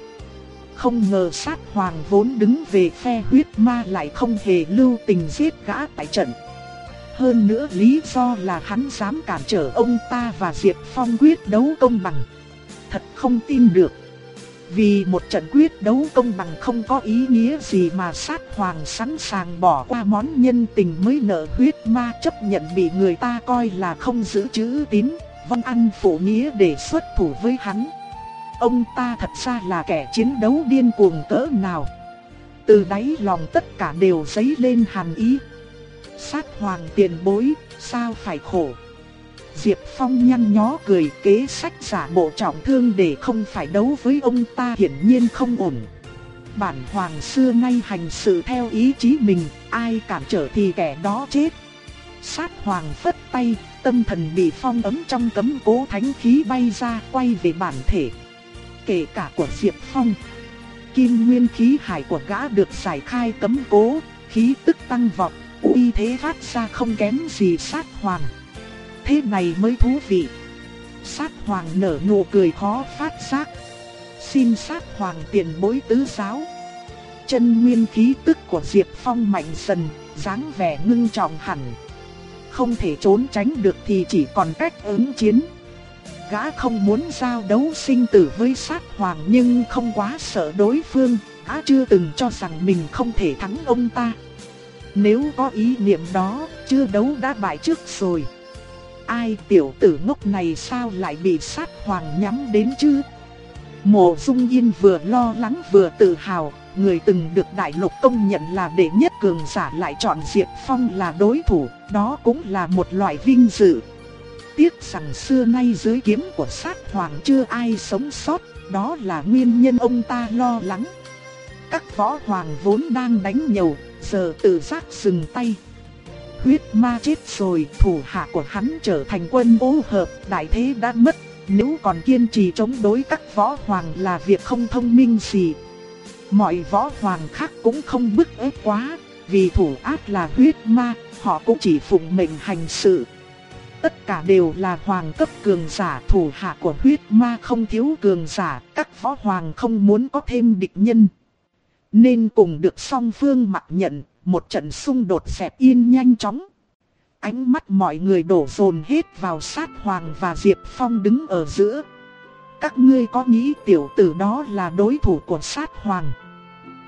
Không ngờ sát hoàng vốn đứng về phe huyết ma lại không hề lưu tình giết gã tại trận. Hơn nữa lý do là hắn dám cản trở ông ta và Diệp Phong quyết đấu công bằng. Thật không tin được. Vì một trận quyết đấu công bằng không có ý nghĩa gì mà sát hoàng sẵn sàng bỏ qua món nhân tình mới nợ huyết ma chấp nhận bị người ta coi là không giữ chữ tín, vong ăn phụ nghĩa để xuất thủ với hắn. Ông ta thật ra là kẻ chiến đấu điên cuồng cỡ nào. Từ đáy lòng tất cả đều dấy lên hàn ý. Sát hoàng tiền bối, sao phải khổ. Diệp Phong nhăn nhó cười kế sách giả bộ trọng thương để không phải đấu với ông ta hiển nhiên không ổn. Bản hoàng xưa nay hành sự theo ý chí mình, ai cản trở thì kẻ đó chết. Sát hoàng phất tay, tâm thần bị phong ấm trong cấm cố thánh khí bay ra quay về bản thể. Kể cả của Diệp Phong. Kim nguyên khí hải của gã được giải khai cấm cố, khí tức tăng vọt, uy thế phát ra không kém gì sát hoàng. Thế này mới thú vị. Sát hoàng nở nụ cười khó phát giác. Xin sát hoàng tiền bối tứ giáo. Chân nguyên khí tức của Diệp Phong mạnh dần, dáng vẻ ngưng trọng hẳn. Không thể trốn tránh được thì chỉ còn cách ứng chiến. Gã không muốn giao đấu sinh tử với sát hoàng nhưng không quá sợ đối phương, gã chưa từng cho rằng mình không thể thắng ông ta. Nếu có ý niệm đó, chưa đấu đã bại trước rồi. Ai tiểu tử ngốc này sao lại bị sát hoàng nhắm đến chứ? Mộ Dung Yên vừa lo lắng vừa tự hào, người từng được đại lục công nhận là đệ nhất cường giả lại chọn Diệp Phong là đối thủ, đó cũng là một loại vinh dự. Tiếc rằng xưa nay dưới kiếm của sát hoàng chưa ai sống sót, đó là nguyên nhân ông ta lo lắng. Các võ hoàng vốn đang đánh nhau, giờ tự giác dừng tay huyết ma chết rồi, thủ hạ của hắn trở thành quân ô hợp, đại thế đã mất, nếu còn kiên trì chống đối các võ hoàng là việc không thông minh gì. Mọi võ hoàng khác cũng không bức ép quá, vì thủ ác là huyết ma, họ cũng chỉ phụng mệnh hành sự. Tất cả đều là hoàng cấp cường giả thủ hạ của huyết ma không thiếu cường giả, các võ hoàng không muốn có thêm địch nhân. Nên cùng được song phương mặc nhận, một trận xung đột dẹp yên nhanh chóng. Ánh mắt mọi người đổ dồn hết vào sát hoàng và Diệp Phong đứng ở giữa. Các ngươi có nghĩ tiểu tử đó là đối thủ của sát hoàng?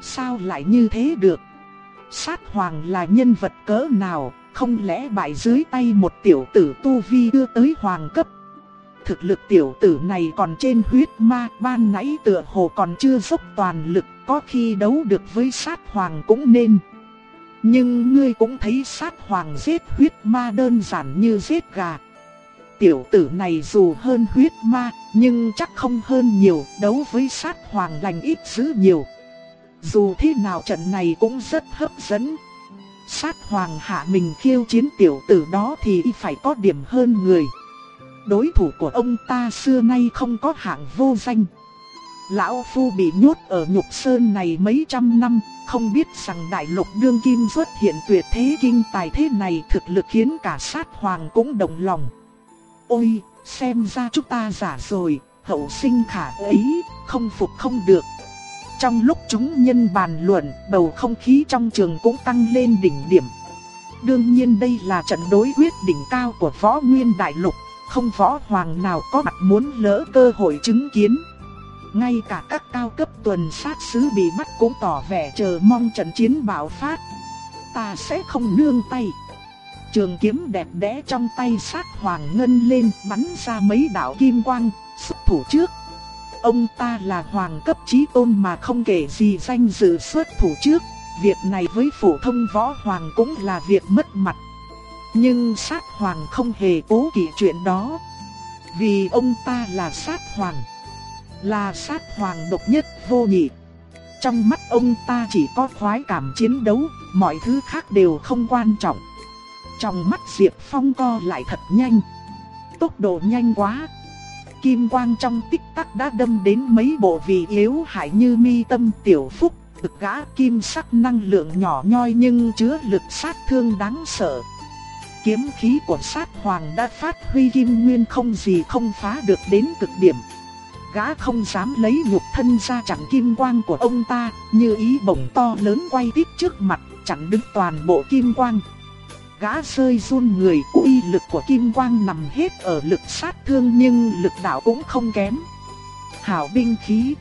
Sao lại như thế được? Sát hoàng là nhân vật cỡ nào, không lẽ bại dưới tay một tiểu tử tu vi đưa tới hoàng cấp? Thực lực tiểu tử này còn trên huyết ma, ban nãy tựa hồ còn chưa dốc toàn lực, có khi đấu được với sát hoàng cũng nên. Nhưng ngươi cũng thấy sát hoàng giết huyết ma đơn giản như giết gà. Tiểu tử này dù hơn huyết ma, nhưng chắc không hơn nhiều, đấu với sát hoàng lành ít dữ nhiều. Dù thế nào trận này cũng rất hấp dẫn. Sát hoàng hạ mình khiêu chiến tiểu tử đó thì phải có điểm hơn người. Đối thủ của ông ta xưa nay không có hạng vô danh. Lão Phu bị nhốt ở nhục sơn này mấy trăm năm, không biết rằng đại lục đương kim xuất hiện tuyệt thế kinh tài thế này thực lực khiến cả sát hoàng cũng động lòng. Ôi, xem ra chúng ta giả rồi, hậu sinh khả ấy, không phục không được. Trong lúc chúng nhân bàn luận, bầu không khí trong trường cũng tăng lên đỉnh điểm. Đương nhiên đây là trận đối quyết đỉnh cao của võ nguyên đại lục, không võ hoàng nào có mặt muốn lỡ cơ hội chứng kiến. ngay cả các cao cấp tuần sát sứ bị bắt cũng tỏ vẻ chờ mong trận chiến bạo phát. Ta sẽ không nương tay. Trường kiếm đẹp đẽ trong tay sát hoàng ngân lên bắn ra mấy đạo kim quang, xuất thủ trước. Ông ta là hoàng cấp trí tôn mà không kể gì danh dự xuất thủ trước. Việc này với phổ thông võ hoàng cũng là việc mất mặt. Nhưng sát hoàng không hề cố kỵ chuyện đó. Vì ông ta là sát hoàng. Là sát hoàng độc nhất vô nhị. Trong mắt ông ta chỉ có khoái cảm chiến đấu, mọi thứ khác đều không quan trọng. Trong mắt Diệp Phong co lại thật nhanh. Tốc độ nhanh quá. Kim quang trong tích tắc đã đâm đến mấy bộ vị yếu hại như mi tâm tiểu phúc, thực gã kim sắc năng lượng nhỏ nhoi nhưng chứa lực sát thương đáng sợ. Kiếm khí của sát hoàng đã phát huy kim nguyên không gì không phá được đến cực điểm. Gã không dám lấy nhục thân ra chặn kim quang của ông ta, như ý bổng to lớn quay tít trước mặt, chặn đứng toàn bộ kim quang gã rơi run người, uy lực của kim quang nằm hết ở lực sát thương nhưng lực đạo cũng không kém. Hảo binh khí.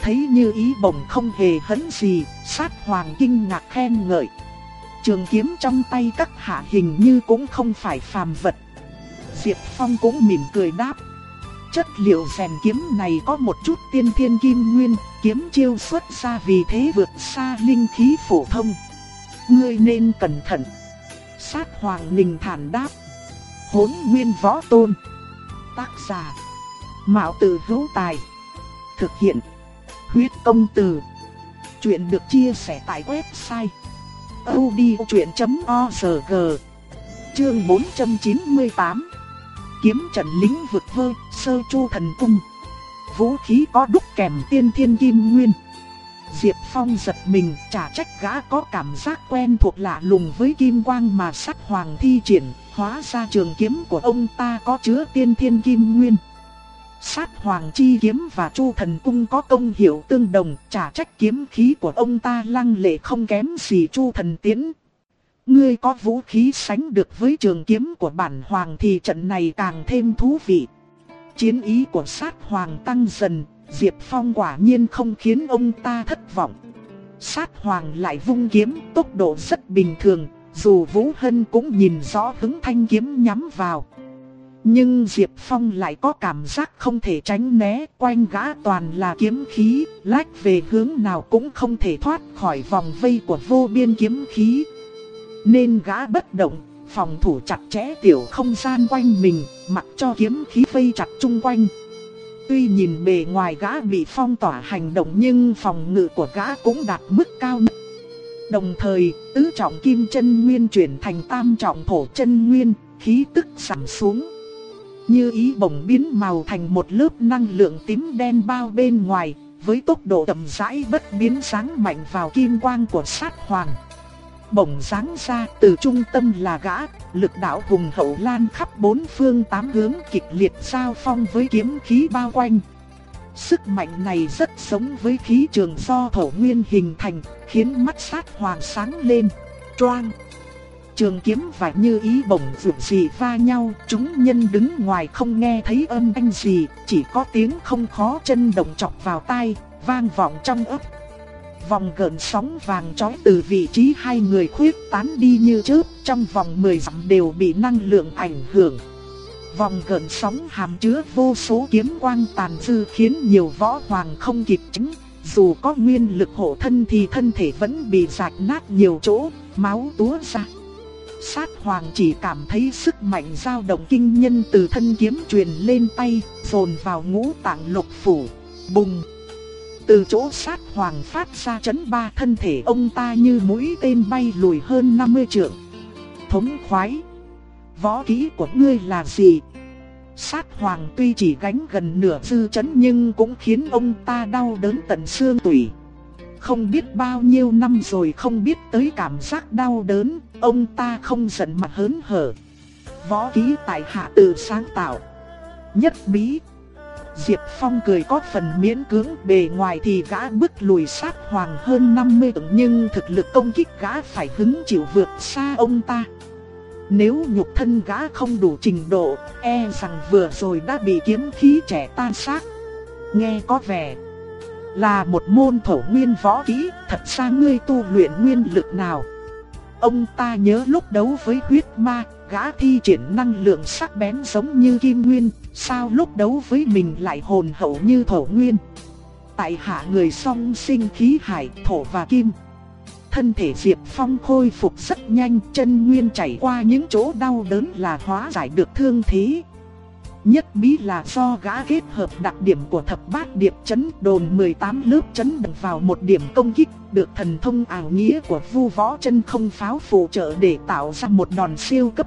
Thấy như ý bổng không hề hấn gì, sát hoàng kinh ngạc khen ngợi. Trường kiếm trong tay các hạ hình như cũng không phải phàm vật. Diệp Phong cũng mỉm cười đáp. Chất liệu rèn kiếm này có một chút tiên thiên kim nguyên, kiếm chiêu xuất ra vì thế vượt xa linh khí phổ thông. Ngươi nên cẩn thận sát hoàng nình thản đáp. Hốn nguyên võ tôn. Tác giả. Mạo tử hữu tài. Thực hiện. Huyết công từ. Chuyện được chia sẻ tại website. odchuyện.org Chương 498 Kiếm trận lính vực vơ, sơ chu thần cung Vũ khí có đúc kèm tiên thiên kim nguyên Diệp Phong giật mình, trả trách gã có cảm giác quen thuộc lạ lùng với kim quang mà sắc hoàng thi triển, hóa ra trường kiếm của ông ta có chứa tiên thiên kim nguyên. Sát hoàng chi kiếm và chu thần cung có công hiệu tương đồng, trả trách kiếm khí của ông ta lăng lệ không kém gì chu thần tiến. Ngươi có vũ khí sánh được với trường kiếm của bản hoàng thì trận này càng thêm thú vị. Chiến ý của sát hoàng tăng dần, Diệp Phong quả nhiên không khiến ông ta thất vọng. Sát hoàng lại vung kiếm, tốc độ rất bình thường, dù Vũ Hân cũng nhìn rõ hứng thanh kiếm nhắm vào. Nhưng Diệp Phong lại có cảm giác không thể tránh né, quanh gã toàn là kiếm khí, lách về hướng nào cũng không thể thoát khỏi vòng vây của vô biên kiếm khí. Nên gã bất động, phòng thủ chặt chẽ tiểu không gian quanh mình, mặc cho kiếm khí vây chặt chung quanh. Tuy nhìn bề ngoài gã bị phong tỏa hành động nhưng phòng ngự của gã cũng đạt mức cao nhất. Đồng thời, tứ trọng kim chân nguyên chuyển thành tam trọng thổ chân nguyên, khí tức giảm xuống. Như ý bổng biến màu thành một lớp năng lượng tím đen bao bên ngoài, với tốc độ chậm rãi bất biến sáng mạnh vào kim quang của sát hoàng bổng giáng ra từ trung tâm là gã, lực đạo hùng hậu lan khắp bốn phương tám hướng kịch liệt giao phong với kiếm khí bao quanh. Sức mạnh này rất giống với khí trường do thổ nguyên hình thành, khiến mắt sát hoàng sáng lên. Choang! Trường kiếm và như ý bổng rượu gì va nhau, chúng nhân đứng ngoài không nghe thấy âm thanh gì, chỉ có tiếng không khó chân động chọc vào tai, vang vọng trong ấp. Vòng gợn sóng vàng chói từ vị trí hai người khuyết tán đi như chớp, trong vòng 10 dặm đều bị năng lượng ảnh hưởng. Vòng gợn sóng hàm chứa vô số kiếm quang tàn dư khiến nhiều võ hoàng không kịp tránh, dù có nguyên lực hộ thân thì thân thể vẫn bị rạch nát nhiều chỗ, máu túa ra. Sát hoàng chỉ cảm thấy sức mạnh dao động kinh nhân từ thân kiếm truyền lên tay, dồn vào ngũ tạng lục phủ, bùng. Từ chỗ sát hoàng phát ra chấn ba thân thể ông ta như mũi tên bay lùi hơn 50 trượng. Thống khoái. Võ kỹ của ngươi là gì? Sát hoàng tuy chỉ gánh gần nửa dư chấn nhưng cũng khiến ông ta đau đớn tận xương tủy. Không biết bao nhiêu năm rồi không biết tới cảm giác đau đớn, ông ta không giận mà hớn hở. Võ kỹ tại hạ tự sáng tạo. Nhất bí. Diệp Phong cười có phần miễn cưỡng bề ngoài thì gã bước lùi sát hoàng hơn 50 tầng nhưng thực lực công kích gã phải hứng chịu vượt xa ông ta. Nếu nhục thân gã không đủ trình độ, e rằng vừa rồi đã bị kiếm khí trẻ tan xác. nghe có vẻ là một môn thổ nguyên võ kỹ, thật ra ngươi tu luyện nguyên lực nào? Ông ta nhớ lúc đấu với huyết ma, gã thi triển năng lượng sắc bén giống như kim nguyên, sao lúc đấu với mình lại hồn hậu như thổ nguyên? Tại hạ người song sinh khí hải, thổ và kim. Thân thể Diệp Phong khôi phục rất nhanh, chân nguyên chảy qua những chỗ đau đớn là hóa giải được thương thế. Nhất bí là do gã kết hợp đặc điểm của thập bát điệp chấn đồn 18 lớp chấn đập vào một điểm công kích, được thần thông ảo nghĩa của vu võ chân không pháo phụ trợ để tạo ra một đòn siêu cấp.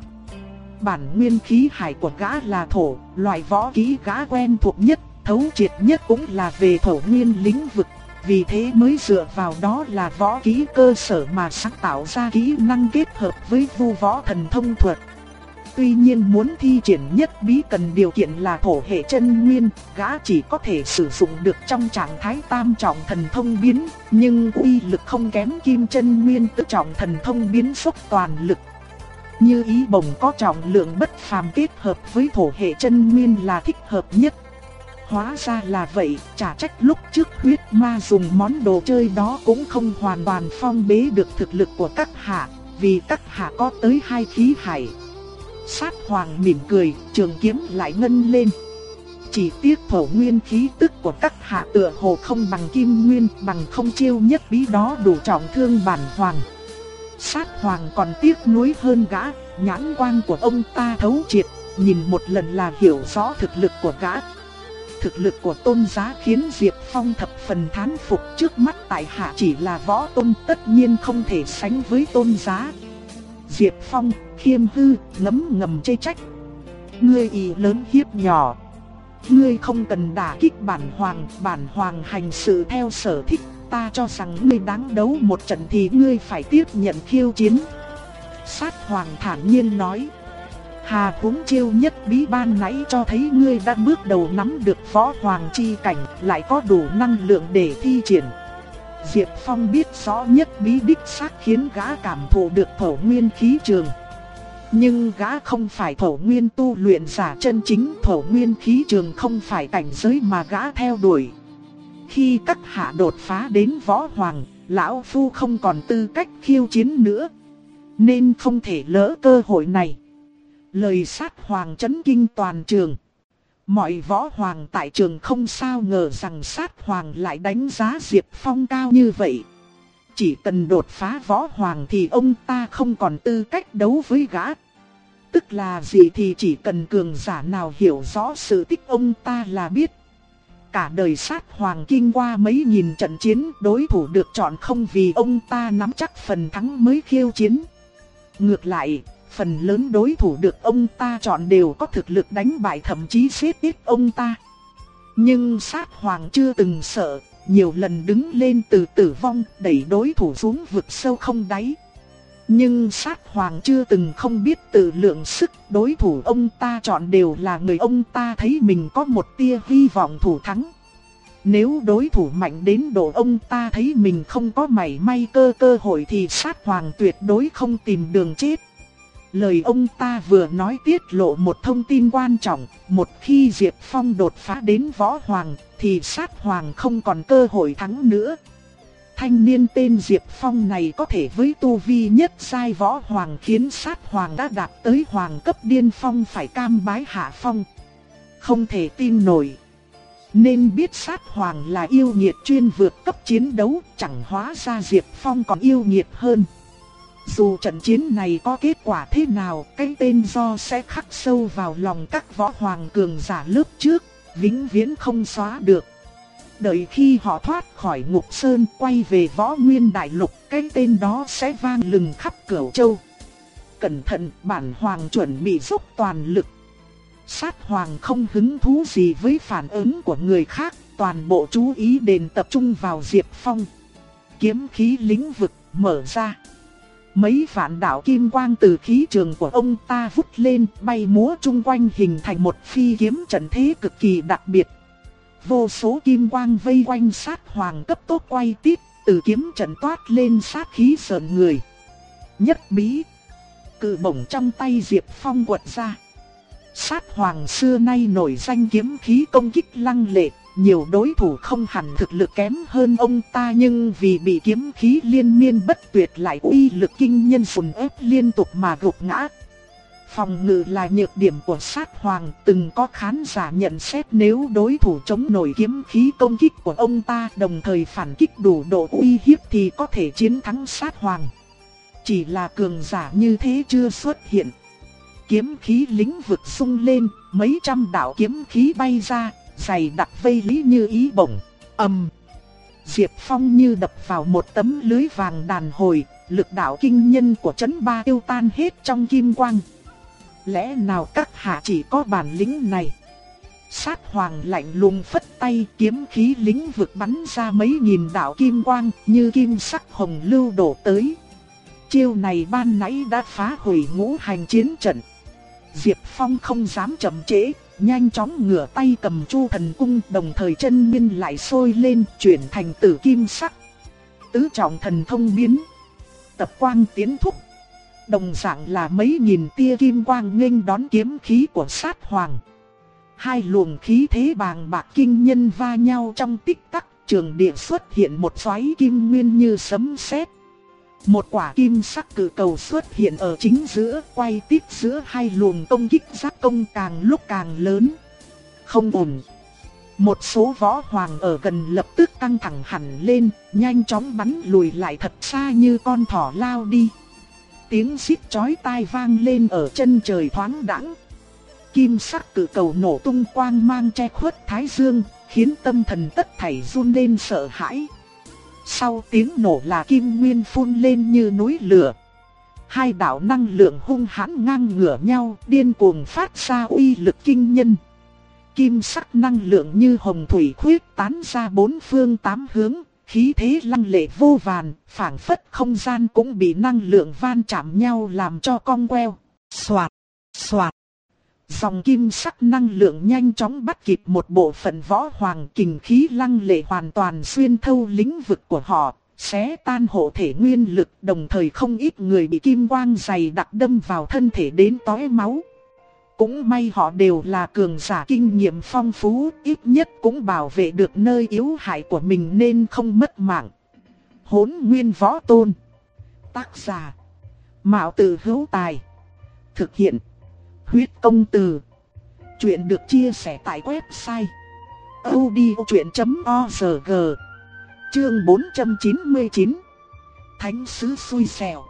Bản nguyên khí hải của gã là thổ, loại võ kỹ gã quen thuộc nhất, thấu triệt nhất cũng là về thổ nguyên lĩnh vực. Vì thế mới dựa vào đó là võ kỹ cơ sở mà sáng tạo ra kỹ năng kết hợp với vu võ thần thông thuật. Tuy nhiên muốn thi triển nhất bí cần điều kiện là thổ hệ chân nguyên, gã chỉ có thể sử dụng được trong trạng thái tam trọng thần thông biến, nhưng uy lực không kém kim chân nguyên tứ trọng thần thông biến sốc toàn lực. Như ý bồng có trọng lượng bất phàm kết hợp với thổ hệ chân nguyên là thích hợp nhất. Hóa ra là vậy, chả trách lúc trước huyết ma dùng món đồ chơi đó cũng không hoàn toàn phong bế được thực lực của các hạ, vì các hạ có tới hai khí hải. Sát hoàng mỉm cười, trường kiếm lại ngân lên. Chỉ tiếc thổ nguyên khí tức của các hạ tựa hồ không bằng kim nguyên, bằng không chiêu nhất bí đó đủ trọng thương bản hoàng. Sát hoàng còn tiếc nuối hơn gã, nhãn quan của ông ta thấu triệt, nhìn một lần là hiểu rõ thực lực của gã. Thực lực của tôn giá khiến Diệp Phong thập phần thán phục trước mắt tại hạ chỉ là võ tôn tất nhiên không thể sánh với tôn giá. Diệp Phong, khiêm hư, ngấm ngầm chê trách. Ngươi ý lớn hiếp nhỏ. Ngươi không cần đả kích bản hoàng, bản hoàng hành sự theo sở thích. Ta cho rằng ngươi đáng đấu một trận thì ngươi phải tiếp nhận khiêu chiến. Sát hoàng thản nhiên nói. Hà cũng chiêu nhất bí ban nãy cho thấy ngươi đã bước đầu nắm được võ hoàng chi cảnh, lại có đủ năng lượng để thi triển. Diệp Phong biết rõ nhất bí đích xác khiến gã cảm thụ được thổ nguyên khí trường. Nhưng gã không phải thổ nguyên tu luyện giả chân chính, thổ nguyên khí trường không phải cảnh giới mà gã theo đuổi. Khi các hạ đột phá đến võ hoàng, lão phu không còn tư cách khiêu chiến nữa, nên không thể lỡ cơ hội này. Lời sát hoàng chấn kinh toàn trường. Mọi võ hoàng tại trường không sao ngờ rằng sát hoàng lại đánh giá Diệp Phong cao như vậy. Chỉ cần đột phá võ hoàng thì ông ta không còn tư cách đấu với gã. Tức là gì thì chỉ cần cường giả nào hiểu rõ sự tích ông ta là biết. Cả đời sát hoàng kinh qua mấy nghìn trận chiến đối thủ được chọn không vì ông ta nắm chắc phần thắng mới khiêu chiến. Ngược lại, phần lớn đối thủ được ông ta chọn đều có thực lực đánh bại thậm chí xếp ít ông ta. Nhưng sát hoàng chưa từng sợ, nhiều lần đứng lên từ tử vong đẩy đối thủ xuống vực sâu không đáy. Nhưng sát hoàng chưa từng không biết tự lượng sức đối thủ ông ta chọn đều là người ông ta thấy mình có một tia hy vọng thủ thắng. Nếu đối thủ mạnh đến độ ông ta thấy mình không có mảy may cơ cơ hội thì sát hoàng tuyệt đối không tìm đường chết. Lời ông ta vừa nói tiết lộ một thông tin quan trọng, một khi Diệp Phong đột phá đến võ hoàng, thì sát hoàng không còn cơ hội thắng nữa. Thanh niên tên Diệp Phong này có thể với tu vi nhất sai võ hoàng khiến sát hoàng đã đạt tới hoàng cấp điên phong phải cam bái hạ phong. Không thể tin nổi. Nên biết sát hoàng là yêu nghiệt chuyên vượt cấp chiến đấu, chẳng hóa ra Diệp Phong còn yêu nghiệt hơn. Dù trận chiến này có kết quả thế nào, cái tên do sẽ khắc sâu vào lòng các võ hoàng cường giả lớp trước, vĩnh viễn không xóa được. Đợi khi họ thoát khỏi ngục sơn quay về võ nguyên đại lục, cái tên đó sẽ vang lừng khắp cửu châu. Cẩn thận, bản hoàng chuẩn bị dốc toàn lực. Sát hoàng không hứng thú gì với phản ứng của người khác, toàn bộ chú ý đền tập trung vào Diệp Phong. Kiếm khí lĩnh vực mở ra. Mấy vạn đạo kim quang từ khí trường của ông ta vút lên bay múa chung quanh hình thành một phi kiếm trận thế cực kỳ đặc biệt. Vô số kim quang vây quanh sát hoàng cấp tốc quay tít, từ kiếm trận toát lên sát khí sợn người. Nhất bí, cự bổng trong tay Diệp Phong quật ra. Sát hoàng xưa nay nổi danh kiếm khí công kích lăng lệ, nhiều đối thủ không hẳn thực lực kém hơn ông ta nhưng vì bị kiếm khí liên miên bất tuyệt lại uy lực kinh nhân phùn ép liên tục mà gục ngã. Phòng ngự là nhược điểm của sát hoàng, từng có khán giả nhận xét nếu đối thủ chống nổi kiếm khí công kích của ông ta đồng thời phản kích đủ độ uy hiếp thì có thể chiến thắng sát hoàng. Chỉ là cường giả như thế chưa xuất hiện. Kiếm khí lĩnh vực sung lên, mấy trăm đạo kiếm khí bay ra, dày đặc vây lý như ý bổng, âm Diệp Phong như đập vào một tấm lưới vàng đàn hồi, lực đạo kinh nhân của chấn ba tiêu tan hết trong kim quang. Lẽ nào các hạ chỉ có bản lĩnh này? Sát hoàng lạnh lùng phất tay kiếm khí lính vực bắn ra mấy nghìn đạo kim quang như kim sắc hồng lưu đổ tới. Chiêu này ban nãy đã phá hủy ngũ hành chiến trận. Diệp Phong không dám chậm trễ, nhanh chóng ngửa tay cầm chu thần cung đồng thời chân nguyên lại sôi lên chuyển thành tử kim sắc. Tứ trọng thần thông biến. Tập quang tiến thúc. Đồng dạng là mấy nghìn tia kim quang nghênh đón kiếm khí của sát hoàng. Hai luồng khí thế bàng bạc kinh nhân va nhau trong tích tắc, trường địa xuất hiện một xoáy kim nguyên như sấm sét. Một quả kim sắc cử cầu xuất hiện ở chính giữa, quay tít giữa hai luồng công kích giáp công càng lúc càng lớn. Không ổn. Một số võ hoàng ở gần lập tức căng thẳng hẳn lên, nhanh chóng bắn lùi lại thật xa như con thỏ lao đi. Tiếng xít chói tai vang lên ở chân trời thoáng đãng. Kim sắc cử cầu nổ tung quang mang che khuất thái dương, khiến tâm thần tất thảy run lên sợ hãi. Sau tiếng nổ là kim nguyên phun lên như núi lửa. Hai đạo năng lượng hung hãn ngang ngửa nhau, điên cuồng phát ra uy lực kinh nhân. Kim sắc năng lượng như hồng thủy khuyết tán ra bốn phương tám hướng, khí thế lăng lệ vô vàn, phảng phất không gian cũng bị năng lượng van chạm nhau làm cho cong queo. Xoạt, xoạt. Dòng kim sắc năng lượng nhanh chóng bắt kịp một bộ phận võ hoàng kình khí lăng lệ hoàn toàn xuyên thâu lĩnh vực của họ, xé tan hộ thể nguyên lực đồng thời không ít người bị kim quang dày đặc đâm vào thân thể đến tóe máu. Cũng may họ đều là cường giả kinh nghiệm phong phú, ít nhất cũng bảo vệ được nơi yếu hại của mình nên không mất mạng. Hốn nguyên võ tôn Tác giả Mạo tử hữu tài Thực hiện Huyết công từ. Chuyện được chia sẻ tại website odchuyện.org Chương 499 Thánh sứ xui xẻo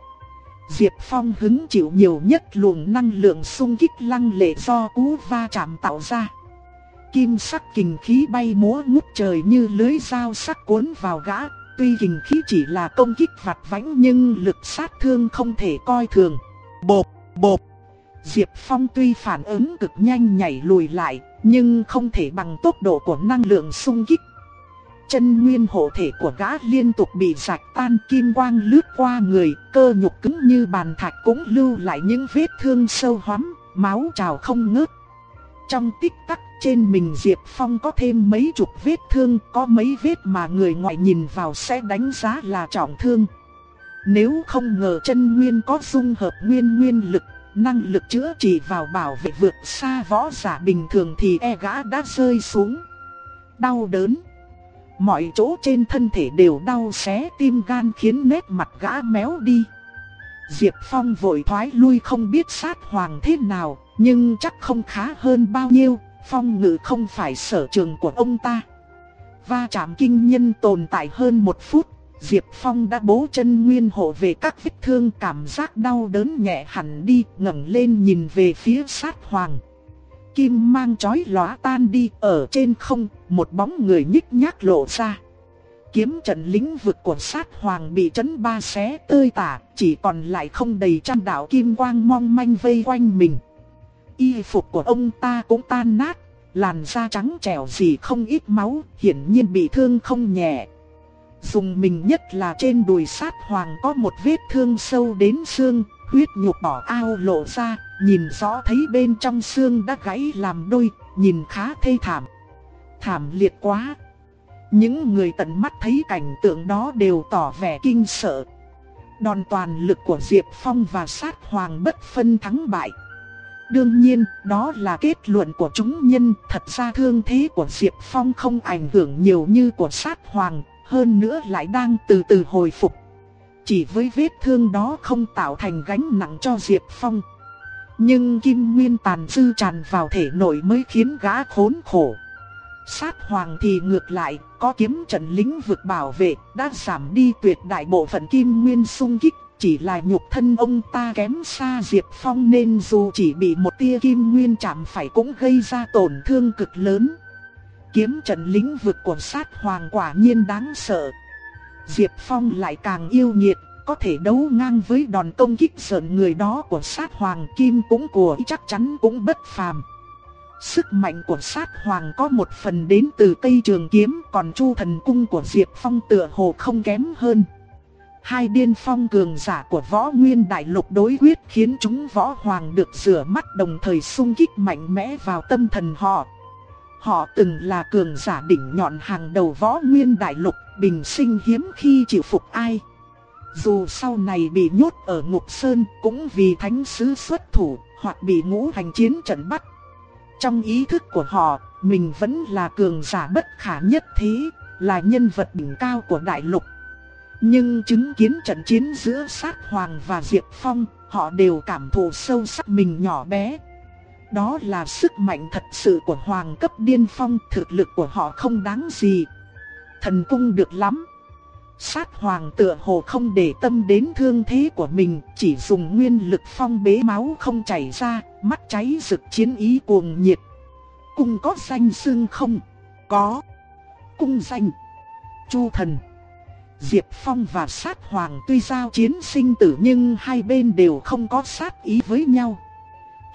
Diệp Phong hứng chịu nhiều nhất luồng năng lượng xung kích lăng lệ do cú va chạm tạo ra. Kim sắc kình khí bay múa ngút trời như lưới dao sắc cuốn vào gã, tuy kình khí chỉ là công kích vặt vãnh nhưng lực sát thương không thể coi thường. Bộp, bộp. Diệp Phong tuy phản ứng cực nhanh nhảy lùi lại, nhưng không thể bằng tốc độ của năng lượng xung kích. Chân nguyên hộ thể của gã liên tục bị rạch tan kim quang lướt qua người, cơ nhục cứng như bàn thạch cũng lưu lại những vết thương sâu hoắm, máu trào không ngớt. Trong tích tắc trên mình Diệp Phong có thêm mấy chục vết thương, có mấy vết mà người ngoài nhìn vào sẽ đánh giá là trọng thương. Nếu không ngờ chân nguyên có dung hợp nguyên nguyên lực năng lực chữa trị vào bảo vệ vượt xa võ giả bình thường thì e gã đã rơi xuống. Đau đớn. Mọi chỗ trên thân thể đều đau xé tim gan khiến nét mặt gã méo đi. Diệp Phong vội thoái lui không biết sát hoàng thế nào, nhưng chắc không khá hơn bao nhiêu, phong ngự không phải sở trường của ông ta. Va chạm kinh nhân tồn tại hơn một phút, Diệp Phong đã bố chân nguyên hộ về các vết thương cảm giác đau đớn nhẹ hẳn đi, ngẩng lên nhìn về phía sát hoàng. Kim mang chói lóa tan đi, ở trên không, một bóng người nhích nhác lộ ra. Kiếm trận lĩnh vực của sát hoàng bị chấn ba xé tơi tả, chỉ còn lại không đầy trăm đạo kim quang mong manh vây quanh mình. Y phục của ông ta cũng tan nát, làn da trắng trẻo gì không ít máu, hiển nhiên bị thương không nhẹ. Dùng mình nhất là trên đùi sát hoàng có một vết thương sâu đến xương, huyết nhục bỏ ao lộ ra, nhìn rõ thấy bên trong xương đã gãy làm đôi, nhìn khá thê thảm. Thảm liệt quá. Những người tận mắt thấy cảnh tượng đó đều tỏ vẻ kinh sợ. Đòn toàn lực của Diệp Phong và sát hoàng bất phân thắng bại. Đương nhiên, đó là kết luận của chúng nhân, thật ra thương thế của Diệp Phong không ảnh hưởng nhiều như của sát hoàng, hơn nữa lại đang từ từ hồi phục. Chỉ với vết thương đó không tạo thành gánh nặng cho Diệp Phong. Nhưng kim nguyên tàn dư tràn vào thể nội mới khiến gã khốn khổ. Sát hoàng thì ngược lại, có kiếm trận lính vực bảo vệ, đã giảm đi tuyệt đại bộ phận kim nguyên sung kích. Chỉ là nhục thân ông ta kém xa Diệp Phong nên dù chỉ bị một tia kim nguyên chạm phải cũng gây ra tổn thương cực lớn. Kiếm trận lĩnh vực của sát hoàng quả nhiên đáng sợ. Diệp Phong lại càng yêu nhiệt, có thể đấu ngang với đòn công kích sợn người đó của sát hoàng kim cũng của chắc chắn cũng bất phàm. Sức mạnh của sát hoàng có một phần đến từ cây trường kiếm còn chu thần cung của Diệp Phong tựa hồ không kém hơn. Hai điên phong cường giả của võ nguyên đại lục đối quyết khiến chúng võ hoàng được rửa mắt đồng thời xung kích mạnh mẽ vào tâm thần họ. Họ từng là cường giả đỉnh nhọn hàng đầu võ nguyên đại lục, bình sinh hiếm khi chịu phục ai. Dù sau này bị nhốt ở ngục sơn cũng vì thánh sứ xuất thủ hoặc bị ngũ hành chiến trận bắt. Trong ý thức của họ, mình vẫn là cường giả bất khả nhất thế, là nhân vật đỉnh cao của đại lục. Nhưng chứng kiến trận chiến giữa sát hoàng và Diệp Phong, họ đều cảm thụ sâu sắc mình nhỏ bé. Đó là sức mạnh thật sự của hoàng cấp điên phong, thực lực của họ không đáng gì. Thần cung được lắm. Sát hoàng tựa hồ không để tâm đến thương thế của mình, chỉ dùng nguyên lực phong bế máu không chảy ra, mắt cháy rực chiến ý cuồng nhiệt. Cung có danh xưng không? Có. Cung danh. Chu thần. Diệp Phong và sát hoàng tuy giao chiến sinh tử nhưng hai bên đều không có sát ý với nhau.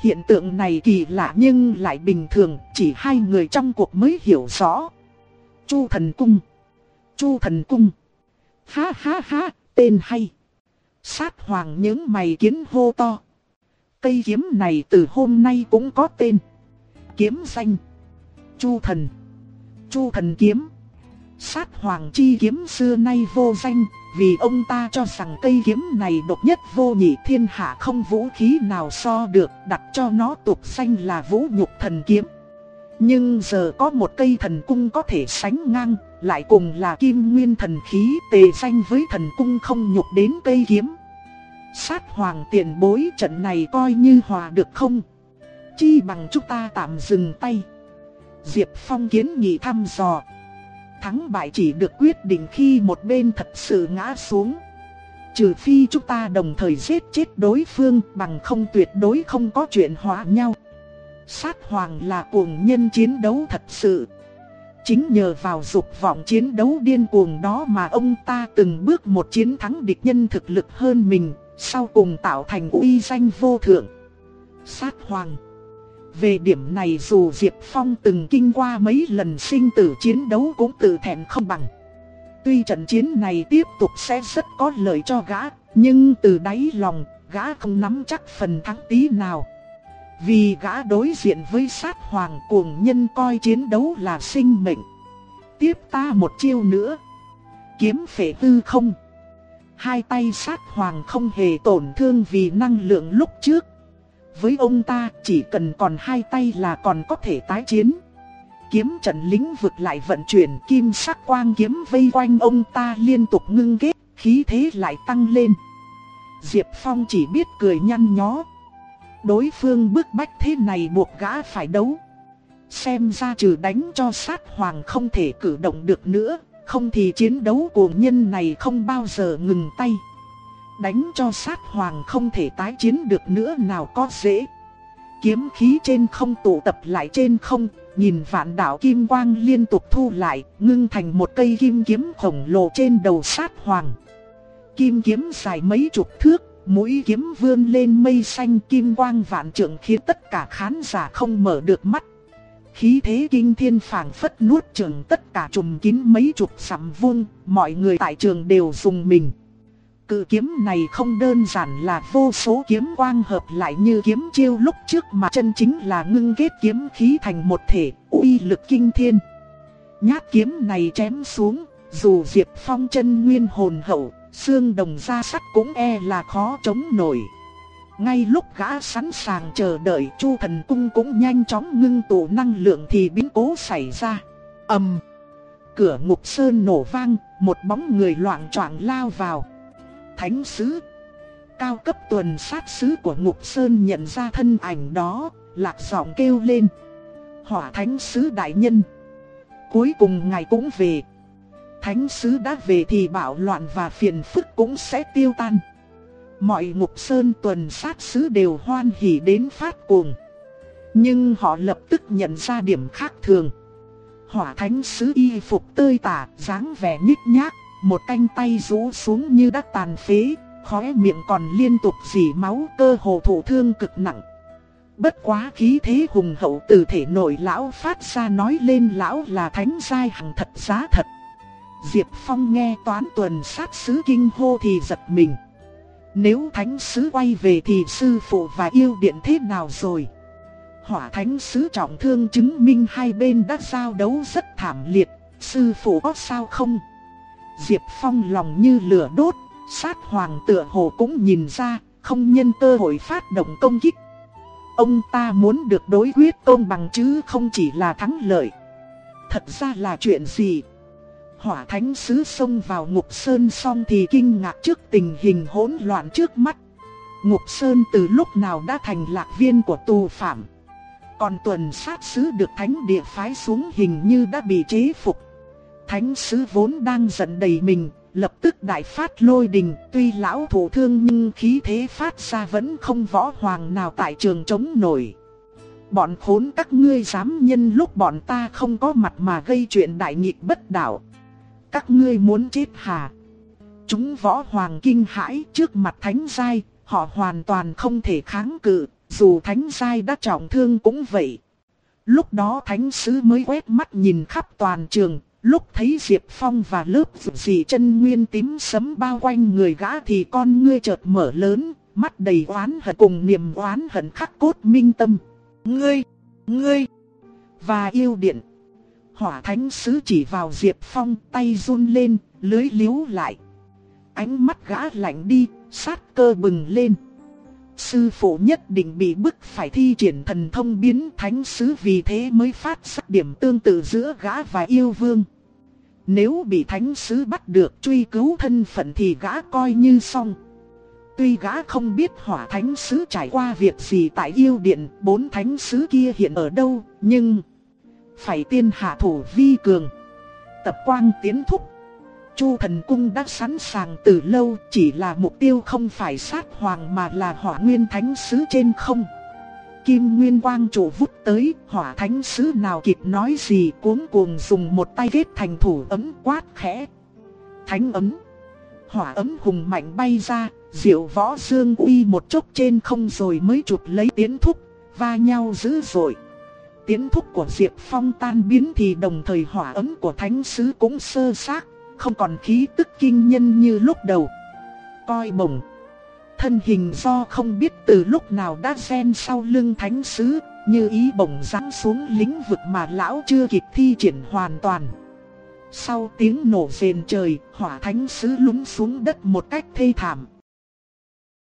Hiện tượng này kỳ lạ nhưng lại bình thường, chỉ hai người trong cuộc mới hiểu rõ. Chu thần cung. Chu thần cung. Ha ha ha, tên hay. Sát hoàng những mày kiến hô to. Cây kiếm này từ hôm nay cũng có tên. Kiếm danh. Chu thần. Chu thần kiếm. Sát hoàng chi kiếm xưa nay vô danh, vì ông ta cho rằng cây kiếm này độc nhất vô nhị thiên hạ không vũ khí nào so được, đặt cho nó tục danh là vũ nhục thần kiếm. Nhưng giờ có một cây thần cung có thể sánh ngang, lại cùng là kim nguyên thần khí tề danh với thần cung không nhục đến cây kiếm. Sát hoàng tiền bối trận này coi như hòa được không? Chi bằng chúng ta tạm dừng tay. Diệp Phong kiến nghị thăm dò. Thắng bại chỉ được quyết định khi một bên thật sự ngã xuống. Trừ phi chúng ta đồng thời giết chết đối phương bằng không tuyệt đối không có chuyện hóa nhau. Sát hoàng là cuồng nhân chiến đấu thật sự. Chính nhờ vào dục vọng chiến đấu điên cuồng đó mà ông ta từng bước một chiến thắng địch nhân thực lực hơn mình, sau cùng tạo thành uy danh vô thượng. Sát hoàng về điểm này dù Diệp Phong từng kinh qua mấy lần sinh tử chiến đấu cũng tự thẹn không bằng. Tuy trận chiến này tiếp tục sẽ rất có lợi cho gã, nhưng từ đáy lòng, gã không nắm chắc phần thắng tí nào. Vì gã đối diện với sát hoàng cuồng nhân coi chiến đấu là sinh mệnh. Tiếp ta một chiêu nữa. Kiếm phệ tư không. Hai tay sát hoàng không hề tổn thương vì năng lượng lúc trước. Với ông ta chỉ cần còn hai tay là còn có thể tái chiến. Kiếm trận lính vực lại vận chuyển kim sắc quang kiếm vây quanh ông ta liên tục ngưng kết, khí thế lại tăng lên. Diệp Phong chỉ biết cười nhăn nhó. Đối phương bức bách thế này buộc gã phải đấu. Xem ra trừ đánh cho sát hoàng không thể cử động được nữa, không thì chiến đấu của nhân này không bao giờ ngừng tay. Đánh cho sát hoàng không thể tái chiến được nữa nào có dễ. Kiếm khí trên không tụ tập lại trên không, nhìn vạn đạo kim quang liên tục thu lại, ngưng thành một cây kim kiếm khổng lồ trên đầu sát hoàng. Kim kiếm dài mấy chục thước, Mũi kiếm vươn lên mây xanh kim quang vạn trượng khiến tất cả khán giả không mở được mắt. Khí thế kinh thiên phảng phất nuốt trường tất cả trùm kín mấy chục sắm vuông, mọi người tại trường đều dùng mình. Cự kiếm này không đơn giản là vô số kiếm quang hợp lại như kiếm chiêu lúc trước mà chân chính là ngưng kết kiếm khí thành một thể, uy lực kinh thiên. Nhát kiếm này chém xuống, dù Diệp Phong chân nguyên hồn hậu, xương đồng da sắt cũng e là khó chống nổi. Ngay lúc gã sẵn sàng chờ đợi Chu thần cung cũng nhanh chóng ngưng tụ năng lượng thì biến cố xảy ra. ầm Cửa ngục sơn nổ vang, một bóng người loạn choạng lao vào. Thánh sứ Cao cấp tuần sát sứ của ngục sơn nhận ra thân ảnh đó, lạc giọng kêu lên. Hỏa thánh sứ đại nhân. Cuối cùng ngài cũng về. Thánh sứ đã về thì bạo loạn và phiền phức cũng sẽ tiêu tan. Mọi ngục sơn tuần sát sứ đều hoan hỉ đến phát cuồng. Nhưng họ lập tức nhận ra điểm khác thường. Hỏa thánh sứ y phục tơi tả, dáng vẻ nhích nhác, một canh tay rũ xuống như đã tàn phế, khóe miệng còn liên tục dỉ máu cơ hồ thụ thương cực nặng. Bất quá khí thế hùng hậu từ thể nội lão phát ra nói lên lão là thánh giai hằng thật giá thật. Diệp Phong nghe toán tuần sát sứ kinh hô thì giật mình. Nếu thánh sứ quay về thì sư phụ và yêu điện thế nào rồi? Hỏa thánh sứ trọng thương chứng minh hai bên đã giao đấu rất thảm liệt, sư phụ có sao không? Diệp Phong lòng như lửa đốt, sát hoàng tựa hồ cũng nhìn ra, không nhân cơ hội phát động công kích. Ông ta muốn được đối quyết công bằng chứ không chỉ là thắng lợi. Thật ra là chuyện gì? Hỏa thánh sứ xông vào ngục sơn xong thì kinh ngạc trước tình hình hỗn loạn trước mắt. Ngục sơn từ lúc nào đã thành lạc viên của tù phạm. Còn tuần sát sứ được thánh địa phái xuống hình như đã bị chế phục. Thánh sứ vốn đang giận đầy mình, lập tức đại phát lôi đình, tuy lão thủ thương nhưng khí thế phát ra vẫn không võ hoàng nào tại trường chống nổi. Bọn khốn các ngươi dám nhân lúc bọn ta không có mặt mà gây chuyện đại nghịch bất đạo. Các ngươi muốn chết hả? Chúng võ hoàng kinh hãi trước mặt thánh giai, họ hoàn toàn không thể kháng cự, dù thánh giai đã trọng thương cũng vậy. Lúc đó thánh sứ mới quét mắt nhìn khắp toàn trường, lúc thấy Diệp Phong và lớp dị chân nguyên tím sấm bao quanh người gã thì con ngươi chợt mở lớn, mắt đầy oán hận cùng niềm oán hận khắc cốt minh tâm. Ngươi, ngươi, và yêu điện. Hỏa thánh sứ chỉ vào Diệp Phong tay run lên, lưới liếu lại. Ánh mắt gã lạnh đi, sát cơ bừng lên. Sư phụ nhất định bị bức phải thi triển thần thông biến thánh sứ vì thế mới phát sắc điểm tương tự giữa gã và yêu vương. Nếu bị thánh sứ bắt được truy cứu thân phận thì gã coi như xong. Tuy gã không biết hỏa thánh sứ trải qua việc gì tại yêu điện, bốn thánh sứ kia hiện ở đâu, nhưng... Phải tiên hạ thủ vi cường. Tập quang tiến thúc. Chu thần cung đã sẵn sàng từ lâu, chỉ là mục tiêu không phải sát hoàng mà là hỏa nguyên thánh sứ trên không. Kim Nguyên Quang chủ vút tới, hỏa thánh sứ nào kịp nói gì cuống cuồng dùng một tay ghét thành thủ ấm quát khẽ. Thánh ấm. Hỏa ấm hùng mạnh bay ra, diệu võ dương uy một chốc trên không rồi mới chụp lấy tiến thúc, va nhau dữ dội. Tiến thúc của Diệp Phong tan biến thì đồng thời hỏa ấm của thánh sứ cũng sơ xác, không còn khí tức kinh nhân như lúc đầu. Coi bổng. Thân hình do không biết từ lúc nào đã xen sau lưng thánh sứ, như ý bổng giáng xuống lĩnh vực mà lão chưa kịp thi triển hoàn toàn. Sau tiếng nổ rền trời, hỏa thánh sứ lún xuống đất một cách thê thảm.